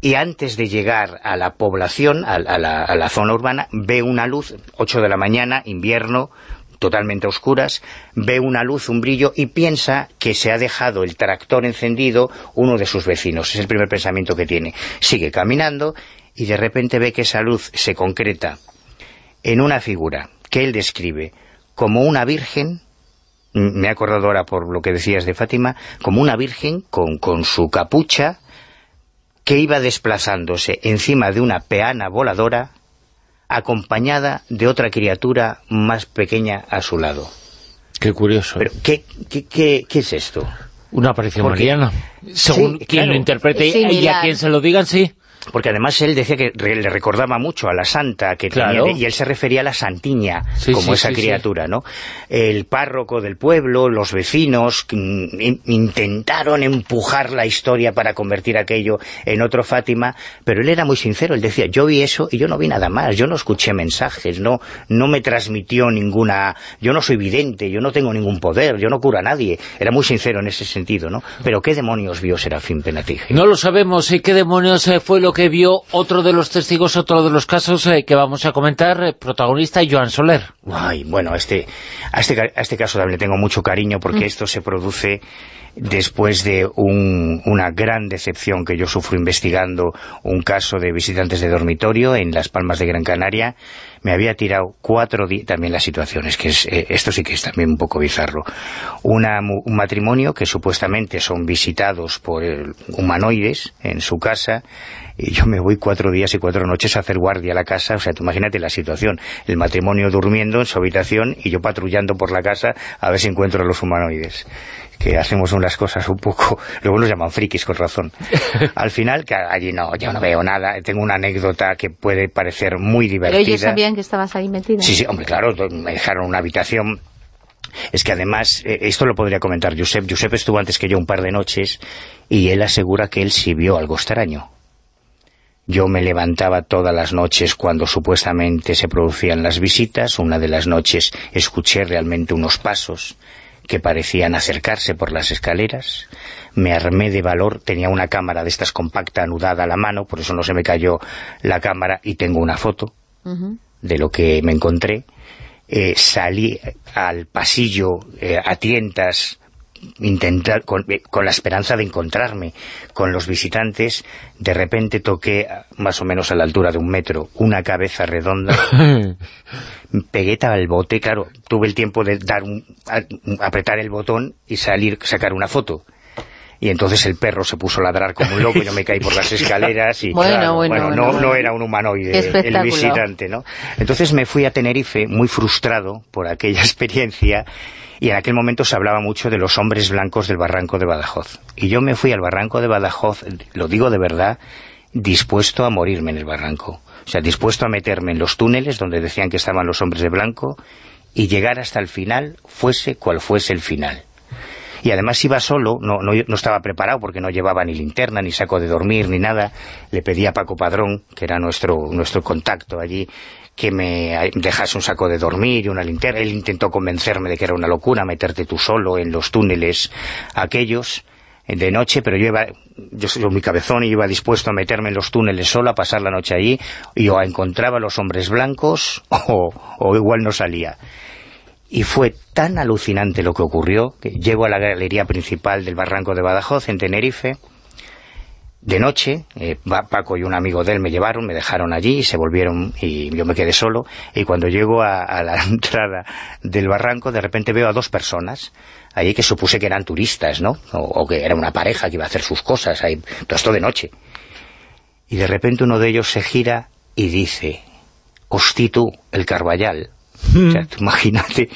y antes de llegar a la población, a, a la, a la zona urbana, ve una luz, 8 de la mañana, invierno, totalmente oscuras, ve una luz, un brillo y piensa que se ha dejado el tractor encendido uno de sus vecinos. Es el primer pensamiento que tiene. Sigue caminando y de repente ve que esa luz se concreta en una figura que él describe como una virgen, me he acordado ahora por lo que decías de Fátima, como una virgen con, con su capucha que iba desplazándose encima de una peana voladora acompañada de otra criatura más pequeña a su lado. Qué curioso. Pero, ¿qué, qué, qué, qué es esto? Una aparición Porque- mariana. Según Sí, quien claro. lo interprete y a quien se lo digan, sí. Porque además él decía que re- le recordaba mucho a la santa que Claro. tenía, y él se refería a la santiña Sí, como sí, esa sí, criatura, ¿no? El párroco del pueblo, los vecinos in- intentaron empujar la historia para convertir aquello en otro Fátima, pero él era muy sincero, él decía, yo vi eso y yo no vi nada más, yo no escuché mensajes, no, no me transmitió ninguna, yo no soy vidente, yo no tengo ningún poder, yo no curo a nadie, era muy sincero en ese sentido, ¿no? Pero ¿qué demonios vio Serafín Penatije? No lo sabemos. ¿Y qué demonios eh, fue lo que vio otro de los testigos, otro de los casos eh, que vamos a comentar? eh, protagonista Joan Soler. Ay, bueno, a este, a este, a este caso también le tengo mucho cariño porque esto se produce después de un- una gran decepción que yo sufro investigando un caso de visitantes de dormitorio en Las Palmas de Gran Canaria. Me había tirado cuatro días, también la situación, es que es, eh, esto sí que es también un poco bizarro. Una un matrimonio que supuestamente son visitados por eh, humanoides en su casa y yo me voy cuatro días y cuatro noches a hacer guardia a la casa, o sea, tú imagínate la situación, el matrimonio durmiendo en su habitación y yo patrullando por la casa a ver si encuentro a los humanoides que hacemos unas cosas un poco, (laughs) luego nos llaman frikis con razón. (laughs) Al final, que allí no, yo no veo nada, tengo una anécdota que puede parecer muy Pero divertida. ellos sabían que estabas ahí metida. Sí, sí, hombre, claro, me dejaron una habitación. Es que además, eh, esto lo podría comentar Josep. Josep estuvo antes que yo un par de noches y él asegura que él sí vio algo extraño. Yo me levantaba todas las noches cuando supuestamente se producían las visitas. Una de las noches escuché realmente unos pasos que parecían acercarse por las escaleras. Me armé de valor, tenía una cámara de estas compacta anudada a la mano, por eso no se me cayó la cámara y tengo una foto de lo que me encontré. Eh, salí al pasillo eh, a tientas intentar con, con la esperanza de encontrarme con los visitantes de repente toqué más o menos a la altura de un metro una cabeza redonda. (laughs) Pegué al bote claro tuve el tiempo de dar un, apretar el botón y salir sacar una foto y entonces el perro se puso a ladrar como un loco, yo me caí por las (laughs) escaleras y Bueno, claro, bueno, no, bueno, no era un humanoide el visitante, ¿no? Entonces me fui a Tenerife muy frustrado por aquella (laughs) experiencia y en aquel momento se hablaba mucho de los hombres blancos del barranco de Badajoz. Y yo me fui al barranco de Badajoz, lo digo de verdad, dispuesto a morirme en el barranco. O sea, dispuesto a meterme en los túneles donde decían que estaban los hombres de blanco y llegar hasta el final, fuese cual fuese el final. Y además iba solo, no, no, no estaba preparado porque no llevaba ni linterna, ni saco de dormir, ni nada. Le pedí a Paco Padrón, que era nuestro, nuestro contacto allí, que me dejase un saco de dormir y una linterna. Él intentó convencerme de que era una locura meterte tú solo en los túneles aquellos de noche, pero yo iba, yo soy cabezón y iba dispuesto a meterme en los túneles solo, a pasar la noche allí, y o encontraba a los hombres blancos (laughs) o, o igual no salía. Y fue tan alucinante lo que ocurrió, que llego a la galería principal del Barranco de Badajoz, en Tenerife, de noche, eh, Pa- Paco y un amigo de él me llevaron, me dejaron allí, se volvieron y yo me quedé solo. Y cuando llego a, la (laughs) entrada del barranco, de repente veo a dos personas allí que supuse que eran turistas, ¿no? O, que era una pareja que iba a hacer sus cosas, ahí, todo esto de noche. Y de repente uno de ellos se gira y dice, hosti tú, el Carballal. O sea, tú imagínate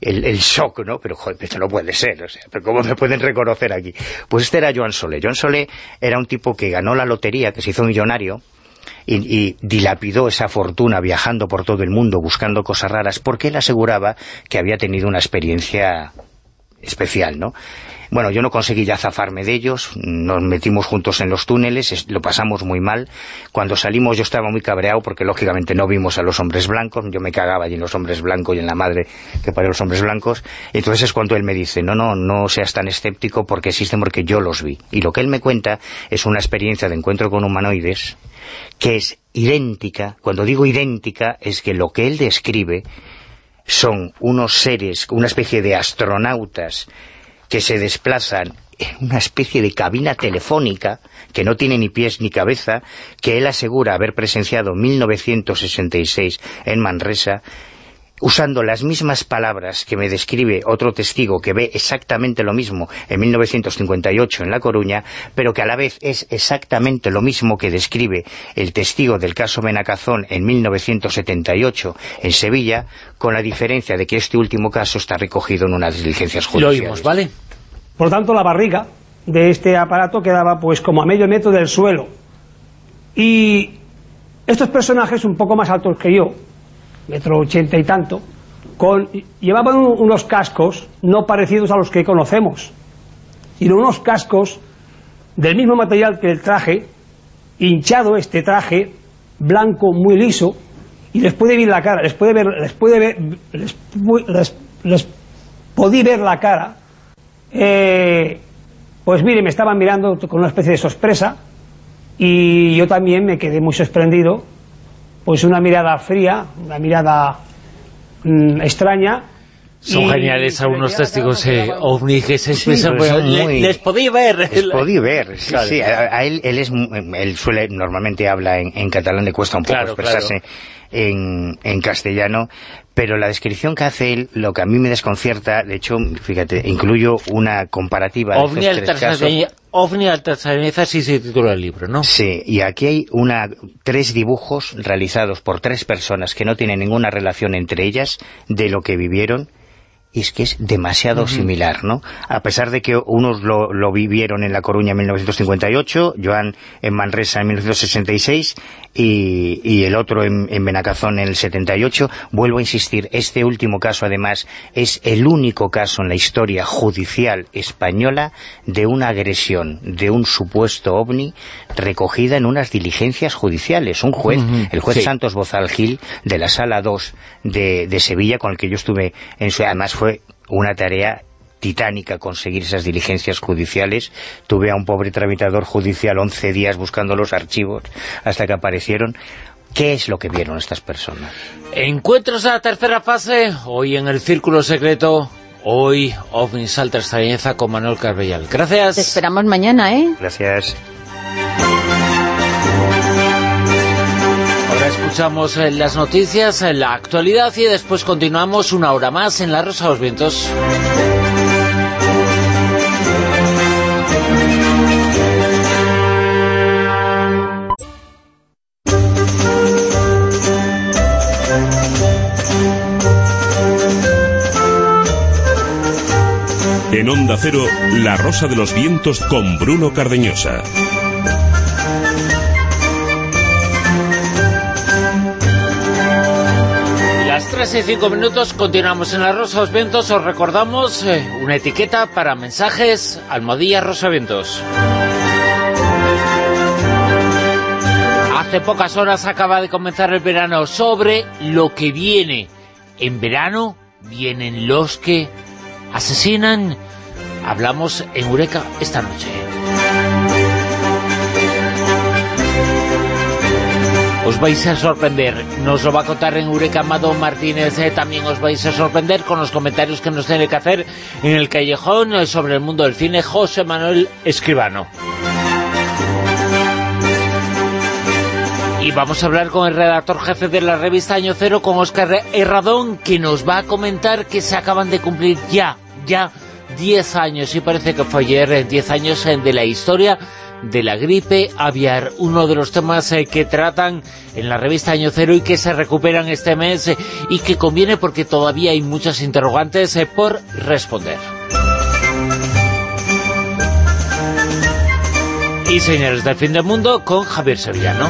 el, el shock, ¿no? Pero, joder, esto no puede ser, o sea, ¿pero ¿cómo me pueden reconocer aquí? Pues este era Joan Solé. Joan Solé era un tipo que ganó la lotería, que se hizo millonario, y dilapidó esa fortuna viajando por todo el mundo buscando cosas raras, porque él aseguraba que había tenido una experiencia especial, ¿no? Bueno, yo no conseguí ya zafarme de ellos, nos metimos juntos en los túneles, es- lo pasamos muy mal. Cuando salimos yo estaba muy cabreado porque lógicamente no vimos a los hombres blancos, yo me cagaba allí en los hombres blancos y en la madre que parió los hombres blancos. Entonces es cuando él me dice, no, no, no seas tan escéptico porque existen porque yo los vi. Y lo que él me cuenta es una experiencia de encuentro con humanoides que es idéntica, cuando digo idéntica es que lo que él describe son unos seres, una especie de astronautas que se desplazan en una especie de cabina telefónica que no tiene ni pies ni cabeza, que él asegura haber presenciado en 1966 en Manresa, usando las mismas palabras que me describe otro testigo que ve exactamente lo mismo en 1958 en La Coruña, pero que a la vez es exactamente lo mismo que describe el testigo del caso Benacazón en 1978 en Sevilla, con la diferencia de que este último caso está recogido en unas diligencias judiciales. Lo oímos, ¿vale? Por lo tanto, la barriga de este aparato quedaba pues como a medio metro del suelo. Y estos personajes un poco más altos que yo, metro ochenta y tanto, con, llevaban unos cascos no parecidos a los que conocemos, sino unos cascos del mismo material que el traje, hinchado este traje, blanco, muy liso, y les puede ver la cara, les puede ver, les puede ver, les, les, podí ver la cara, eh, pues mire, me estaban mirando con una especie de sorpresa, y yo también me quedé muy sorprendido pues una mirada fría, una mirada mm, extraña. Son y- geniales algunos testigos eh, ovni que se Sí, expresan. pero pues, le- muy- Les podía ver. Les podía ver, sí, Claro. sí. A, a él, él es, él suele, normalmente habla en, en catalán, le cuesta un poco Claro, expresarse en, en castellano, pero la descripción que hace él, lo que a mí me desconcierta, de hecho, fíjate, incluyo una comparativa de OVNI estos tres casos. OVNI sí se titula el libro, ¿no? Sí, y aquí hay una, tres dibujos realizados por tres personas que no tienen ninguna relación entre ellas de lo que vivieron es que es demasiado similar, ¿no? A pesar de que unos lo, lo vivieron en La Coruña en 1958, Joan en Manresa en 1966 y, y el otro en, en Benacazón en el 78, vuelvo a insistir, este último caso además es el único caso en la historia judicial española de una agresión de un supuesto ovni recogida en unas diligencias judiciales. Un juez, el juez sí. Santos Bozal Gil, de la Sala 2 de, de Sevilla, con el que yo estuve en su... Además fue una tarea titánica conseguir esas diligencias judiciales. Tuve a un pobre tramitador judicial 11 días buscando los archivos hasta que aparecieron. ¿Qué es lo que vieron estas personas? Encuentros a la tercera fase, hoy en el Círculo Secreto, hoy OVNIs Alta Extrañeza con Manuel Carbellal. Gracias. Te esperamos mañana, ¿eh? Gracias. Escuchamos eh, las noticias, eh, la actualidad y después continuamos una hora más en La Rosa de los Vientos. En Onda Cero, La Rosa de los Vientos con Bruno Cardeñosa. 3 y 5 minutos continuamos en La Rosa los Vientos. Os recordamos eh, una etiqueta para mensajes Almohadilla Rosa Vientos. Hace pocas horas acaba de comenzar el verano sobre lo que viene. En verano vienen los que asesinan. Hablamos en Eureka esta noche. Os vais a sorprender, nos lo va a contar en Eureka Amado Martínez, eh, también os vais a sorprender con los comentarios que nos tiene que hacer en el callejón eh, sobre el mundo del cine José Manuel Escribano. Y vamos a hablar con el redactor jefe de la revista Año Cero, con Óscar Herradón, que nos va a comentar que se acaban de cumplir ya, ya 10 años, y parece que fue ayer, eh, 10 años eh, de la historia de la gripe aviar, uno de los temas eh, que tratan en la revista Año Cero y que se recuperan este mes eh, y que conviene porque todavía hay muchas interrogantes eh, por responder. Y señores del fin del mundo con Javier Sevillano.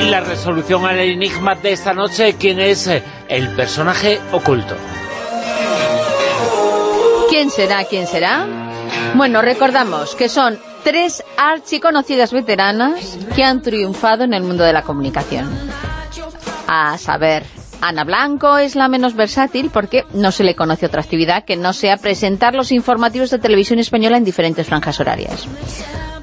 Y la resolución al enigma de esta noche, ¿quién es el personaje oculto? ¿Quién será? ¿Quién será? Bueno, recordamos que son tres archiconocidas veteranas que han triunfado en el mundo de la comunicación. A saber, Ana Blanco es la menos versátil porque no se le conoce otra actividad que no sea presentar los informativos de televisión española en diferentes franjas horarias.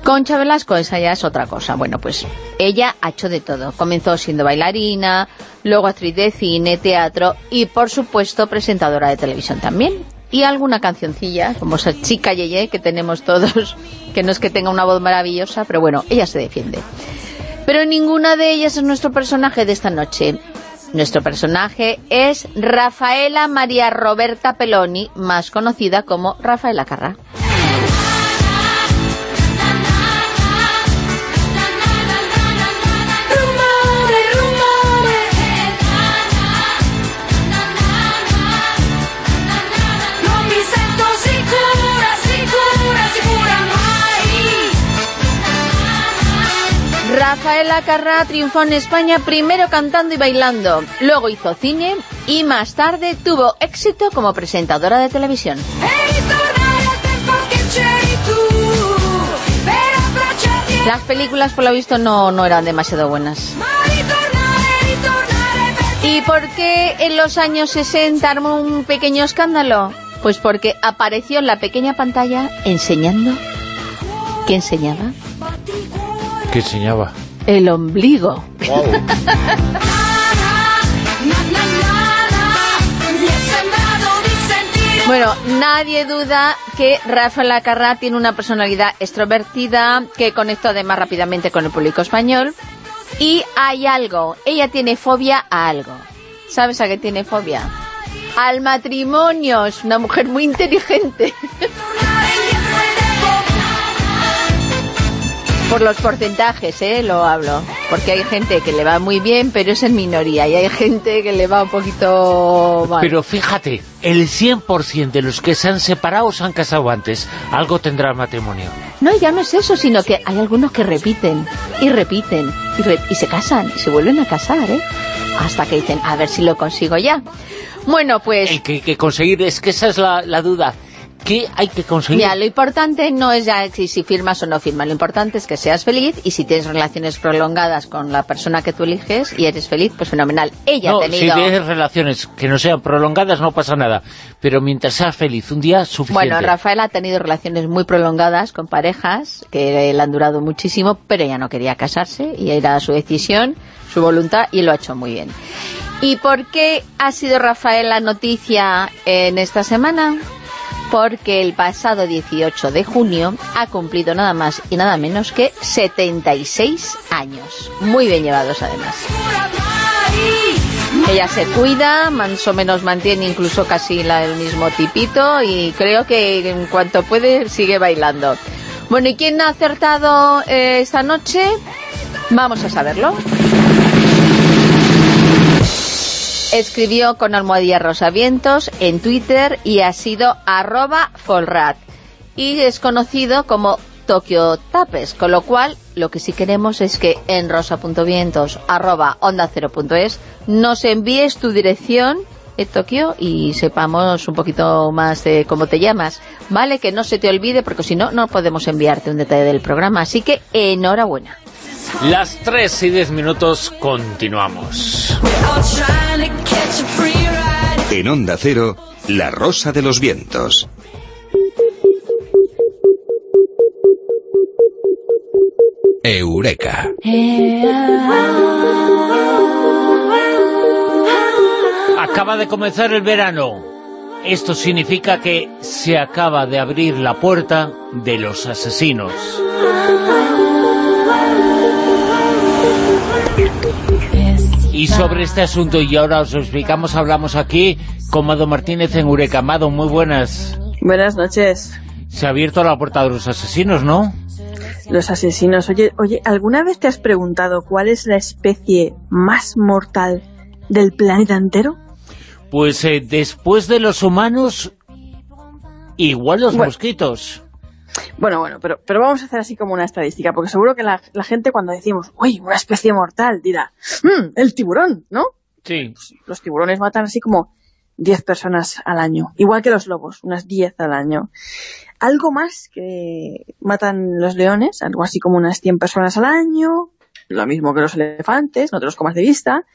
Concha Velasco, esa ya es otra cosa. Bueno, pues ella ha hecho de todo. Comenzó siendo bailarina, luego actriz de cine, teatro y, por supuesto, presentadora de televisión también. Y alguna cancioncilla, como esa chica Yeye que tenemos todos, (laughs) que no es que tenga una voz maravillosa, pero bueno, ella se defiende. Pero ninguna de ellas es nuestro personaje de esta noche. Nuestro personaje es Rafaela María Roberta Peloni, más conocida como Rafaela Carrá. Rafaela Carrá triunfó en España primero cantando y bailando, luego hizo cine y más tarde tuvo éxito como presentadora de televisión. Las películas, por lo visto, no, no eran demasiado buenas. ¿Y por qué en los años 60 armó un pequeño escándalo? Pues porque apareció en la pequeña pantalla enseñando... ¿Qué enseñaba? ¿Qué enseñaba? El ombligo. (laughs) Bueno, nadie duda que Rafaela Carrá tiene una personalidad extrovertida que conectó además rápidamente con el público español. Y hay algo, ella tiene fobia a algo. ¿Sabes a qué tiene fobia? Al matrimonio, es una mujer muy inteligente. (laughs) Por los porcentajes, ¿eh? Lo hablo. Porque hay gente que le va muy bien, pero es en minoría. Y hay gente que le va un poquito mal. Pero fíjate, el 100% de los que se han separado se han casado antes. Algo tendrá el matrimonio. No, ya no es eso, sino que hay algunos que repiten, y repiten, y, re- y se casan, y se vuelven a casar, ¿eh? Hasta que dicen, a ver si lo consigo ya. Bueno, pues... El que conseguir, es que esa es la, la duda. ¿Qué hay que conseguir? Mira, lo importante no es ya si, si firmas o no firmas, lo importante es que seas feliz y si tienes relaciones prolongadas con la persona que tú eliges y eres feliz, pues fenomenal. Ella no, ha si tenido... tienes relaciones que no sean prolongadas no pasa nada. Pero mientras seas feliz, un día suficiente. Bueno, Rafael ha tenido relaciones muy prolongadas con parejas que le han durado muchísimo, pero ella no quería casarse y era su decisión, su voluntad y lo ha hecho muy bien. ¿Y por qué ha sido Rafael la noticia en esta semana? Porque el pasado 18 de junio ha cumplido nada más y nada menos que 76 años. Muy bien llevados además. Ella se cuida, más o menos mantiene incluso casi el mismo tipito y creo que en cuanto puede sigue bailando. Bueno, ¿y quién ha acertado eh, esta noche? Vamos a saberlo. Escribió con almohadilla rosavientos en Twitter y ha sido arroba folrat. Y es conocido como Tokio Tapes, con lo cual lo que sí queremos es que en rosa.vientos arroba onda cero punto es nos envíes tu dirección de Tokio y sepamos un poquito más de cómo te llamas, ¿vale? Que no se te olvide porque si no, no podemos enviarte un detalle del programa, así que enhorabuena. Las 3 y 10 minutos continuamos. En Onda Cero, La Rosa de los Vientos. Eureka. Acaba de comenzar el verano. Esto significa que se acaba de abrir la puerta de los asesinos. Y sobre este asunto, y ahora os explicamos, hablamos aquí con Mado Martínez en Eureka. Amado, muy buenas. Buenas noches. Se ha abierto la puerta de los asesinos, ¿no? Los asesinos. Oye, oye, ¿alguna vez te has preguntado cuál es la especie más mortal del planeta entero? Pues eh, después de los humanos, igual los Bueno. mosquitos. Bueno, bueno, pero, pero vamos a hacer así como una estadística, porque seguro que la, la gente cuando decimos, uy, una especie mortal, dirá, "Mm, el tiburón, ¿no? Sí. Los tiburones matan así como 10 personas al año, igual que los lobos, unas 10 al año. Algo más que matan los leones, algo así como unas 100 personas al año, lo mismo que los elefantes, no te los comas de vista.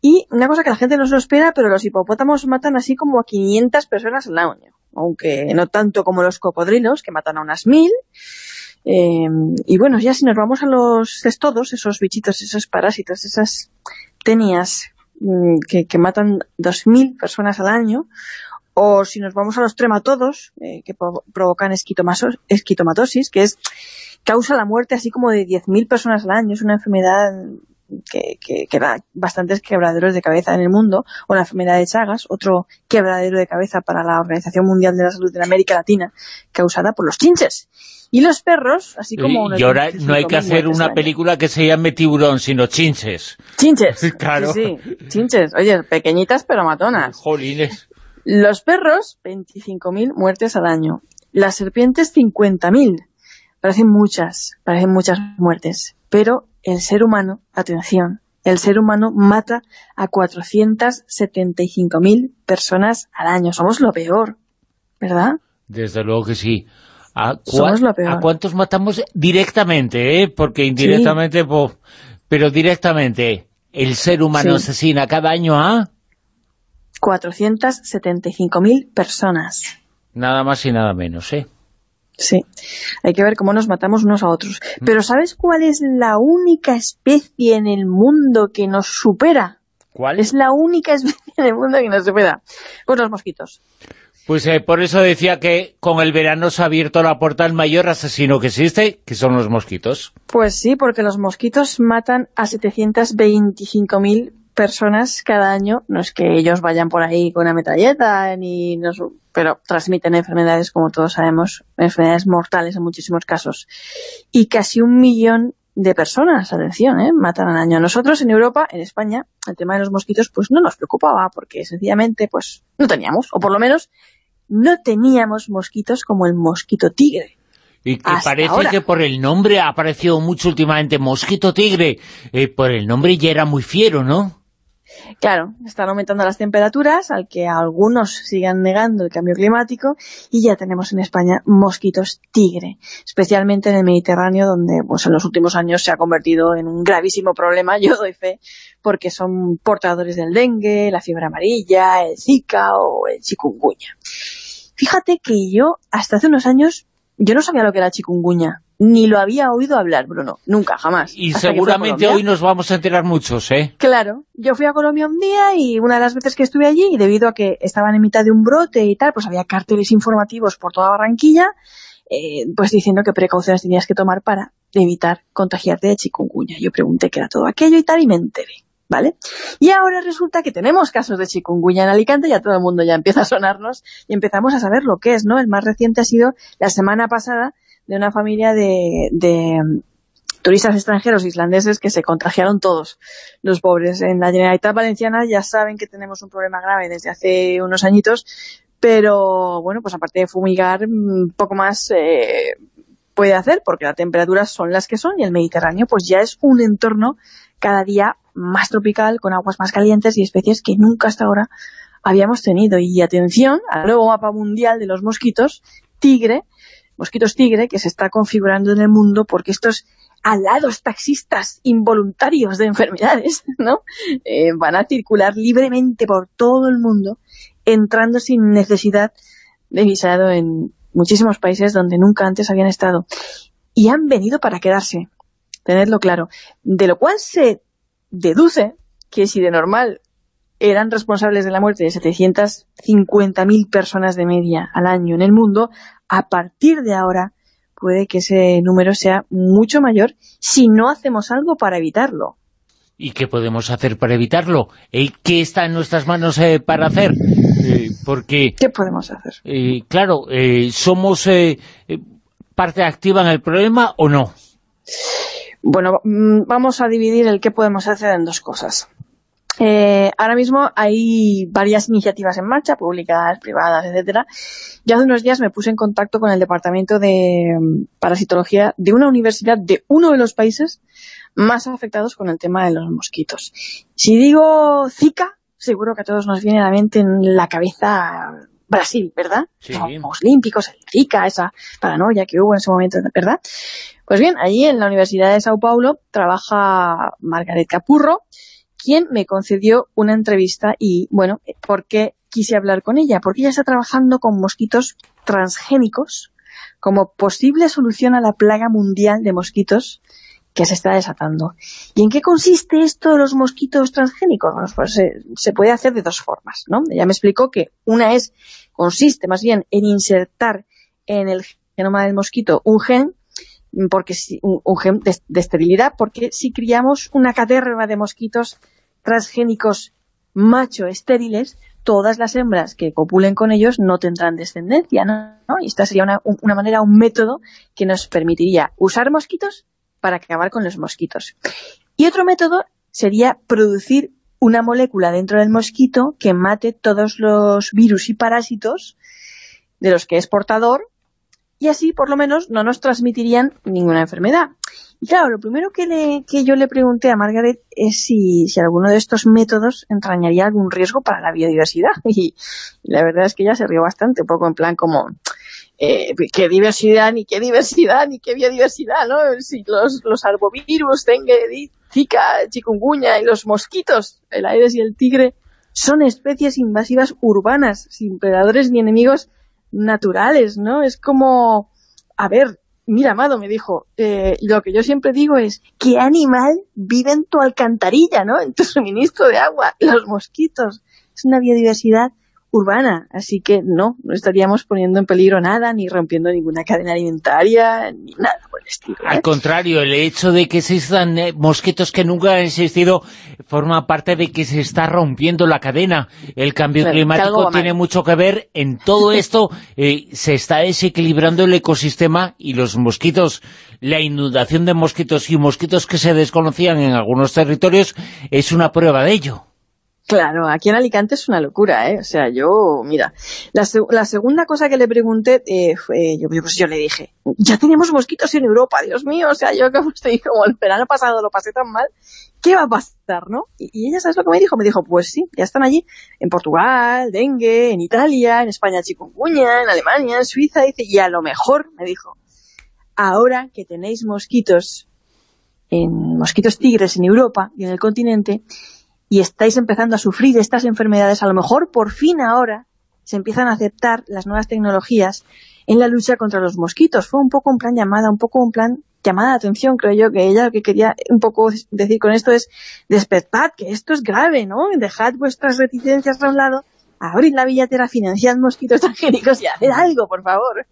Y una cosa que la gente no se lo espera, pero los hipopótamos matan así como a 500 personas al año, aunque no tanto como los cocodrilos, que matan a unas 1000. Eh, y bueno, ya si nos vamos a los cestodos, esos bichitos, esos parásitos, esas tenias mm, que, que matan 2.000 personas al año, o si nos vamos a los trematodos, eh, que provocan esquitomatosis, que es causa la muerte así como de 10.000 personas al año, es una enfermedad que, que, que da bastantes quebraderos de cabeza en el mundo, o la enfermedad de Chagas, otro quebradero de cabeza para la Organización Mundial de la Salud de América Latina, causada por los chinches. Y los perros, así como... y ahora no hay 25.000 que hacer una película que se llame Tiburón, sino Chinches. Chinches. (laughs) Claro. Sí, sí, chinches. Oye, pequeñitas pero matonas. Jolines. Los perros, 25.000 muertes al año. Las serpientes, 50.000. Parecen muchas, parecen muchas muertes. Pero el ser humano, atención, el ser humano mata a 475.000 personas al año. Somos lo peor, ¿verdad? Desde luego que sí. ¿A, Somos lo peor. ¿A cuántos matamos directamente, eh? Porque indirectamente, po- pero directamente, el ser humano Sí. asesina cada año a 475.000 personas. nada más y nada menos, ¿eh? Sí, hay que ver cómo nos matamos unos a otros. Pero ¿sabes cuál es la única especie en el mundo que nos supera? ¿Cuál? Es la única especie en el mundo que nos supera. Pues los mosquitos. Pues eh, por eso decía que con el verano se ha abierto la puerta al mayor asesino que existe, que son los mosquitos. Pues sí, porque los mosquitos matan a 725.000 personas cada año. No es que ellos vayan por ahí con una metralleta, ni nos- pero transmiten enfermedades, como todos sabemos, enfermedades mortales en muchísimos casos. Y casi un millón de personas, atención, ¿eh? matan al año. Nosotros en Europa, en España, el tema de los mosquitos pues no nos preocupaba, porque sencillamente pues no teníamos, o por lo menos no teníamos mosquitos como el mosquito tigre. Y que Hasta parece ahora. que por el nombre ha aparecido mucho últimamente Mosquito Tigre. Eh, por el nombre ya era muy fiero, ¿no? Claro, están aumentando las temperaturas, al que algunos sigan negando el cambio climático, y ya tenemos en España mosquitos tigre, especialmente en el Mediterráneo, donde pues en los últimos años se ha convertido en un gravísimo problema, (laughs) yo doy fe, porque son portadores del dengue, la fiebre amarilla, el zika o el chikungunya. Fíjate que yo, hasta hace unos años, yo no sabía lo que era chikungunya, ni lo había oído hablar, Bruno, nunca, jamás. Y seguramente hoy nos vamos a enterar muchos, ¿eh? Claro, yo fui a Colombia un día y una de las veces que estuve allí, y debido a que estaban en mitad de un brote y tal, pues había carteles informativos por toda Barranquilla, eh, pues diciendo qué precauciones tenías que tomar para evitar contagiarte de chikungunya. Yo pregunté qué era todo aquello y tal, y me enteré, ¿vale? Y ahora resulta que tenemos casos de chikungunya en Alicante, ya todo el mundo ya empieza a sonarnos, y empezamos a saber lo que es, ¿no? El más reciente ha sido la semana pasada de una familia de, de turistas extranjeros islandeses que se contagiaron todos, los pobres. En la Generalitat Valenciana ya saben que tenemos un problema grave desde hace unos añitos, pero bueno, pues aparte de fumigar, mm, poco más eh, puede hacer, porque las temperaturas son las que son y el Mediterráneo pues ya es un entorno cada día más tropical, con aguas más calientes y especies que nunca hasta ahora habíamos tenido. Y atención al nuevo mapa mundial de los mosquitos, tigre, mosquitos tigre, que se está configurando en el mundo porque estos alados taxistas involuntarios de enfermedades, (laughs) ¿no? Eh, van a circular libremente por todo el mundo, entrando sin necesidad de visado en muchísimos países donde nunca antes habían estado. Y han venido para quedarse, tenedlo claro. De lo cual se deduce que si de normal eran responsables de la muerte de 750.000 personas de media al año en el mundo, a partir de ahora puede que ese número sea mucho mayor si no hacemos algo para evitarlo. ¿Y qué podemos hacer para evitarlo? ¿Eh? ¿Qué está en nuestras manos eh, para hacer? Eh, porque... ¿Qué podemos hacer? eh, claro, eh, ¿somos parte activa en el problema o no? Bueno, mm, vamos a dividir el qué podemos hacer en dos cosas. Eh, ahora mismo hay varias iniciativas en marcha, públicas, privadas, etcétera. Ya hace unos días me puse en contacto con el departamento de mm, parasitología de una universidad de uno de los países más afectados con el tema de los mosquitos. Si digo Zika, seguro que a todos nos viene a la mente en la cabeza Brasil, ¿verdad? Sí. Los Olímpicos, el Zika, esa paranoia que hubo en ese momento, ¿verdad? Pues bien, allí en la Universidad de Sao Paulo trabaja Margaret Capurro, quien me concedió una entrevista y, bueno, ¿por qué quise hablar con ella? Porque ella está trabajando con mosquitos transgénicos como posible solución a la plaga mundial de mosquitos que se está desatando. ¿Y en qué consiste esto de los mosquitos transgénicos? Bueno, pues se, se puede hacer de dos formas, ¿no? Ella me explicó que una es, consiste más bien en insertar en el genoma del mosquito un gen porque si, un, gen de, de esterilidad, porque si criamos una caterva de mosquitos transgénicos macho estériles, todas las hembras que copulen con ellos no tendrán descendencia, ¿no? Y esta sería una, una manera, un método que nos permitiría usar mosquitos para acabar con los mosquitos. Y otro método sería producir una molécula dentro del mosquito que mate todos los virus y parásitos de los que es portador y así por lo menos no nos transmitirían ninguna enfermedad. Y claro, lo primero que, le, que yo le pregunté a Margaret es si, si, alguno de estos métodos entrañaría algún riesgo para la biodiversidad. (laughs) Y, la verdad es que ella se rió bastante, un poco en plan como, eh, qué diversidad, ni qué diversidad, ni qué biodiversidad, ¿no? Si los, los arbovirus, dengue, zika, chikungunya y los mosquitos, el aedes y el tigre, son especies invasivas urbanas, sin predadores ni enemigos naturales, ¿no? Es como, a ver, mira, Amado, me dijo, eh, lo que yo siempre digo es, ¿qué animal vive en tu alcantarilla, no? En tu suministro de agua, los mosquitos. Es una biodiversidad urbana, así que no, no estaríamos poniendo en peligro nada, ni rompiendo ninguna cadena alimentaria, ni nada por el estilo. ¿eh? Al contrario, el hecho de que existan eh, mosquitos que nunca han existido forma parte de que se está rompiendo la cadena. El cambio climático tiene mucho que ver en todo (laughs) esto. eh, se está desequilibrando el ecosistema y los mosquitos, la inundación de mosquitos y mosquitos que se desconocían en algunos territorios es una prueba de ello. Claro, aquí en Alicante es una locura, ¿eh? O sea, yo, mira, la, se- la segunda cosa que le pregunté, eh, fue, yo, pues yo le dije, ya tenemos mosquitos en Europa, Dios mío, o sea, yo como (laughs) estoy como el verano pasado lo pasé tan mal, ¿qué va a pasar, no? Y, y ella, ¿sabes lo que me dijo? Me dijo, pues sí, ya están allí, en Portugal, dengue, en Italia, en España chikungunya, en Alemania, en Suiza, dice, y a lo mejor, me dijo, ahora que tenéis mosquitos, en mosquitos tigres en Europa y en el continente, y estáis empezando a sufrir estas enfermedades, a lo mejor por fin ahora se empiezan a aceptar las nuevas tecnologías en la lucha contra los mosquitos. Fue un poco un plan llamada, un poco un plan llamada de atención, creo yo, que ella lo que quería un poco decir con esto es despertad, que esto es grave, ¿no? Dejad vuestras reticencias a un lado, abrid la billetera, financiad mosquitos (laughs) transgénicos y haced algo, por favor.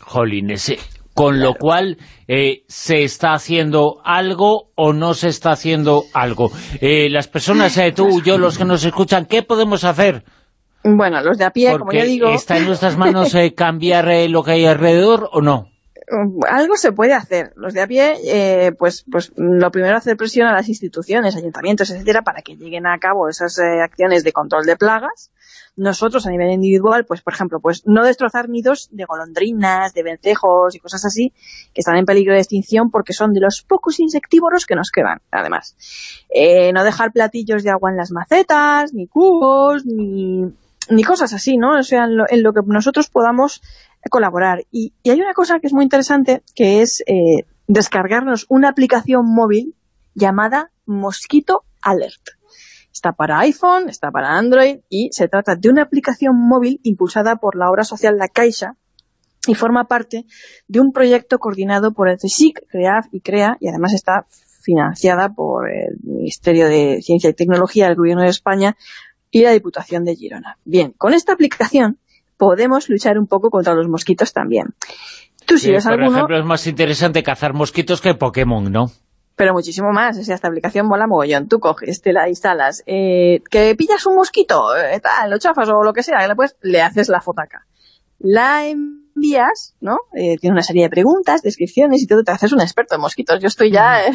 Jolines, eh, con lo cual eh, se está haciendo algo o no se está haciendo algo. Eh, las personas, eh, tú, yo, los que nos escuchan, ¿qué podemos hacer? Bueno, los de a pie, como yo digo... ¿está en nuestras (laughs) manos eh, cambiar eh, lo que hay alrededor o no? algo se puede hacer. Los de a pie, eh, pues, pues lo primero hacer presión a las instituciones, ayuntamientos, etcétera, para que lleguen a cabo esas eh, acciones de control de plagas. Nosotros, a nivel individual, pues, por ejemplo, pues no destrozar nidos de golondrinas, de vencejos y cosas así, que están en peligro de extinción porque son de los pocos insectívoros que nos quedan, además. Eh, no dejar platillos de agua en las macetas, ni cubos, ni, ni cosas así, ¿no? O sea, en lo, en lo que nosotros podamos colaborar. Y, y, hay una cosa que es muy interesante, que es eh, descargarnos una aplicación móvil llamada Mosquito Alert. Está para iPhone, está para Android y se trata de una aplicación móvil impulsada por la obra social La Caixa y forma parte de un proyecto coordinado por el CSIC, CREAF y CREA y además está financiada por el Ministerio de Ciencia y Tecnología del Gobierno de España y la Diputación de Girona. Bien, con esta aplicación podemos luchar un poco contra los mosquitos también. Tú si Sí, ves por alguno... ejemplo, es más interesante cazar mosquitos que Pokémon, ¿no? Pero muchísimo más, o sea, esta aplicación mola mogollón. Tú coges, te la instalas, eh, que pillas un mosquito, eh, tal, lo chafas o lo que sea, pues le haces la foto acá. La envías, ¿no? Eh, tiene una serie de preguntas, descripciones y todo, te haces un experto en mosquitos. Yo estoy ya eh,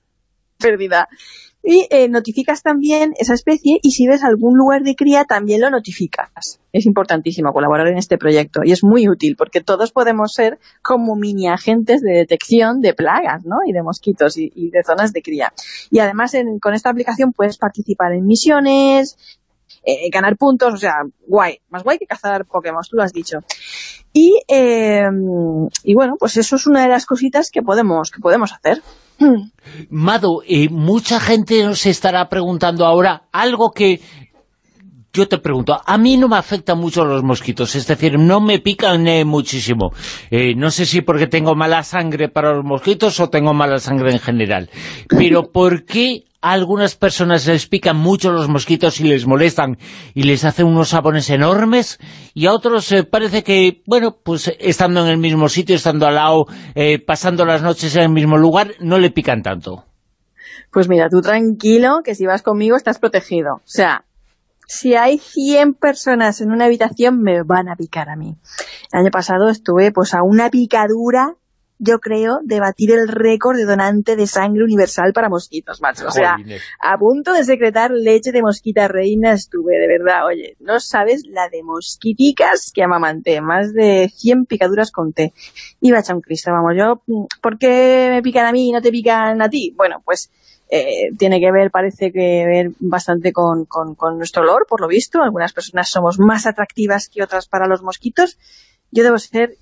(laughs) perdida. Y eh, notificas también esa especie y si ves algún lugar de cría también lo notificas. Es importantísimo colaborar en este proyecto y es muy útil porque todos podemos ser como mini agentes de detección de plagas ¿no? y de mosquitos y, de zonas de cría. Y además en, con esta aplicación puedes participar en misiones, eh, ganar puntos, o sea, guay, más guay que cazar Pokémon, tú lo has dicho. Y, eh, y bueno, pues eso es una de las cositas que podemos, que podemos hacer. Mado, eh, mucha gente nos estará preguntando ahora algo que yo te pregunto, a mí no me afectan mucho los mosquitos, es decir, no me pican eh, muchísimo. Eh, no sé si porque tengo mala sangre para los mosquitos o tengo mala sangre en general. Pero ¿por qué algunas personas les pican mucho los mosquitos y les molestan y les hacen unos sabones enormes y a otros eh, parece que, bueno, pues estando en el mismo sitio, estando al lado, eh, pasando las noches en el mismo lugar, no le pican tanto? Pues mira, tú tranquilo, que si vas conmigo estás protegido. O sea, si hay 100 personas en una habitación, me van a picar a mí. El año pasado estuve pues a una picadura yo creo, de batir el récord de donante de sangre universal para mosquitos, macho. O sea, a punto de secretar leche de mosquita reina estuve, de verdad. Oye, no sabes la de mosquiticas que amamanté. Más de 100 picaduras conté. Iba hecha un Cristo, vamos. Yo, ¿por qué me pican a mí y no te pican a ti? Bueno, pues eh, tiene que ver, parece que ver bastante con, con, con nuestro olor, por lo visto. Algunas personas somos más atractivas que otras para los mosquitos. Yo debo ser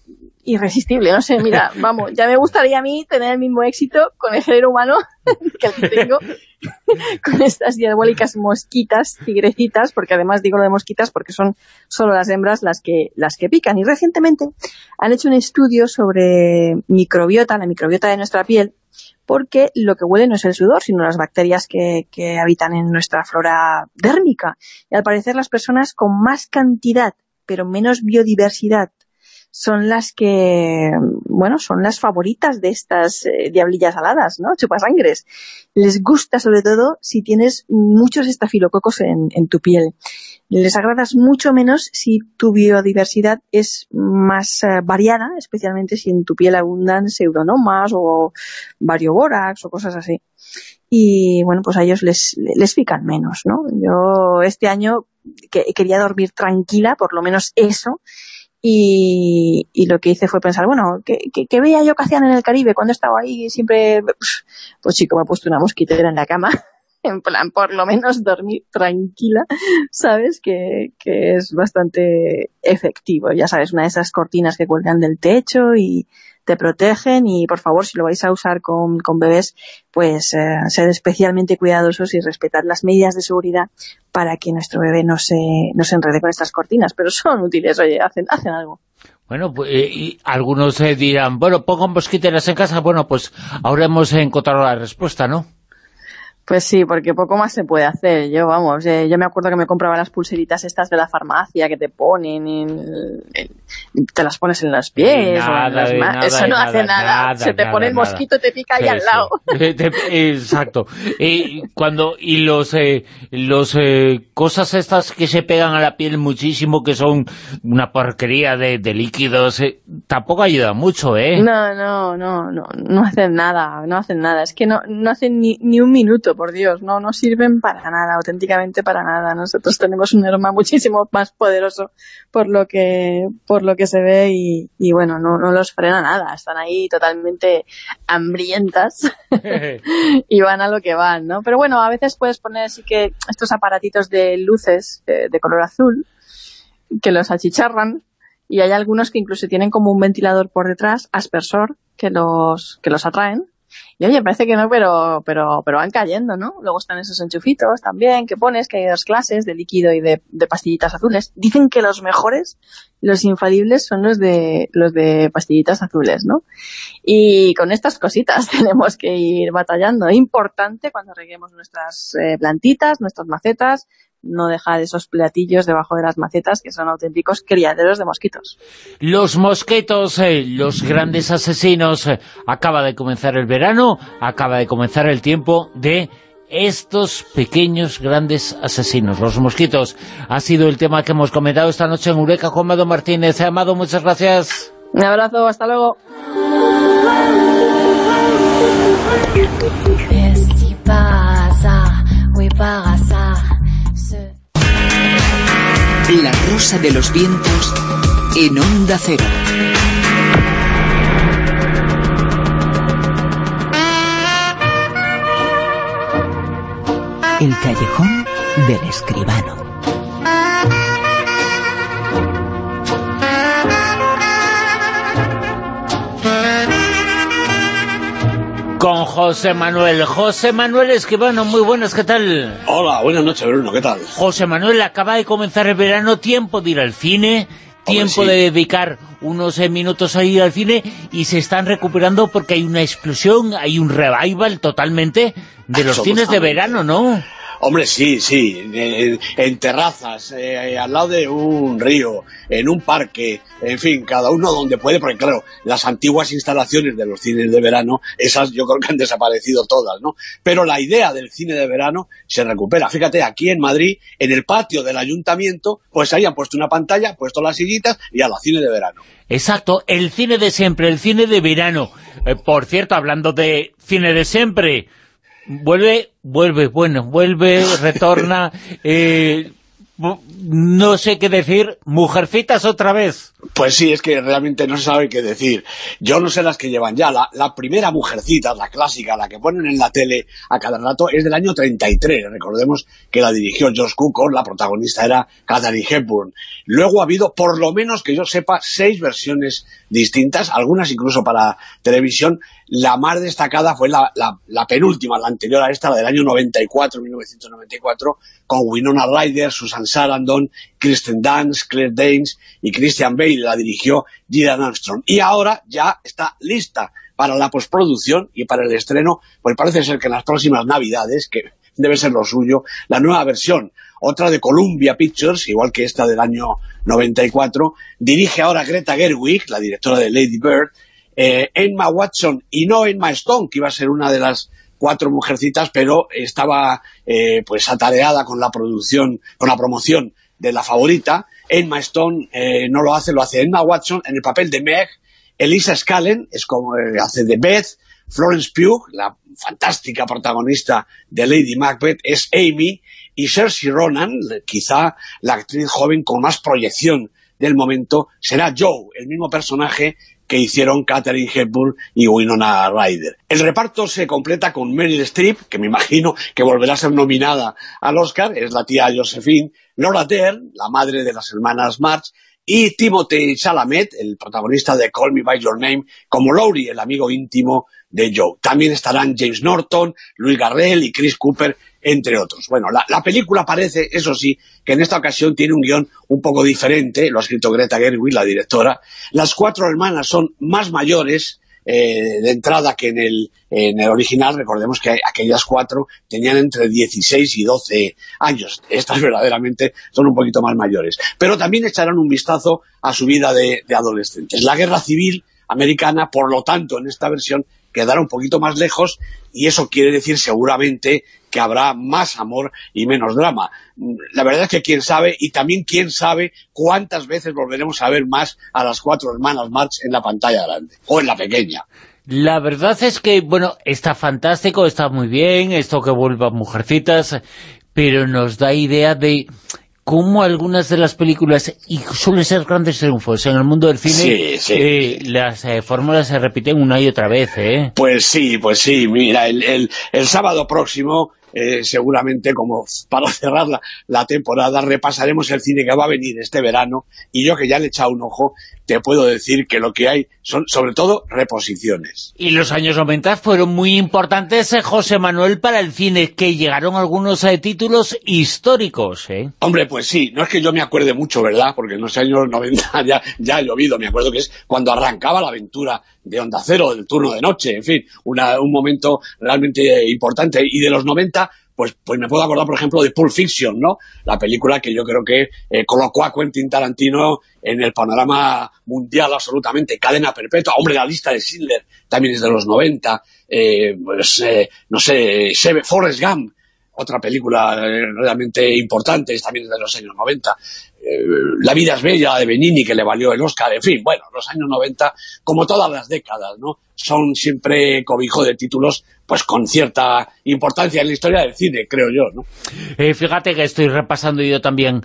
irresistible, no sé, mira, (laughs) vamos, ya me gustaría a mí tener el mismo éxito con el género humano (laughs) que el que tengo (laughs) con estas diabólicas mosquitas, tigrecitas, porque además digo lo de mosquitas porque son solo las hembras las que, las que pican. Y recientemente han hecho un estudio sobre microbiota, la microbiota de nuestra piel, porque lo que huele no es el sudor, sino las bacterias que, que habitan en nuestra flora dérmica. Y al parecer las personas con más cantidad, pero menos biodiversidad, son las que, bueno, son las favoritas de estas eh, diablillas aladas, ¿no? Chupasangres. Les gusta sobre todo si tienes muchos estafilococos en, en tu piel. Les agradas mucho menos si tu biodiversidad es más eh, variada, especialmente si en tu piel abundan pseudonomas o variobórax o cosas así. Y bueno, pues a ellos les, les pican menos, ¿no? Yo este año que, quería dormir tranquila, por lo menos eso, y, y, lo que hice fue pensar, bueno, ¿qué, qué, qué veía yo que hacían en el Caribe cuando estaba ahí siempre? Pues chico, me he puesto una mosquitera en la cama, en plan, por lo menos dormir tranquila, ¿sabes? Que, es bastante efectivo, ya sabes, una de esas cortinas que cuelgan del techo y te protegen y por favor si lo vais a usar con, con bebés pues eh, sed especialmente cuidadosos y respetad las medidas de seguridad para que nuestro bebé no se, no se enrede con estas cortinas, pero son útiles, oye, hacen, hacen algo. Bueno, pues, eh, y algunos eh, dirán, bueno, pongo mosquiteras en casa, bueno, pues ahora hemos encontrado la respuesta, ¿no? Pues sí, porque poco más se puede hacer. Yo, vamos, eh, yo me acuerdo que me compraba las pulseritas estas de la farmacia que te ponen, en, en, te las pones en los pies. Nada, o en las de manos. nada, Eso no hace nada, Se te pone el mosquito y te pica ahí al lado. (laughs) Exacto. Y cuando y los eh, los eh, cosas estas que se pegan a la piel muchísimo, que son una porquería de, de líquidos, eh, tampoco ayuda mucho, ¿eh? No, no, no, no, no hacen nada, no hacen nada. Es que no, no hacen ni, ni un minuto, por Dios, no, no sirven para nada, auténticamente para nada. Nosotros tenemos un aroma muchísimo más poderoso por lo que, por lo que se ve y, y bueno, no, no los frena nada. Están ahí totalmente hambrientas (laughs) y van a lo que van, ¿no? Pero bueno, a veces puedes poner sí que estos aparatitos de luces eh, de color azul que los achicharran y hay algunos que incluso tienen como un ventilador por detrás, aspersor, que los, que los atraen. Y oye, parece que no, pero, pero, pero van cayendo, ¿no? Luego están esos enchufitos también que pones, que hay dos clases, de líquido y de, de pastillitas azules. Dicen que los mejores, los infalibles, son los de, los de pastillitas azules, ¿no? Y con estas cositas (laughs) tenemos que ir batallando. Importante cuando reguemos nuestras eh, plantitas, nuestras macetas, no dejar esos platillos debajo de las macetas que son auténticos criaderos de mosquitos. Los mosquitos, eh, los grandes asesinos, eh, acaba de comenzar el verano, acaba de comenzar el tiempo de estos pequeños grandes asesinos, los mosquitos. Ha sido el tema que hemos comentado esta noche en Eureka con Amado Martínez. Amado, muchas gracias. Un abrazo, hasta luego. La rosa de los vientos en onda cero. El callejón del escribano. Con José Manuel. José Manuel Esquivano, muy buenas, ¿qué tal? Hola, buenas noches, Bruno, ¿qué tal? José Manuel, acaba de comenzar el verano, tiempo de ir al cine, tiempo sí. de dedicar unos eh, minutos a ir al cine y se están recuperando porque hay una explosión, hay un revival totalmente de los cines de verano, ¿no? Hombre, sí, sí, en, terrazas, eh, al lado de un río, en un parque, en fin, cada uno donde puede, porque claro, las antiguas instalaciones de los cines de verano, esas yo creo que han desaparecido todas, ¿no? Pero la idea del cine de verano se recupera. Fíjate, aquí en Madrid, en el patio del ayuntamiento, pues ahí han puesto una pantalla, puesto las sillitas y a la cine de verano. Exacto, el cine de siempre, el cine de verano. Eh, por cierto, hablando de cine de siempre, vuelve, vuelve, bueno, vuelve, retorna, (laughs) eh, no sé qué decir, Mujercitas otra vez. Pues sí, es que realmente no se sabe qué decir. Yo no sé las que llevan ya. La, la primera Mujercita, la clásica, la que ponen en la tele a cada rato, es del año 33. Recordemos que la dirigió George Cukor, la protagonista era Katharine Hepburn. Luego ha habido, por lo menos que yo sepa, seis versiones distintas, algunas incluso para televisión. La más destacada fue la, la, la penúltima, la anterior a esta, la del año 94, 1994, con Winona Ryder, Susan Sarandon, Kristen Dunst, Claire Danes y Christian Bale, la dirigió Gillian Armstrong. Y ahora ya está lista para la postproducción y para el estreno, pues parece ser que en las próximas navidades, que debe ser lo suyo, la nueva versión, otra de Columbia Pictures, igual que esta del año 94, dirige ahora Greta Gerwig, la directora de Lady Bird, eh, Emma Watson y no Emma Stone, que iba a ser una de las cuatro mujercitas, pero estaba eh, pues atareada con la producción, con la promoción de la favorita. Emma Stone eh, no lo hace, lo hace Emma Watson en el papel de Meg. Elisa Scallen es como eh, hace de Beth. Florence Pugh, la fantástica protagonista de Lady Macbeth, es Amy. Y Saoirse Ronan, quizá la actriz joven con más proyección del momento, será Joe, el mismo personaje que hicieron Katharine Hepburn y Winona Ryder. El reparto se completa con Meryl Streep, que me imagino que volverá a ser nominada al Oscar, es la tía Josephine, Laura Dern, la madre de las hermanas March, y Timothy Chalamet, el protagonista de Call Me By Your Name, como Laurie, el amigo íntimo de Joe. También estarán James Norton, Louis Garrel y Chris Cooper, entre otros. Bueno, la, la, película parece, eso sí, que en esta ocasión tiene un guion un poco diferente, lo ha escrito Greta Gerwig, la directora. Las cuatro hermanas son más mayores eh, de entrada que en el, en el original. Recordemos que aquellas cuatro tenían entre 16 y 12 años. Estas verdaderamente son un poquito más mayores. Pero también echarán un vistazo a su vida de, de adolescentes. La guerra civil americana, por lo tanto, en esta versión quedará un poquito más lejos y eso quiere decir seguramente que habrá más amor y menos drama. La verdad es que quién sabe, y también quién sabe cuántas veces volveremos a ver más a las cuatro hermanas March en la pantalla grande, o en la pequeña. La verdad es que, bueno, está fantástico, está muy bien, esto que vuelvan mujercitas, pero nos da idea de cómo algunas de las películas, y suelen ser grandes triunfos en el mundo del cine, sí, sí, eh, las eh, fórmulas se repiten una y otra vez, ¿eh? Pues sí, pues sí, mira, el, el, el sábado próximo eh, seguramente como para (laughs) cerrar la, la, temporada repasaremos el cine que va a venir este verano y yo que ya le he echado un ojo te puedo decir que lo que hay son sobre todo reposiciones. Y los años 90 fueron muy importantes, eh, José Manuel, para el cine, que llegaron algunos eh, títulos históricos, ¿eh? Hombre, pues sí, no es que yo me acuerde mucho, ¿verdad? Porque en los años 90 (laughs) ya, ya ha llovido, me acuerdo que es cuando arrancaba la aventura de Onda Cero, del turno de noche, en fin, una, un momento realmente importante. Y de los 90 pues, pues me puedo acordar, por ejemplo, de Pulp Fiction, ¿no? La película que yo creo que eh, colocó a Quentin Tarantino en el panorama mundial absolutamente. Cadena Perpetua, hombre, la lista de Schindler también es de los 90. Eh, pues, eh, no sé, Forrest Gump, otra película realmente importante, también de los años 90. La vida es bella, de Benini, que le valió el Oscar, en fin, bueno, los años 90, como todas las décadas, ¿no? Son siempre cobijo de títulos, pues con cierta importancia en la historia del cine, creo yo, ¿no? Eh, fíjate que estoy repasando yo también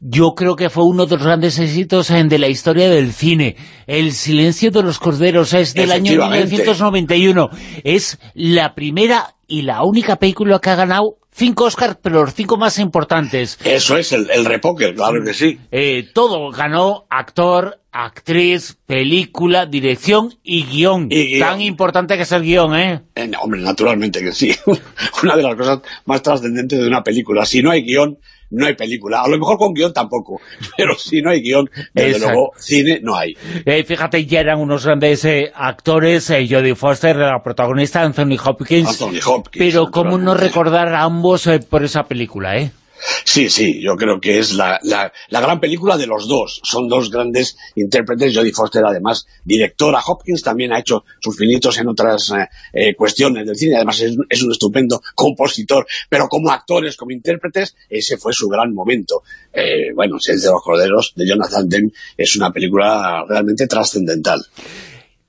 yo creo que fue uno de los grandes éxitos de la historia del cine. El silencio de los corderos es del año 1991. Es la primera y la única película que ha ganado cinco Oscars, pero los cinco más importantes. Eso es, el, el repóquer, claro que sí. Eh, todo ganó actor, actriz, película, dirección y guion. Y guion. Tan importante que es el guion, ¿eh? Eh, hombre, naturalmente que sí. (laughs) Una de las cosas más trascendentes de una película. Si no hay guion, no hay película. A lo mejor con guion tampoco, (laughs) pero si no hay guion, desde Exacto. luego, cine no hay. Eh, fíjate, ya eran unos grandes eh, actores, eh, Jodie Foster, la protagonista, Anthony Hopkins. Anthony Hopkins, Pero cómo no recordar a ambos eh, por esa película, ¿eh? Sí, sí, yo creo que es la, la, la gran película de los dos. Son dos grandes intérpretes. Jodie Foster, además, directora. Hopkins también ha hecho sus finitos en otras eh, eh, cuestiones del cine. Además, es, es un estupendo compositor. Pero como actores, como intérpretes, ese fue su gran momento. Eh, bueno, Seis de los Corderos, de Jonathan Demme, es una película realmente trascendental.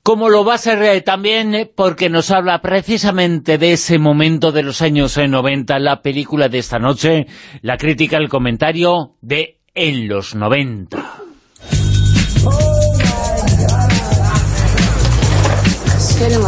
Como lo va a ser eh, también eh, porque nos habla precisamente de ese momento de los años eh, 90, la película de esta noche, la crítica, el comentario de En los 90. Feeling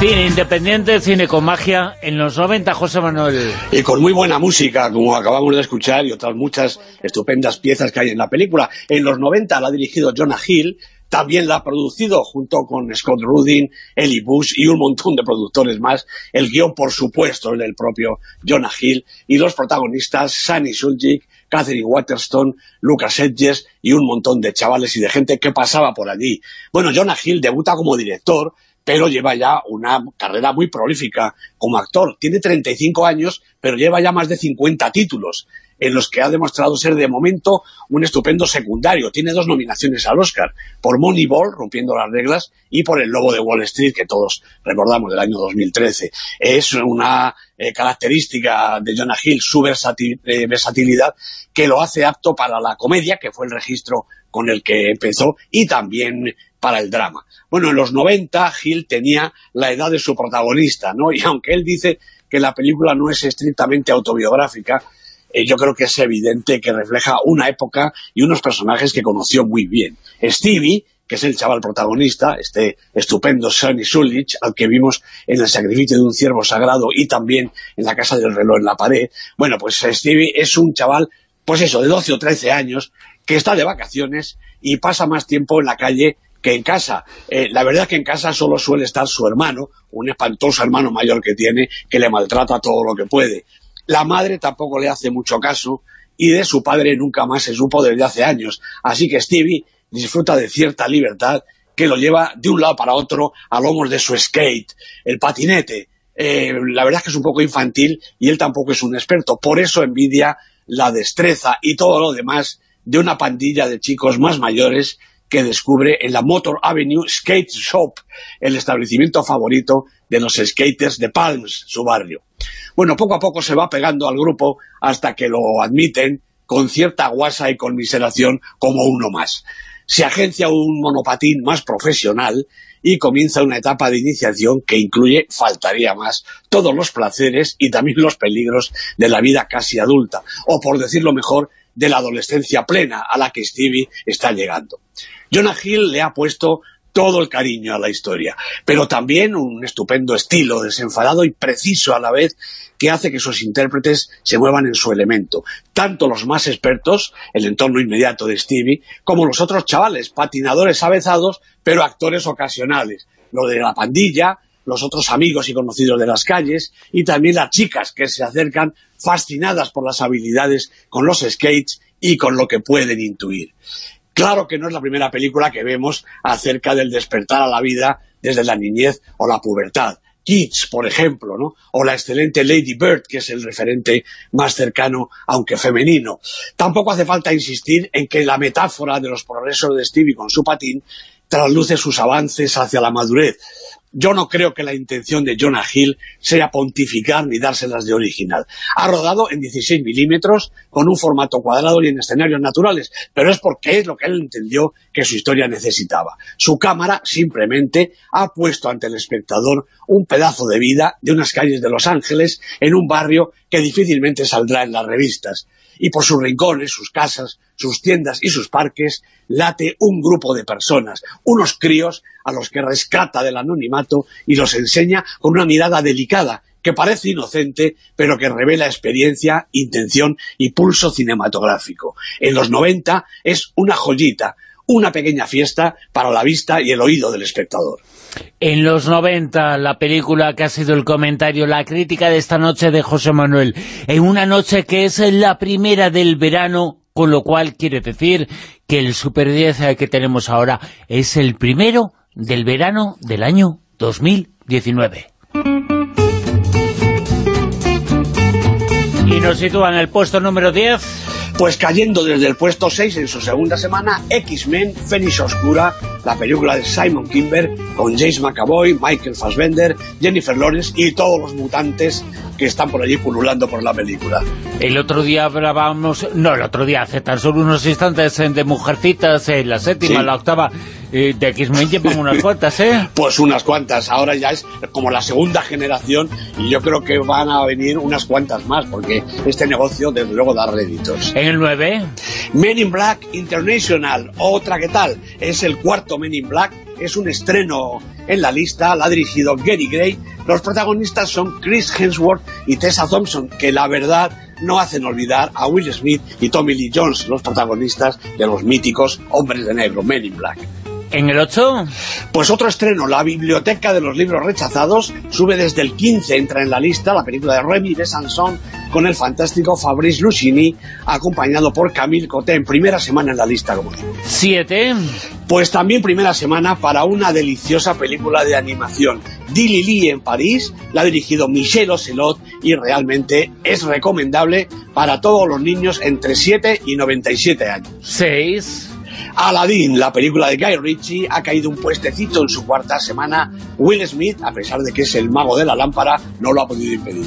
Cine independiente, cine con magia, en los 90, José Manuel. Y con muy buena música, como acabamos de escuchar, y otras muchas estupendas piezas que hay en la película. En los 90 la ha dirigido Jonah Hill, también la ha producido junto con Scott Rudin, Ellie Bush y un montón de productores más. El guion, por supuesto, es del propio Jonah Hill. Y los protagonistas, Sunny Suljic, Catherine Waterston, Lucas Hedges y un montón de chavales y de gente que pasaba por allí. Bueno, Jonah Hill debuta como director, pero lleva ya una carrera muy prolífica como actor. Tiene 35 años, pero lleva ya más de 50 títulos, en los que ha demostrado ser de momento un estupendo secundario. Tiene dos nominaciones al Oscar, por Moneyball, rompiendo las reglas, y por El Lobo de Wall Street, que todos recordamos del año 2013. Es una eh, característica de Jonah Hill, su eh, versatilidad, que lo hace apto para la comedia, que fue el registro con el que empezó, y también para el drama. Bueno, en los 90 Hill tenía la edad de su protagonista, ¿no? Y aunque él dice que la película no es estrictamente autobiográfica, eh, yo creo que es evidente que refleja una época y unos personajes que conoció muy bien. Stevie, que es el chaval protagonista, este estupendo Sonny Sulich, al que vimos en el sacrificio de un ciervo sagrado y también en la casa del reloj en la pared. Bueno, pues Stevie es un chaval, pues eso, de 12 o 13 años, que está de vacaciones y pasa más tiempo en la calle que en casa. Eh, la verdad es que en casa solo suele estar su hermano, un espantoso hermano mayor que tiene, que le maltrata todo lo que puede. La madre tampoco le hace mucho caso y de su padre nunca más se supo desde hace años. Así que Stevie disfruta de cierta libertad que lo lleva de un lado para otro a lomos de su skate, el patinete. Eh, la verdad es que es un poco infantil y él tampoco es un experto. Por eso envidia la destreza y todo lo demás de una pandilla de chicos más mayores que descubre en la Motor Avenue Skate Shop, el establecimiento favorito de los skaters de Palms, su barrio. Bueno, poco a poco se va pegando al grupo hasta que lo admiten con cierta guasa y conmiseración como uno más. Se agencia un monopatín más profesional y comienza una etapa de iniciación que incluye, faltaría más, todos los placeres y también los peligros de la vida casi adulta, o por decirlo mejor, de la adolescencia plena a la que Stevie está llegando. Jonah Hill le ha puesto todo el cariño a la historia, pero también un estupendo estilo desenfadado y preciso a la vez que hace que sus intérpretes se muevan en su elemento, tanto los más expertos, el entorno inmediato de Stevie, como los otros chavales, patinadores avezados, pero actores ocasionales, lo de la pandilla, los otros amigos y conocidos de las calles, y también las chicas que se acercan fascinadas por las habilidades con los skates y con lo que pueden intuir. Claro que no es la primera película que vemos acerca del despertar a la vida desde la niñez o la pubertad. Kids, por ejemplo, ¿no? O la excelente Lady Bird, que es el referente más cercano, aunque femenino. Tampoco hace falta insistir en que la metáfora de los progresos de Stevie con su patín trasluce sus avances hacia la madurez. Yo no creo que la intención de Jonah Hill sea pontificar ni dárselas de original. Ha rodado en 16 milímetros, con un formato cuadrado y en escenarios naturales, pero es porque es lo que él entendió que su historia necesitaba. Su cámara simplemente ha puesto ante el espectador un pedazo de vida de unas calles de Los Ángeles en un barrio que difícilmente saldrá en las revistas. Y por sus rincones, sus casas, sus tiendas y sus parques late un grupo de personas, unos críos a los que rescata del anonimato y los enseña con una mirada delicada, que parece inocente, pero que revela experiencia, intención y pulso cinematográfico. En los 90 es una joyita, una pequeña fiesta para la vista y el oído del espectador. En los 90, la película que ha sido el comentario, la crítica de esta noche de José Manuel, en una noche que es la primera del verano, con lo cual quiere decir que el Super 10 que tenemos ahora es el primero del verano del año 2019. Y nos sitúa en el puesto número 10... Pues cayendo desde el puesto 6 en su segunda semana, X-Men, Fénix Oscura, la película de Simon Kimber, con James McAvoy, Michael Fassbender, Jennifer Lawrence y todos los mutantes que están por allí pululando por la película. El otro día hablábamos, no, el otro día, hace tan solo unos instantes de Mujercitas, en la séptima, Sí. la octava, eh, de X-Men llevan unas cuantas, ¿eh? (laughs) Pues unas cuantas, ahora ya es como la segunda generación y yo creo que van a venir unas cuantas más porque este negocio desde luego da réditos. En el 9... Men in Black International, otra que tal, es el cuarto Men in Black, es un estreno en la lista, la ha dirigido Gary Gray, los protagonistas son Chris Hemsworth y Tessa Thompson, que la verdad no hacen olvidar a Will Smith y Tommy Lee Jones, los protagonistas de los míticos Hombres de Negro, Men in Black. ¿En el 8? Pues otro estreno, La Biblioteca de los Libros Rechazados, sube desde el 15, entra en la lista la película de Remy de Sanson con el fantástico Fabrice Lucchini, acompañado por Camille Coté en primera semana en la lista, como. 7. Pues también primera semana para una deliciosa película de animación. Dilly Lee en París, la ha dirigido Michel Ocelot y realmente es recomendable para todos los niños entre 7 y 97 años. 6. Aladdin, la película de Guy Ritchie, ha caído un puestecito en su cuarta semana. Will Smith, a pesar de que es el mago de la lámpara, no lo ha podido impedir.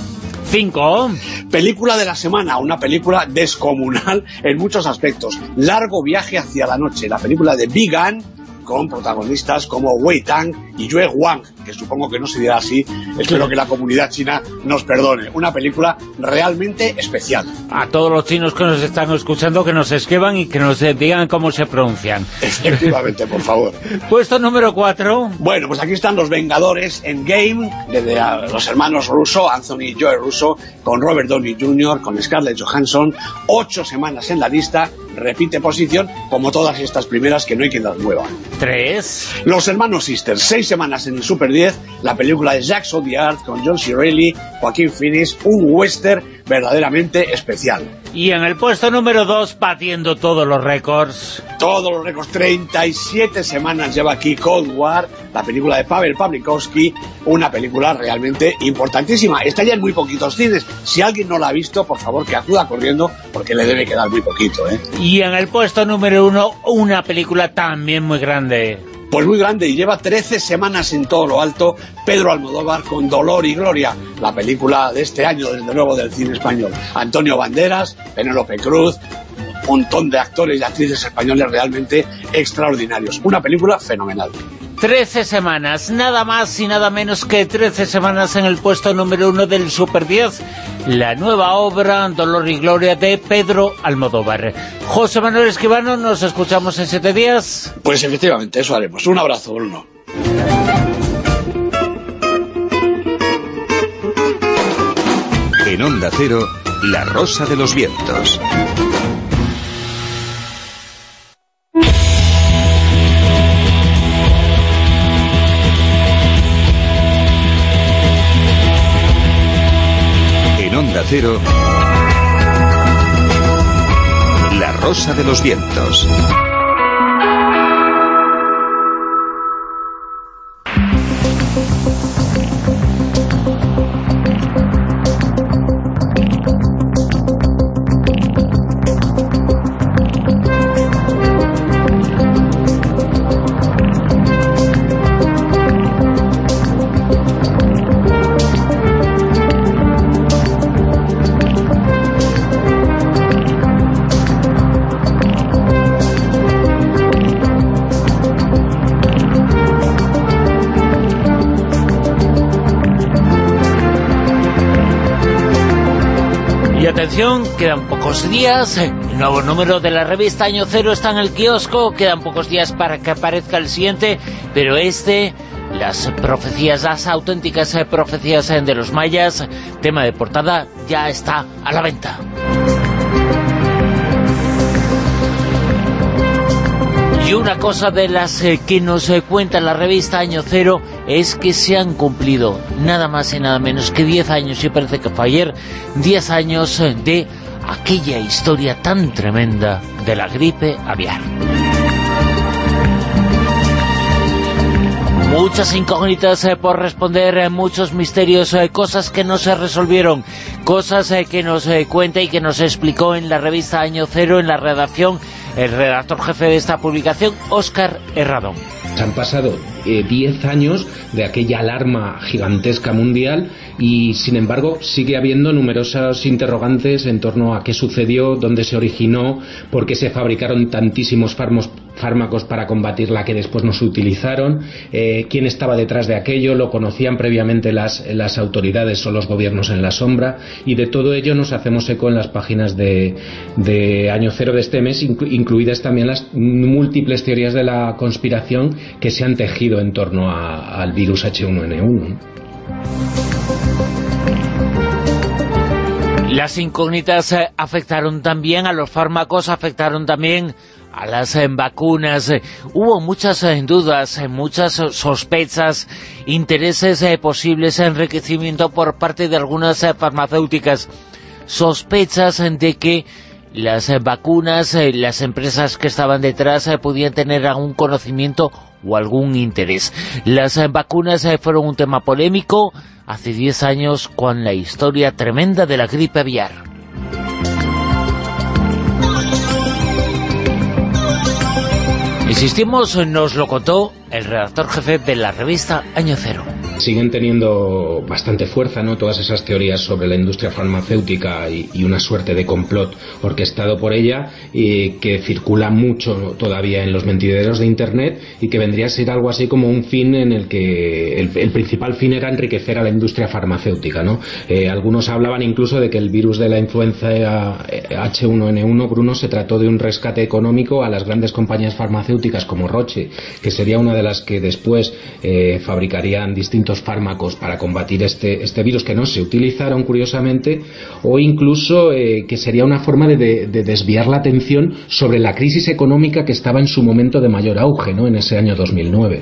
5. Película de la semana, una película descomunal en muchos aspectos. Largo viaje hacia la noche, la película de Big Gun, con protagonistas como Wei Tang y Yue Wang, que supongo que no se dirá así, espero que la comunidad china nos perdone. Una película realmente especial. A todos los chinos que nos están escuchando, que nos escriban y que nos digan cómo se pronuncian. Efectivamente, por favor. (laughs) Puesto número 4. Bueno, pues aquí están los Vengadores en Game, de a- los hermanos Russo, Anthony y Joe Russo, con Robert Downey Jr., con Scarlett Johansson, ocho semanas en la lista, repite posición, como todas estas primeras que no hay quien las mueva. 3. Los hermanos Sisters, seis semanas en el Super 10, la película de the Earth con John C. Reilly, Joaquín Phoenix, un western verdaderamente especial. Y en el puesto número 2, batiendo todos los récords. Todos los récords, 37 semanas lleva aquí Cold War, la película de Pavel Pavlikovsky, una película realmente importantísima. Está ya en muy poquitos cines. Si alguien no la ha visto, por favor que acuda corriendo, porque le debe quedar muy poquito, ¿eh? Y en el puesto número 1, una película también muy grande. Pues muy grande y lleva 13 semanas en todo lo alto Pedro Almodóvar con Dolor y Gloria, la película de este año, desde luego, del cine español. Antonio Banderas, Penélope Cruz, un montón de actores y actrices españoles realmente extraordinarios. Una película fenomenal. 13 semanas, nada más y nada menos que 13 semanas en el puesto número 1 del Super 10, la nueva obra Dolor y Gloria de Pedro Almodóvar. José Manuel Esquivano, nos escuchamos en 7 días. Pues efectivamente, eso haremos. Un abrazo, Bruno. En Onda Cero, La Rosa de los Vientos. Cero, La Rosa de los Vientos. Quedan pocos días, el Nuevo número de la revista Año Cero está en el kiosco, quedan pocos días para que aparezca el siguiente, pero este, las profecías, las auténticas profecías de los mayas, tema de portada, ya está a la venta. Y una cosa de las eh, que nos eh, cuenta la revista Año Cero es que se han cumplido nada más y nada menos que 10 años, y parece que fue ayer, 10 años eh, de aquella historia tan tremenda de la gripe aviar. Muchas incógnitas eh, por responder, eh, muchos misterios, eh, cosas que no se resolvieron, cosas que nos cuenta y que nos explicó en la revista Año Cero, en la redacción, el redactor jefe de esta publicación, Óscar Herradón. Han pasado 10 años de aquella alarma gigantesca mundial y sin embargo sigue habiendo numerosos interrogantes en torno a qué sucedió, dónde se originó, por qué se fabricaron tantísimos fármacos para combatirla que después no se utilizaron, eh, quién estaba detrás de aquello, lo conocían previamente las, las, autoridades o los gobiernos en la sombra y de todo ello nos hacemos eco en las páginas de, de Año Cero de este mes, incluidas también las múltiples teorías de la conspiración que se han tejido en torno al virus H1N1. Las incógnitas eh, afectaron también a los fármacos, afectaron también a las eh, vacunas. Hubo muchas eh, dudas, muchas sospechas, intereses posibles, enriquecimiento por parte de algunas farmacéuticas. Sospechas de que las vacunas, las empresas que estaban detrás podían tener algún conocimiento o algún interés. Las vacunas fueron un tema polémico hace 10 años con la historia tremenda de la gripe aviar. Insistimos, nos lo contó el redactor jefe de la revista Año Cero siguen teniendo bastante fuerza ¿no? todas esas teorías sobre la industria farmacéutica y, una suerte de complot orquestado por ella y que circula mucho todavía en los mentideros de internet y que vendría a ser algo así como un fin en el que el, principal fin era enriquecer a la industria farmacéutica ¿no? Eh, algunos hablaban incluso de que el virus de la influenza H1N1 Bruno se trató de un rescate económico a las grandes compañías farmacéuticas como Roche que sería una de las que después eh, fabricarían distintos fármacos para combatir este, este virus que no se utilizaron curiosamente o incluso eh, que sería una forma de, de, desviar la atención sobre la crisis económica que estaba en su momento de mayor auge ¿no? en ese año 2009.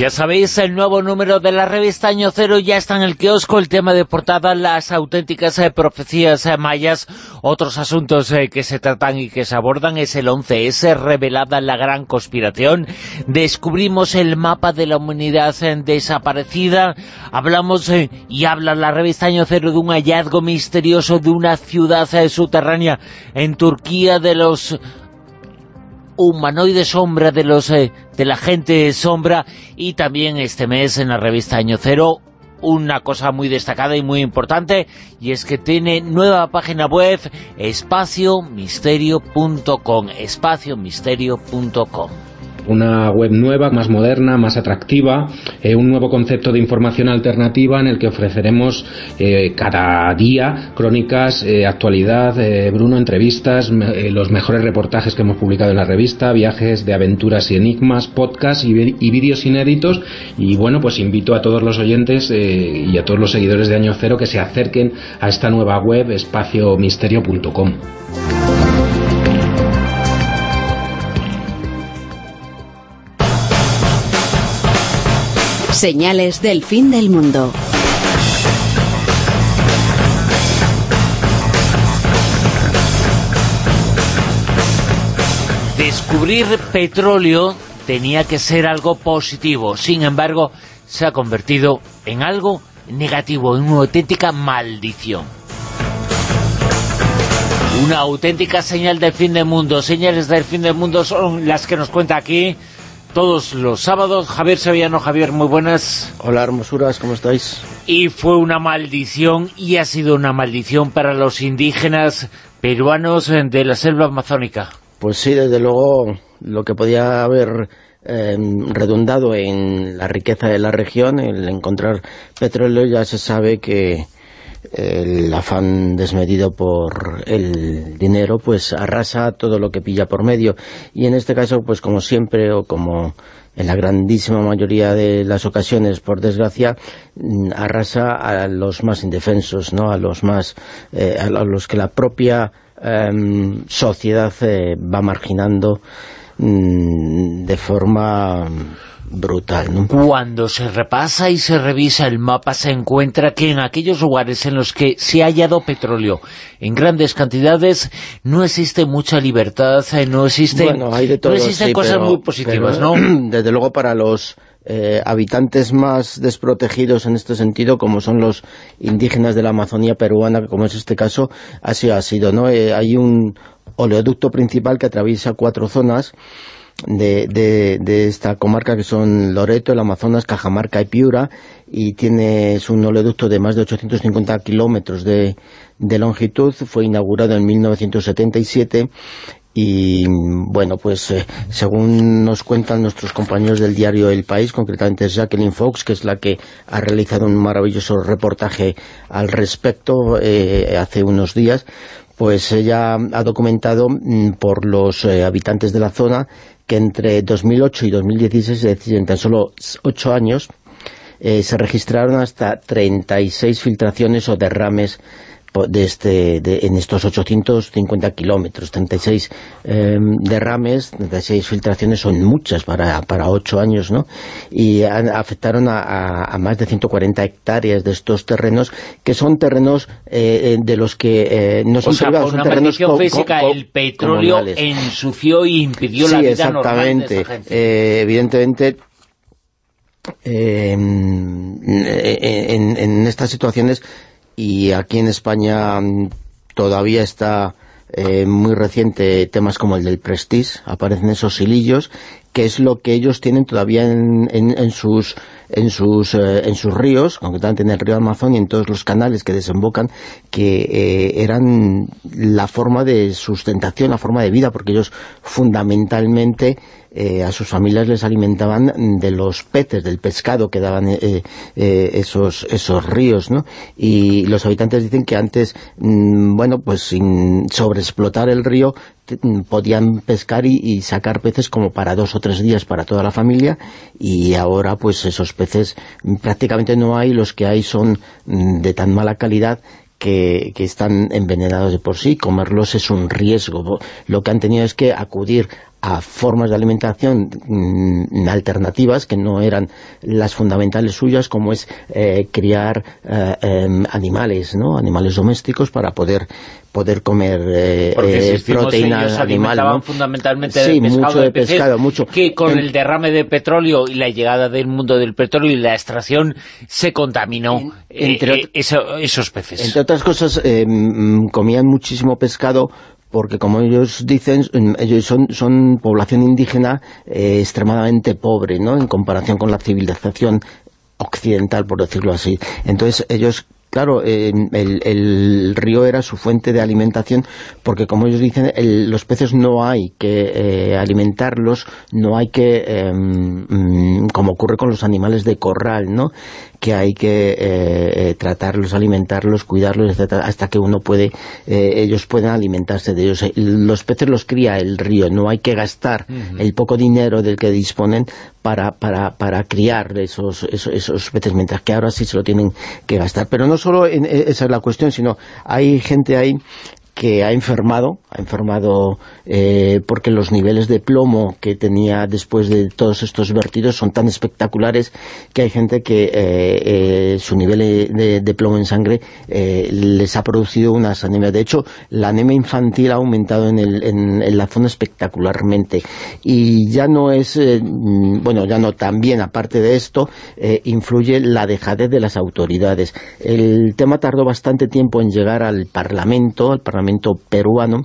Ya sabéis, el nuevo número de la revista Año Cero ya está en el kiosco, el tema de portada, las auténticas eh, profecías eh, mayas, otros asuntos eh, que se tratan y que se abordan. Es el 11S, revelada la gran conspiración, descubrimos el mapa de la humanidad desaparecida, hablamos y habla la revista Año Cero de un hallazgo misterioso de una ciudad subterránea en Turquía de los humanoide sombra de los eh, de la gente sombra. Y también este mes en la revista Año Cero una cosa muy destacada y muy importante y es que tiene nueva página web espaciomisterio.com espaciomisterio.com una web nueva, más moderna, más atractiva, eh, un nuevo concepto de información alternativa en el que ofreceremos eh, cada día crónicas, eh, actualidad, Bruno, entrevistas, los mejores reportajes que hemos publicado en la revista, viajes de aventuras y enigmas, podcasts y, y vídeos inéditos y bueno, pues invito a todos los oyentes y a todos los seguidores de Año Cero que se acerquen a esta nueva web espaciomisterio.com. Señales del fin del mundo. Descubrir petróleo tenía que ser algo positivo, sin embargo, se ha convertido en algo negativo, en una auténtica maldición. Una auténtica señal del fin del mundo. Señales del fin del mundo son las que nos cuenta aquí todos los sábados. Javier Sevillano, Javier, muy buenas. Hola, hermosuras, ¿cómo estáis? Y fue una maldición, y ha sido una maldición para los indígenas peruanos de la selva amazónica. Pues sí, desde luego, lo que podía haber em, redundado en la riqueza de la región, el encontrar petróleo, ya se sabe que el afán desmedido por el dinero, pues arrasa todo lo que pilla por medio. Y en este caso, pues como siempre, o como en la grandísima mayoría de las ocasiones, por desgracia, mm, arrasa a los más indefensos, ¿no? a los más eh, a los que la propia em, sociedad eh, va marginando mm, de forma brutal. ¿no? Cuando se repasa y se revisa el mapa se encuentra que en aquellos lugares en los que se ha hallado petróleo en grandes cantidades no existe mucha libertad, eh, no existen, Bueno, hay de todo, no existen sí, cosas pero- muy positivas, pero, ¿no? (clears throat) Desde luego para los eh, habitantes más desprotegidos en este sentido, como son los indígenas de la Amazonía peruana, como es este caso, así ha sido, ¿no? Eh, hay un oleoducto principal que atraviesa cuatro zonas de, de, de esta comarca que son Loreto, el Amazonas, Cajamarca y Piura y tiene es un oleoducto de más de 850 kilómetros de, de longitud, fue inaugurado en 1977 y bueno, pues eh, según nos cuentan nuestros compañeros del diario El País, concretamente Jacqueline Fox, que es la que ha realizado un maravilloso reportaje al respecto eh, hace unos días, pues ella ha documentado mm, por los eh, habitantes de la zona que entre 2008 y 2016, es decir, en tan solo ocho años, eh, se registraron hasta 36 filtraciones o derrames de este, de- en estos 850 kilómetros, 36 eh, derrames, 36 filtraciones son muchas para, para 8 años, ¿no? Y han- afectaron a, a- a más de 140 hectáreas de estos terrenos, que son terrenos eh, eh, de los que eh, no son o sea, privados, son terrenos co- física, co- el petróleo comunales. ensució y impidió sí, la vida normal de exactamente. gente. Eh, evidentemente, eh, en, en estas situaciones, y aquí en España mm, todavía está eh, muy reciente temas como el del Prestige, aparecen esos hilillos, que es lo que ellos tienen todavía en, en- en sus en sus eh, en sus ríos, concretamente en el río Amazon y en todos los canales que desembocan, que eh, eran la forma de sustentación, la forma de vida, porque ellos fundamentalmente eh, a sus familias les alimentaban de los peces, del pescado que daban esos, esos ríos, ¿no? Y los habitantes dicen que antes, mm, bueno, pues sin sobreexplotar el río, podían pescar y, sacar peces como para dos o tres días para toda la familia. Y ahora pues esos peces prácticamente no hay, los que hay son mm, de tan mala calidad que, que están envenenados de por sí, comerlos es un riesgo. Lo que han tenido es que acudir a formas de alimentación mm, alternativas que no eran las fundamentales suyas, como es eh, criar eh, em, animales, ¿no? animales domésticos para poder poder comer eh, Porque insistimos, proteína ellos animal. alimentaban ¿no? fundamentalmente Sí, de pescado, mucho de peces, pescado, mucho. que con En- el derrame de petróleo y la llegada del mundo del petróleo y la extracción se contaminó entre eso- esos peces. Entre otras cosas, eh, mm, comían muchísimo pescado porque, como ellos dicen, ellos son, población indígena eh, extremadamente pobre, ¿no?, en comparación con la civilización occidental, por decirlo así. Entonces, ellos... Claro, eh, el, el río era su fuente de alimentación porque, como ellos dicen, el- los peces no hay que eh, alimentarlos, no hay que, eh, mm, como ocurre con los animales de corral, ¿no? Que hay que eh, eh, tratarlos, alimentarlos, cuidarlos, etcétera, hasta que uno puede, eh, ellos puedan alimentarse de ellos. Los peces los cría el río, no hay que gastar el poco dinero del que disponen para, para, para criar esos, esos, esos peces, mientras que ahora sí se lo tienen que gastar. Pero no solo en- eh, esa es la cuestión, sino hay gente ahí que ha enfermado, ha enfermado eh, porque los niveles de plomo que tenía después de todos estos vertidos son tan espectaculares que hay gente que eh, eh, su nivel de, de plomo en sangre les ha producido unas anemias. De hecho, la anemia infantil ha aumentado en, el- en- en la zona espectacularmente y ya no es, mm, bueno, ya no también, aparte de esto, influye la dejadez de las autoridades. El tema tardó bastante tiempo en llegar al Parlamento, al Parlamento peruano,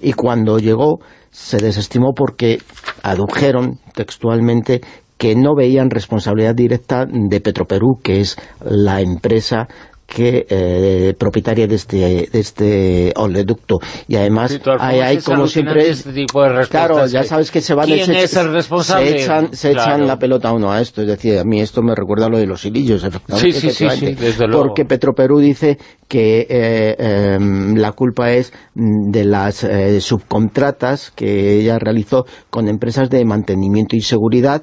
y cuando llegó se desestimó porque adujeron textualmente que no veían responsabilidad directa de Petroperú, que es la empresa que eh, propietaria de este, de este oleoducto. Y además, Sí, hay, hay como siempre... este tipo de claro, ya sabes que se van... ¿Quién se- es el responsable? Se echan, se echan la pelota uno a esto. Es decir, a mí esto me recuerda a lo de los hilillos, efectivamente. Sí, sí, sí, desde luego. Porque Petroperú dice que eh, em, la culpa es mm, de las eh, subcontratas que ella realizó con empresas de mantenimiento y seguridad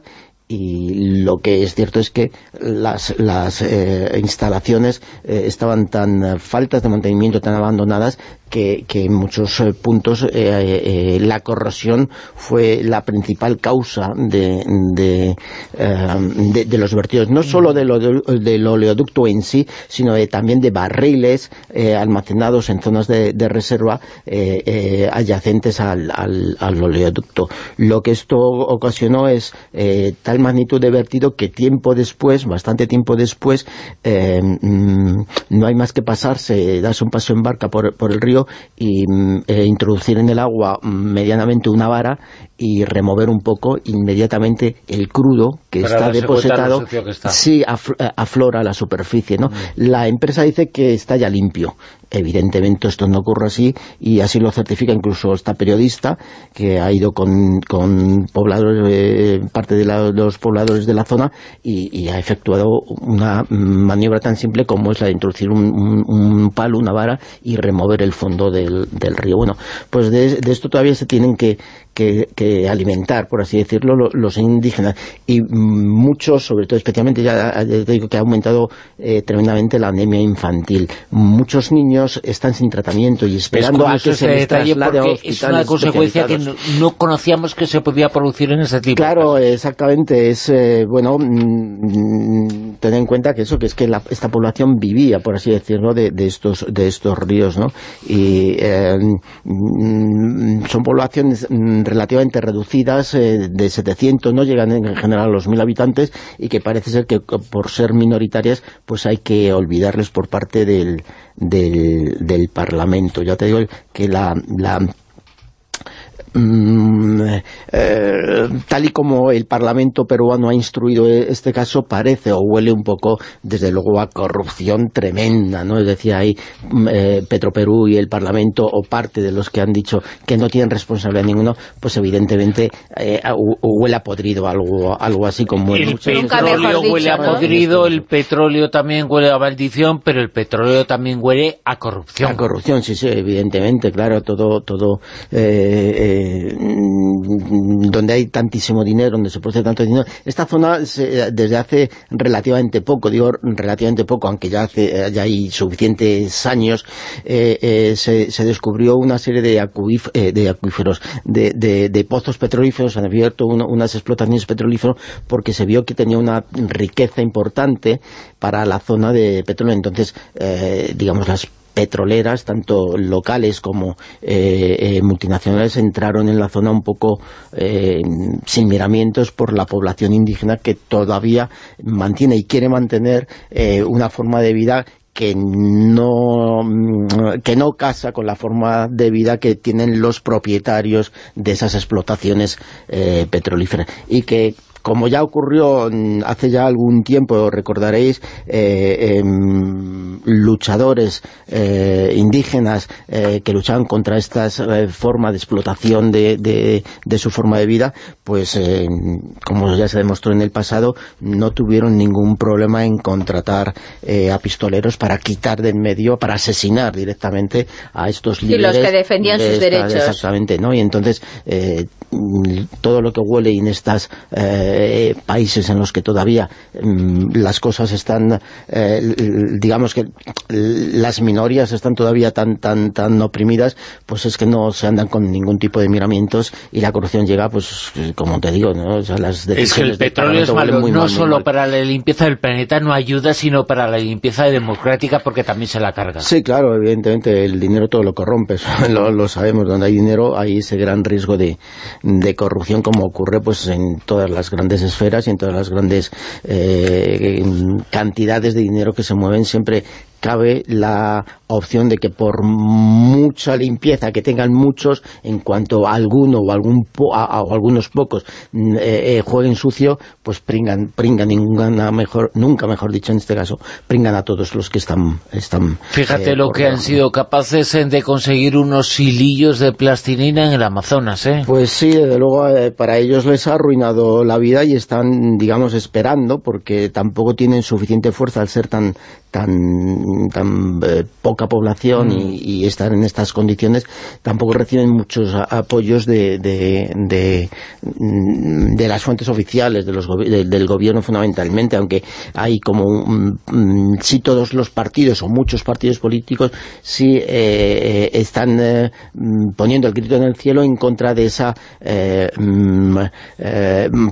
y lo que es cierto es que las, las eh, instalaciones eh, estaban tan eh, faltas de mantenimiento, tan abandonadas, que, en muchos eh, puntos eh, eh, la corrosión fue la principal causa de, de, de- de los vertidos, no solo oleo- del oleoducto en sí, sino de- también de barriles almacenados en zonas de, de reserva adyacentes al, al- al oleoducto. Lo que esto ocasionó es tal magnitud de vertido que tiempo después, bastante tiempo después, mm, no hay más que pasarse, darse un paso en barca por, por el río y mm, eh, introducir en el agua mm, medianamente una vara y remover un poco inmediatamente el crudo que Para está depositado que está. sí eh, aflora a la superficie ¿no? Mm. la empresa dice que está ya limpio evidentemente esto no ocurre así y así lo certifica incluso esta periodista que ha ido con, con pobladores eh, parte de los pobladores de la zona y, y ha efectuado una maniobra tan simple como es la de introducir un, un- un palo, una vara y remover el fondo del, del río. Bueno, pues de, de esto todavía se tienen que, que- que alimentar, por así decirlo, lo- los indígenas. Y mm, muchos, sobre todo especialmente, ya, ya te digo que ha aumentado eh, tremendamente la anemia infantil. Muchos niños están sin tratamiento y esperando a que se les traslade a hospitales es una consecuencia que no, conocíamos que se podía producir en ese tipo. Claro, exactamente. Es eh, bueno mm, tener en cuenta que eso, que es que la- esta población vivía, por así decirlo, de, de estos de estos ríos, ¿no? Y eh, mm, son poblaciones mm, relativamente reducidas, eh, de 700, no llegan en general a los 1000 habitantes y que parece ser que por ser minoritarias, pues hay que olvidarles por parte del del, Parlamento. Ya te digo que la Mm, eh, tal y como el Parlamento peruano ha instruido e- este caso, parece o huele un poco, desde luego, a corrupción tremenda, ¿no? Es decir, hay mm, eh, Petroperú y el Parlamento, o parte de los que han dicho que no tienen responsabilidad ninguno, pues evidentemente eh, hu- huele a podrido, algo, algo así como... El petróleo huele a podrido, el petróleo también huele a maldición, pero el petróleo también huele a corrupción. La corrupción, sí, sí, evidentemente, claro, todo, todo eh, eh, mm, donde hay tantísimo dinero, donde se produce tanto dinero. Esta zona, se- desde hace relativamente poco, digo relativamente poco, aunque ya hace ya hay suficientes años, eh, eh, se, se descubrió una serie de, eh, de acuíferos, de, de- de pozos petrolíferos, han abierto unas explotaciones petrolíferas porque se vio que tenía una riqueza importante para la zona de petróleo. Entonces, eh, digamos, las petroleras, tanto locales como eh, eh, multinacionales, entraron en la zona un poco eh, sin miramientos por la población indígena que todavía mantiene y quiere mantener eh, una forma de vida que no mm, que no casa con la forma de vida que tienen los propietarios de esas explotaciones eh, petrolíferas. Y que como ya ocurrió mm, hace ya algún tiempo, recordaréis, eh, em, luchadores eh, indígenas eh, que luchaban contra esta forma de explotación de, de- de su forma de vida, pues eh, como ya se demostró en el pasado, no tuvieron ningún problema en contratar eh, a pistoleros para quitar de en medio, para asesinar directamente a estos líderes. los que defendían de sus esta- derechos. Exactamente, ¿no? Y entonces eh, todo lo que huele en estos países en los que todavía mm, las cosas están, eh, digamos que las minorías están todavía tan tan tan oprimidas, pues es que no se andan con ningún tipo de miramientos y la corrupción llega, pues como te digo, ¿no? O sea, las Es que el petróleo es malo, muy no mal, solo mal. para la limpieza del planeta, no ayuda, sino para la limpieza democrática, porque también se la carga. Sí, claro, evidentemente el dinero todo lo corrompe, (laughs) lo sabemos, donde hay dinero hay ese gran riesgo de, de corrupción como ocurre pues en todas las grandes esferas y en todas las grandes eh, cantidades de dinero que se mueven siempre cabe la opción de que por mucha limpieza que tengan muchos, en cuanto a alguno o, algún po- a- a- o algunos pocos mm, eh, eh, jueguen sucio, pues pringan, pringan ninguna mejor, nunca mejor dicho en este caso, pringan a todos los que están... están Fíjate eh, lo que han sido capaces eh, de conseguir unos hilillos de plastilina en el Amazonas, ¿eh? Pues sí, desde luego eh, para ellos les ha arruinado la vida y están, digamos, esperando porque tampoco tienen suficiente fuerza al ser tan tan, tan eh, poca población Mm. y, y estar en estas condiciones, tampoco reciben muchos apoyos de, de, de, mm, de las fuentes oficiales de los de- del gobierno fundamentalmente, aunque hay como un- mm, sí todos los partidos o muchos partidos políticos sí eh, eh, están eh, poniendo el grito en el cielo en contra de esa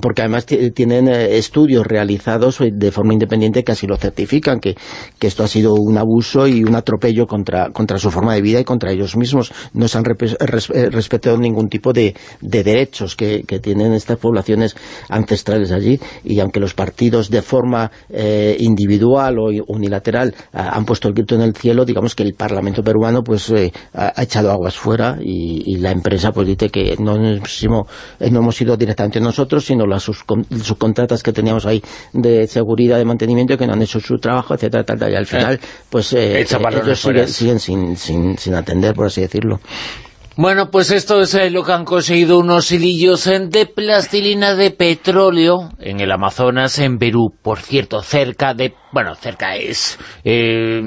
porque además ti- tienen eh, estudios realizados de forma independiente que así lo certifican que, que esto ha sido un abuso y un atropello contra, contra su forma de vida y contra ellos mismos. No se han eh, respetado ningún tipo de, de derechos que, tienen estas poblaciones ancestrales allí. Y aunque los partidos de forma eh, individual o unilateral ah, han puesto el grito en el cielo digamos que el Parlamento peruano pues eh, ha, ha echado aguas fuera y, la empresa pues dice que no, eh, no hemos sido directamente nosotros sino las subcon- subcontratas que teníamos ahí de seguridad de mantenimiento que no han hecho su trabajo etcétera tal, y al final pues eh, eh, ellos siguen, siguen sin, sin, sin atender por así decirlo. Bueno, pues esto es eh, lo que han conseguido unos hilillos eh, de plastilina de petróleo en el Amazonas, en Perú, por cierto, cerca de... Bueno, cerca es... eh,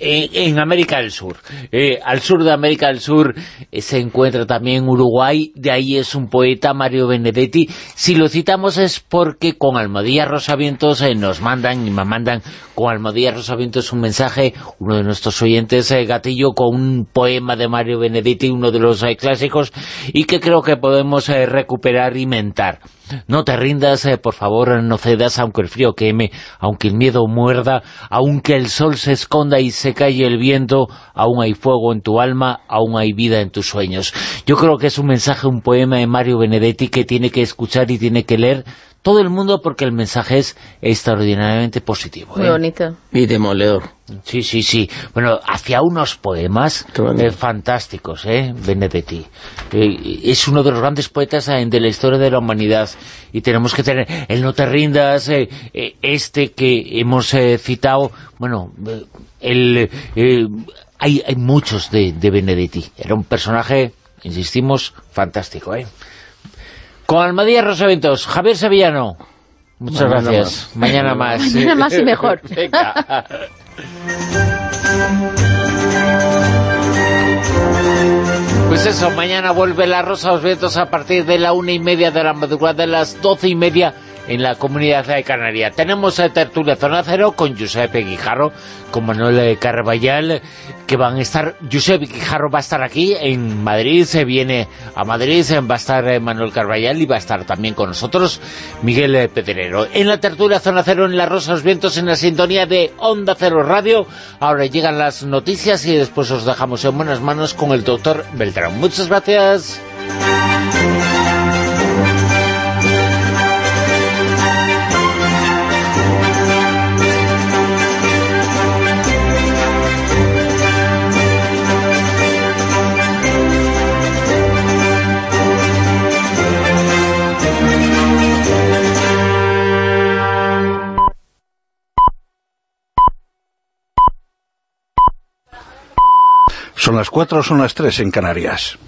en, América del Sur. Eh, al sur de América del Sur eh, se encuentra también Uruguay, de ahí es un poeta, Mario Benedetti. Si lo citamos es porque con Almodía Rosavientos eh, nos mandan y me mandan con Almodía Rosavientos un mensaje, uno de nuestros oyentes, eh, Gatillo, con un poema de Mario Benedetti, uno de los clásicos, y que creo que podemos recuperar y mentar. No te rindas, eh, por favor, no cedas, aunque el frío queme, aunque el miedo muerda, aunque el sol se esconda y se calle el viento, aún hay fuego en tu alma, aún hay vida en tus sueños. Yo creo que es un mensaje, un poema de Mario Benedetti que tiene que escuchar y tiene que leer todo el mundo porque el mensaje es extraordinariamente positivo. Muy ¿eh? bonito. y demoledor Sí, sí, sí. Bueno, hacía unos poemas eh, fantásticos, ¿eh? Benedetti. Eh, es uno de los grandes poetas eh, de la historia de la humanidad. Y tenemos que tener el No te rindas, eh, eh, este que hemos eh, citado, bueno, eh, el, eh, hay, hay muchos de, de Benedetti. Era un personaje, insistimos, fantástico, ¿eh? Con Almadía Rosaventos, Javier Sevillano. Muchas Mañana gracias. más. Mañana (laughs) más. Mañana más y mejor. (laughs) Venga. Pues eso, mañana vuelve la Rosa de los Vientos a partir de la una y media de la madrugada, de las doce y media en la Comunidad de Canaria. Tenemos a Tertulia Zona Cero con Giuseppe Guijarro, con Manuel Carvallal, que van a estar... Giuseppe Guijarro va a estar aquí en Madrid, se viene a Madrid, va a estar eh, Manuel Carvallal y va a estar también con nosotros Miguel eh, Pedrero. En la Tertulia Zona Cero, en la Rosa los Vientos, en la sintonía de Onda Cero Radio. Ahora llegan las noticias y después os dejamos en buenas manos con el doctor Beltrán. Muchas gracias. Son las cuatro, son las tres en Canarias.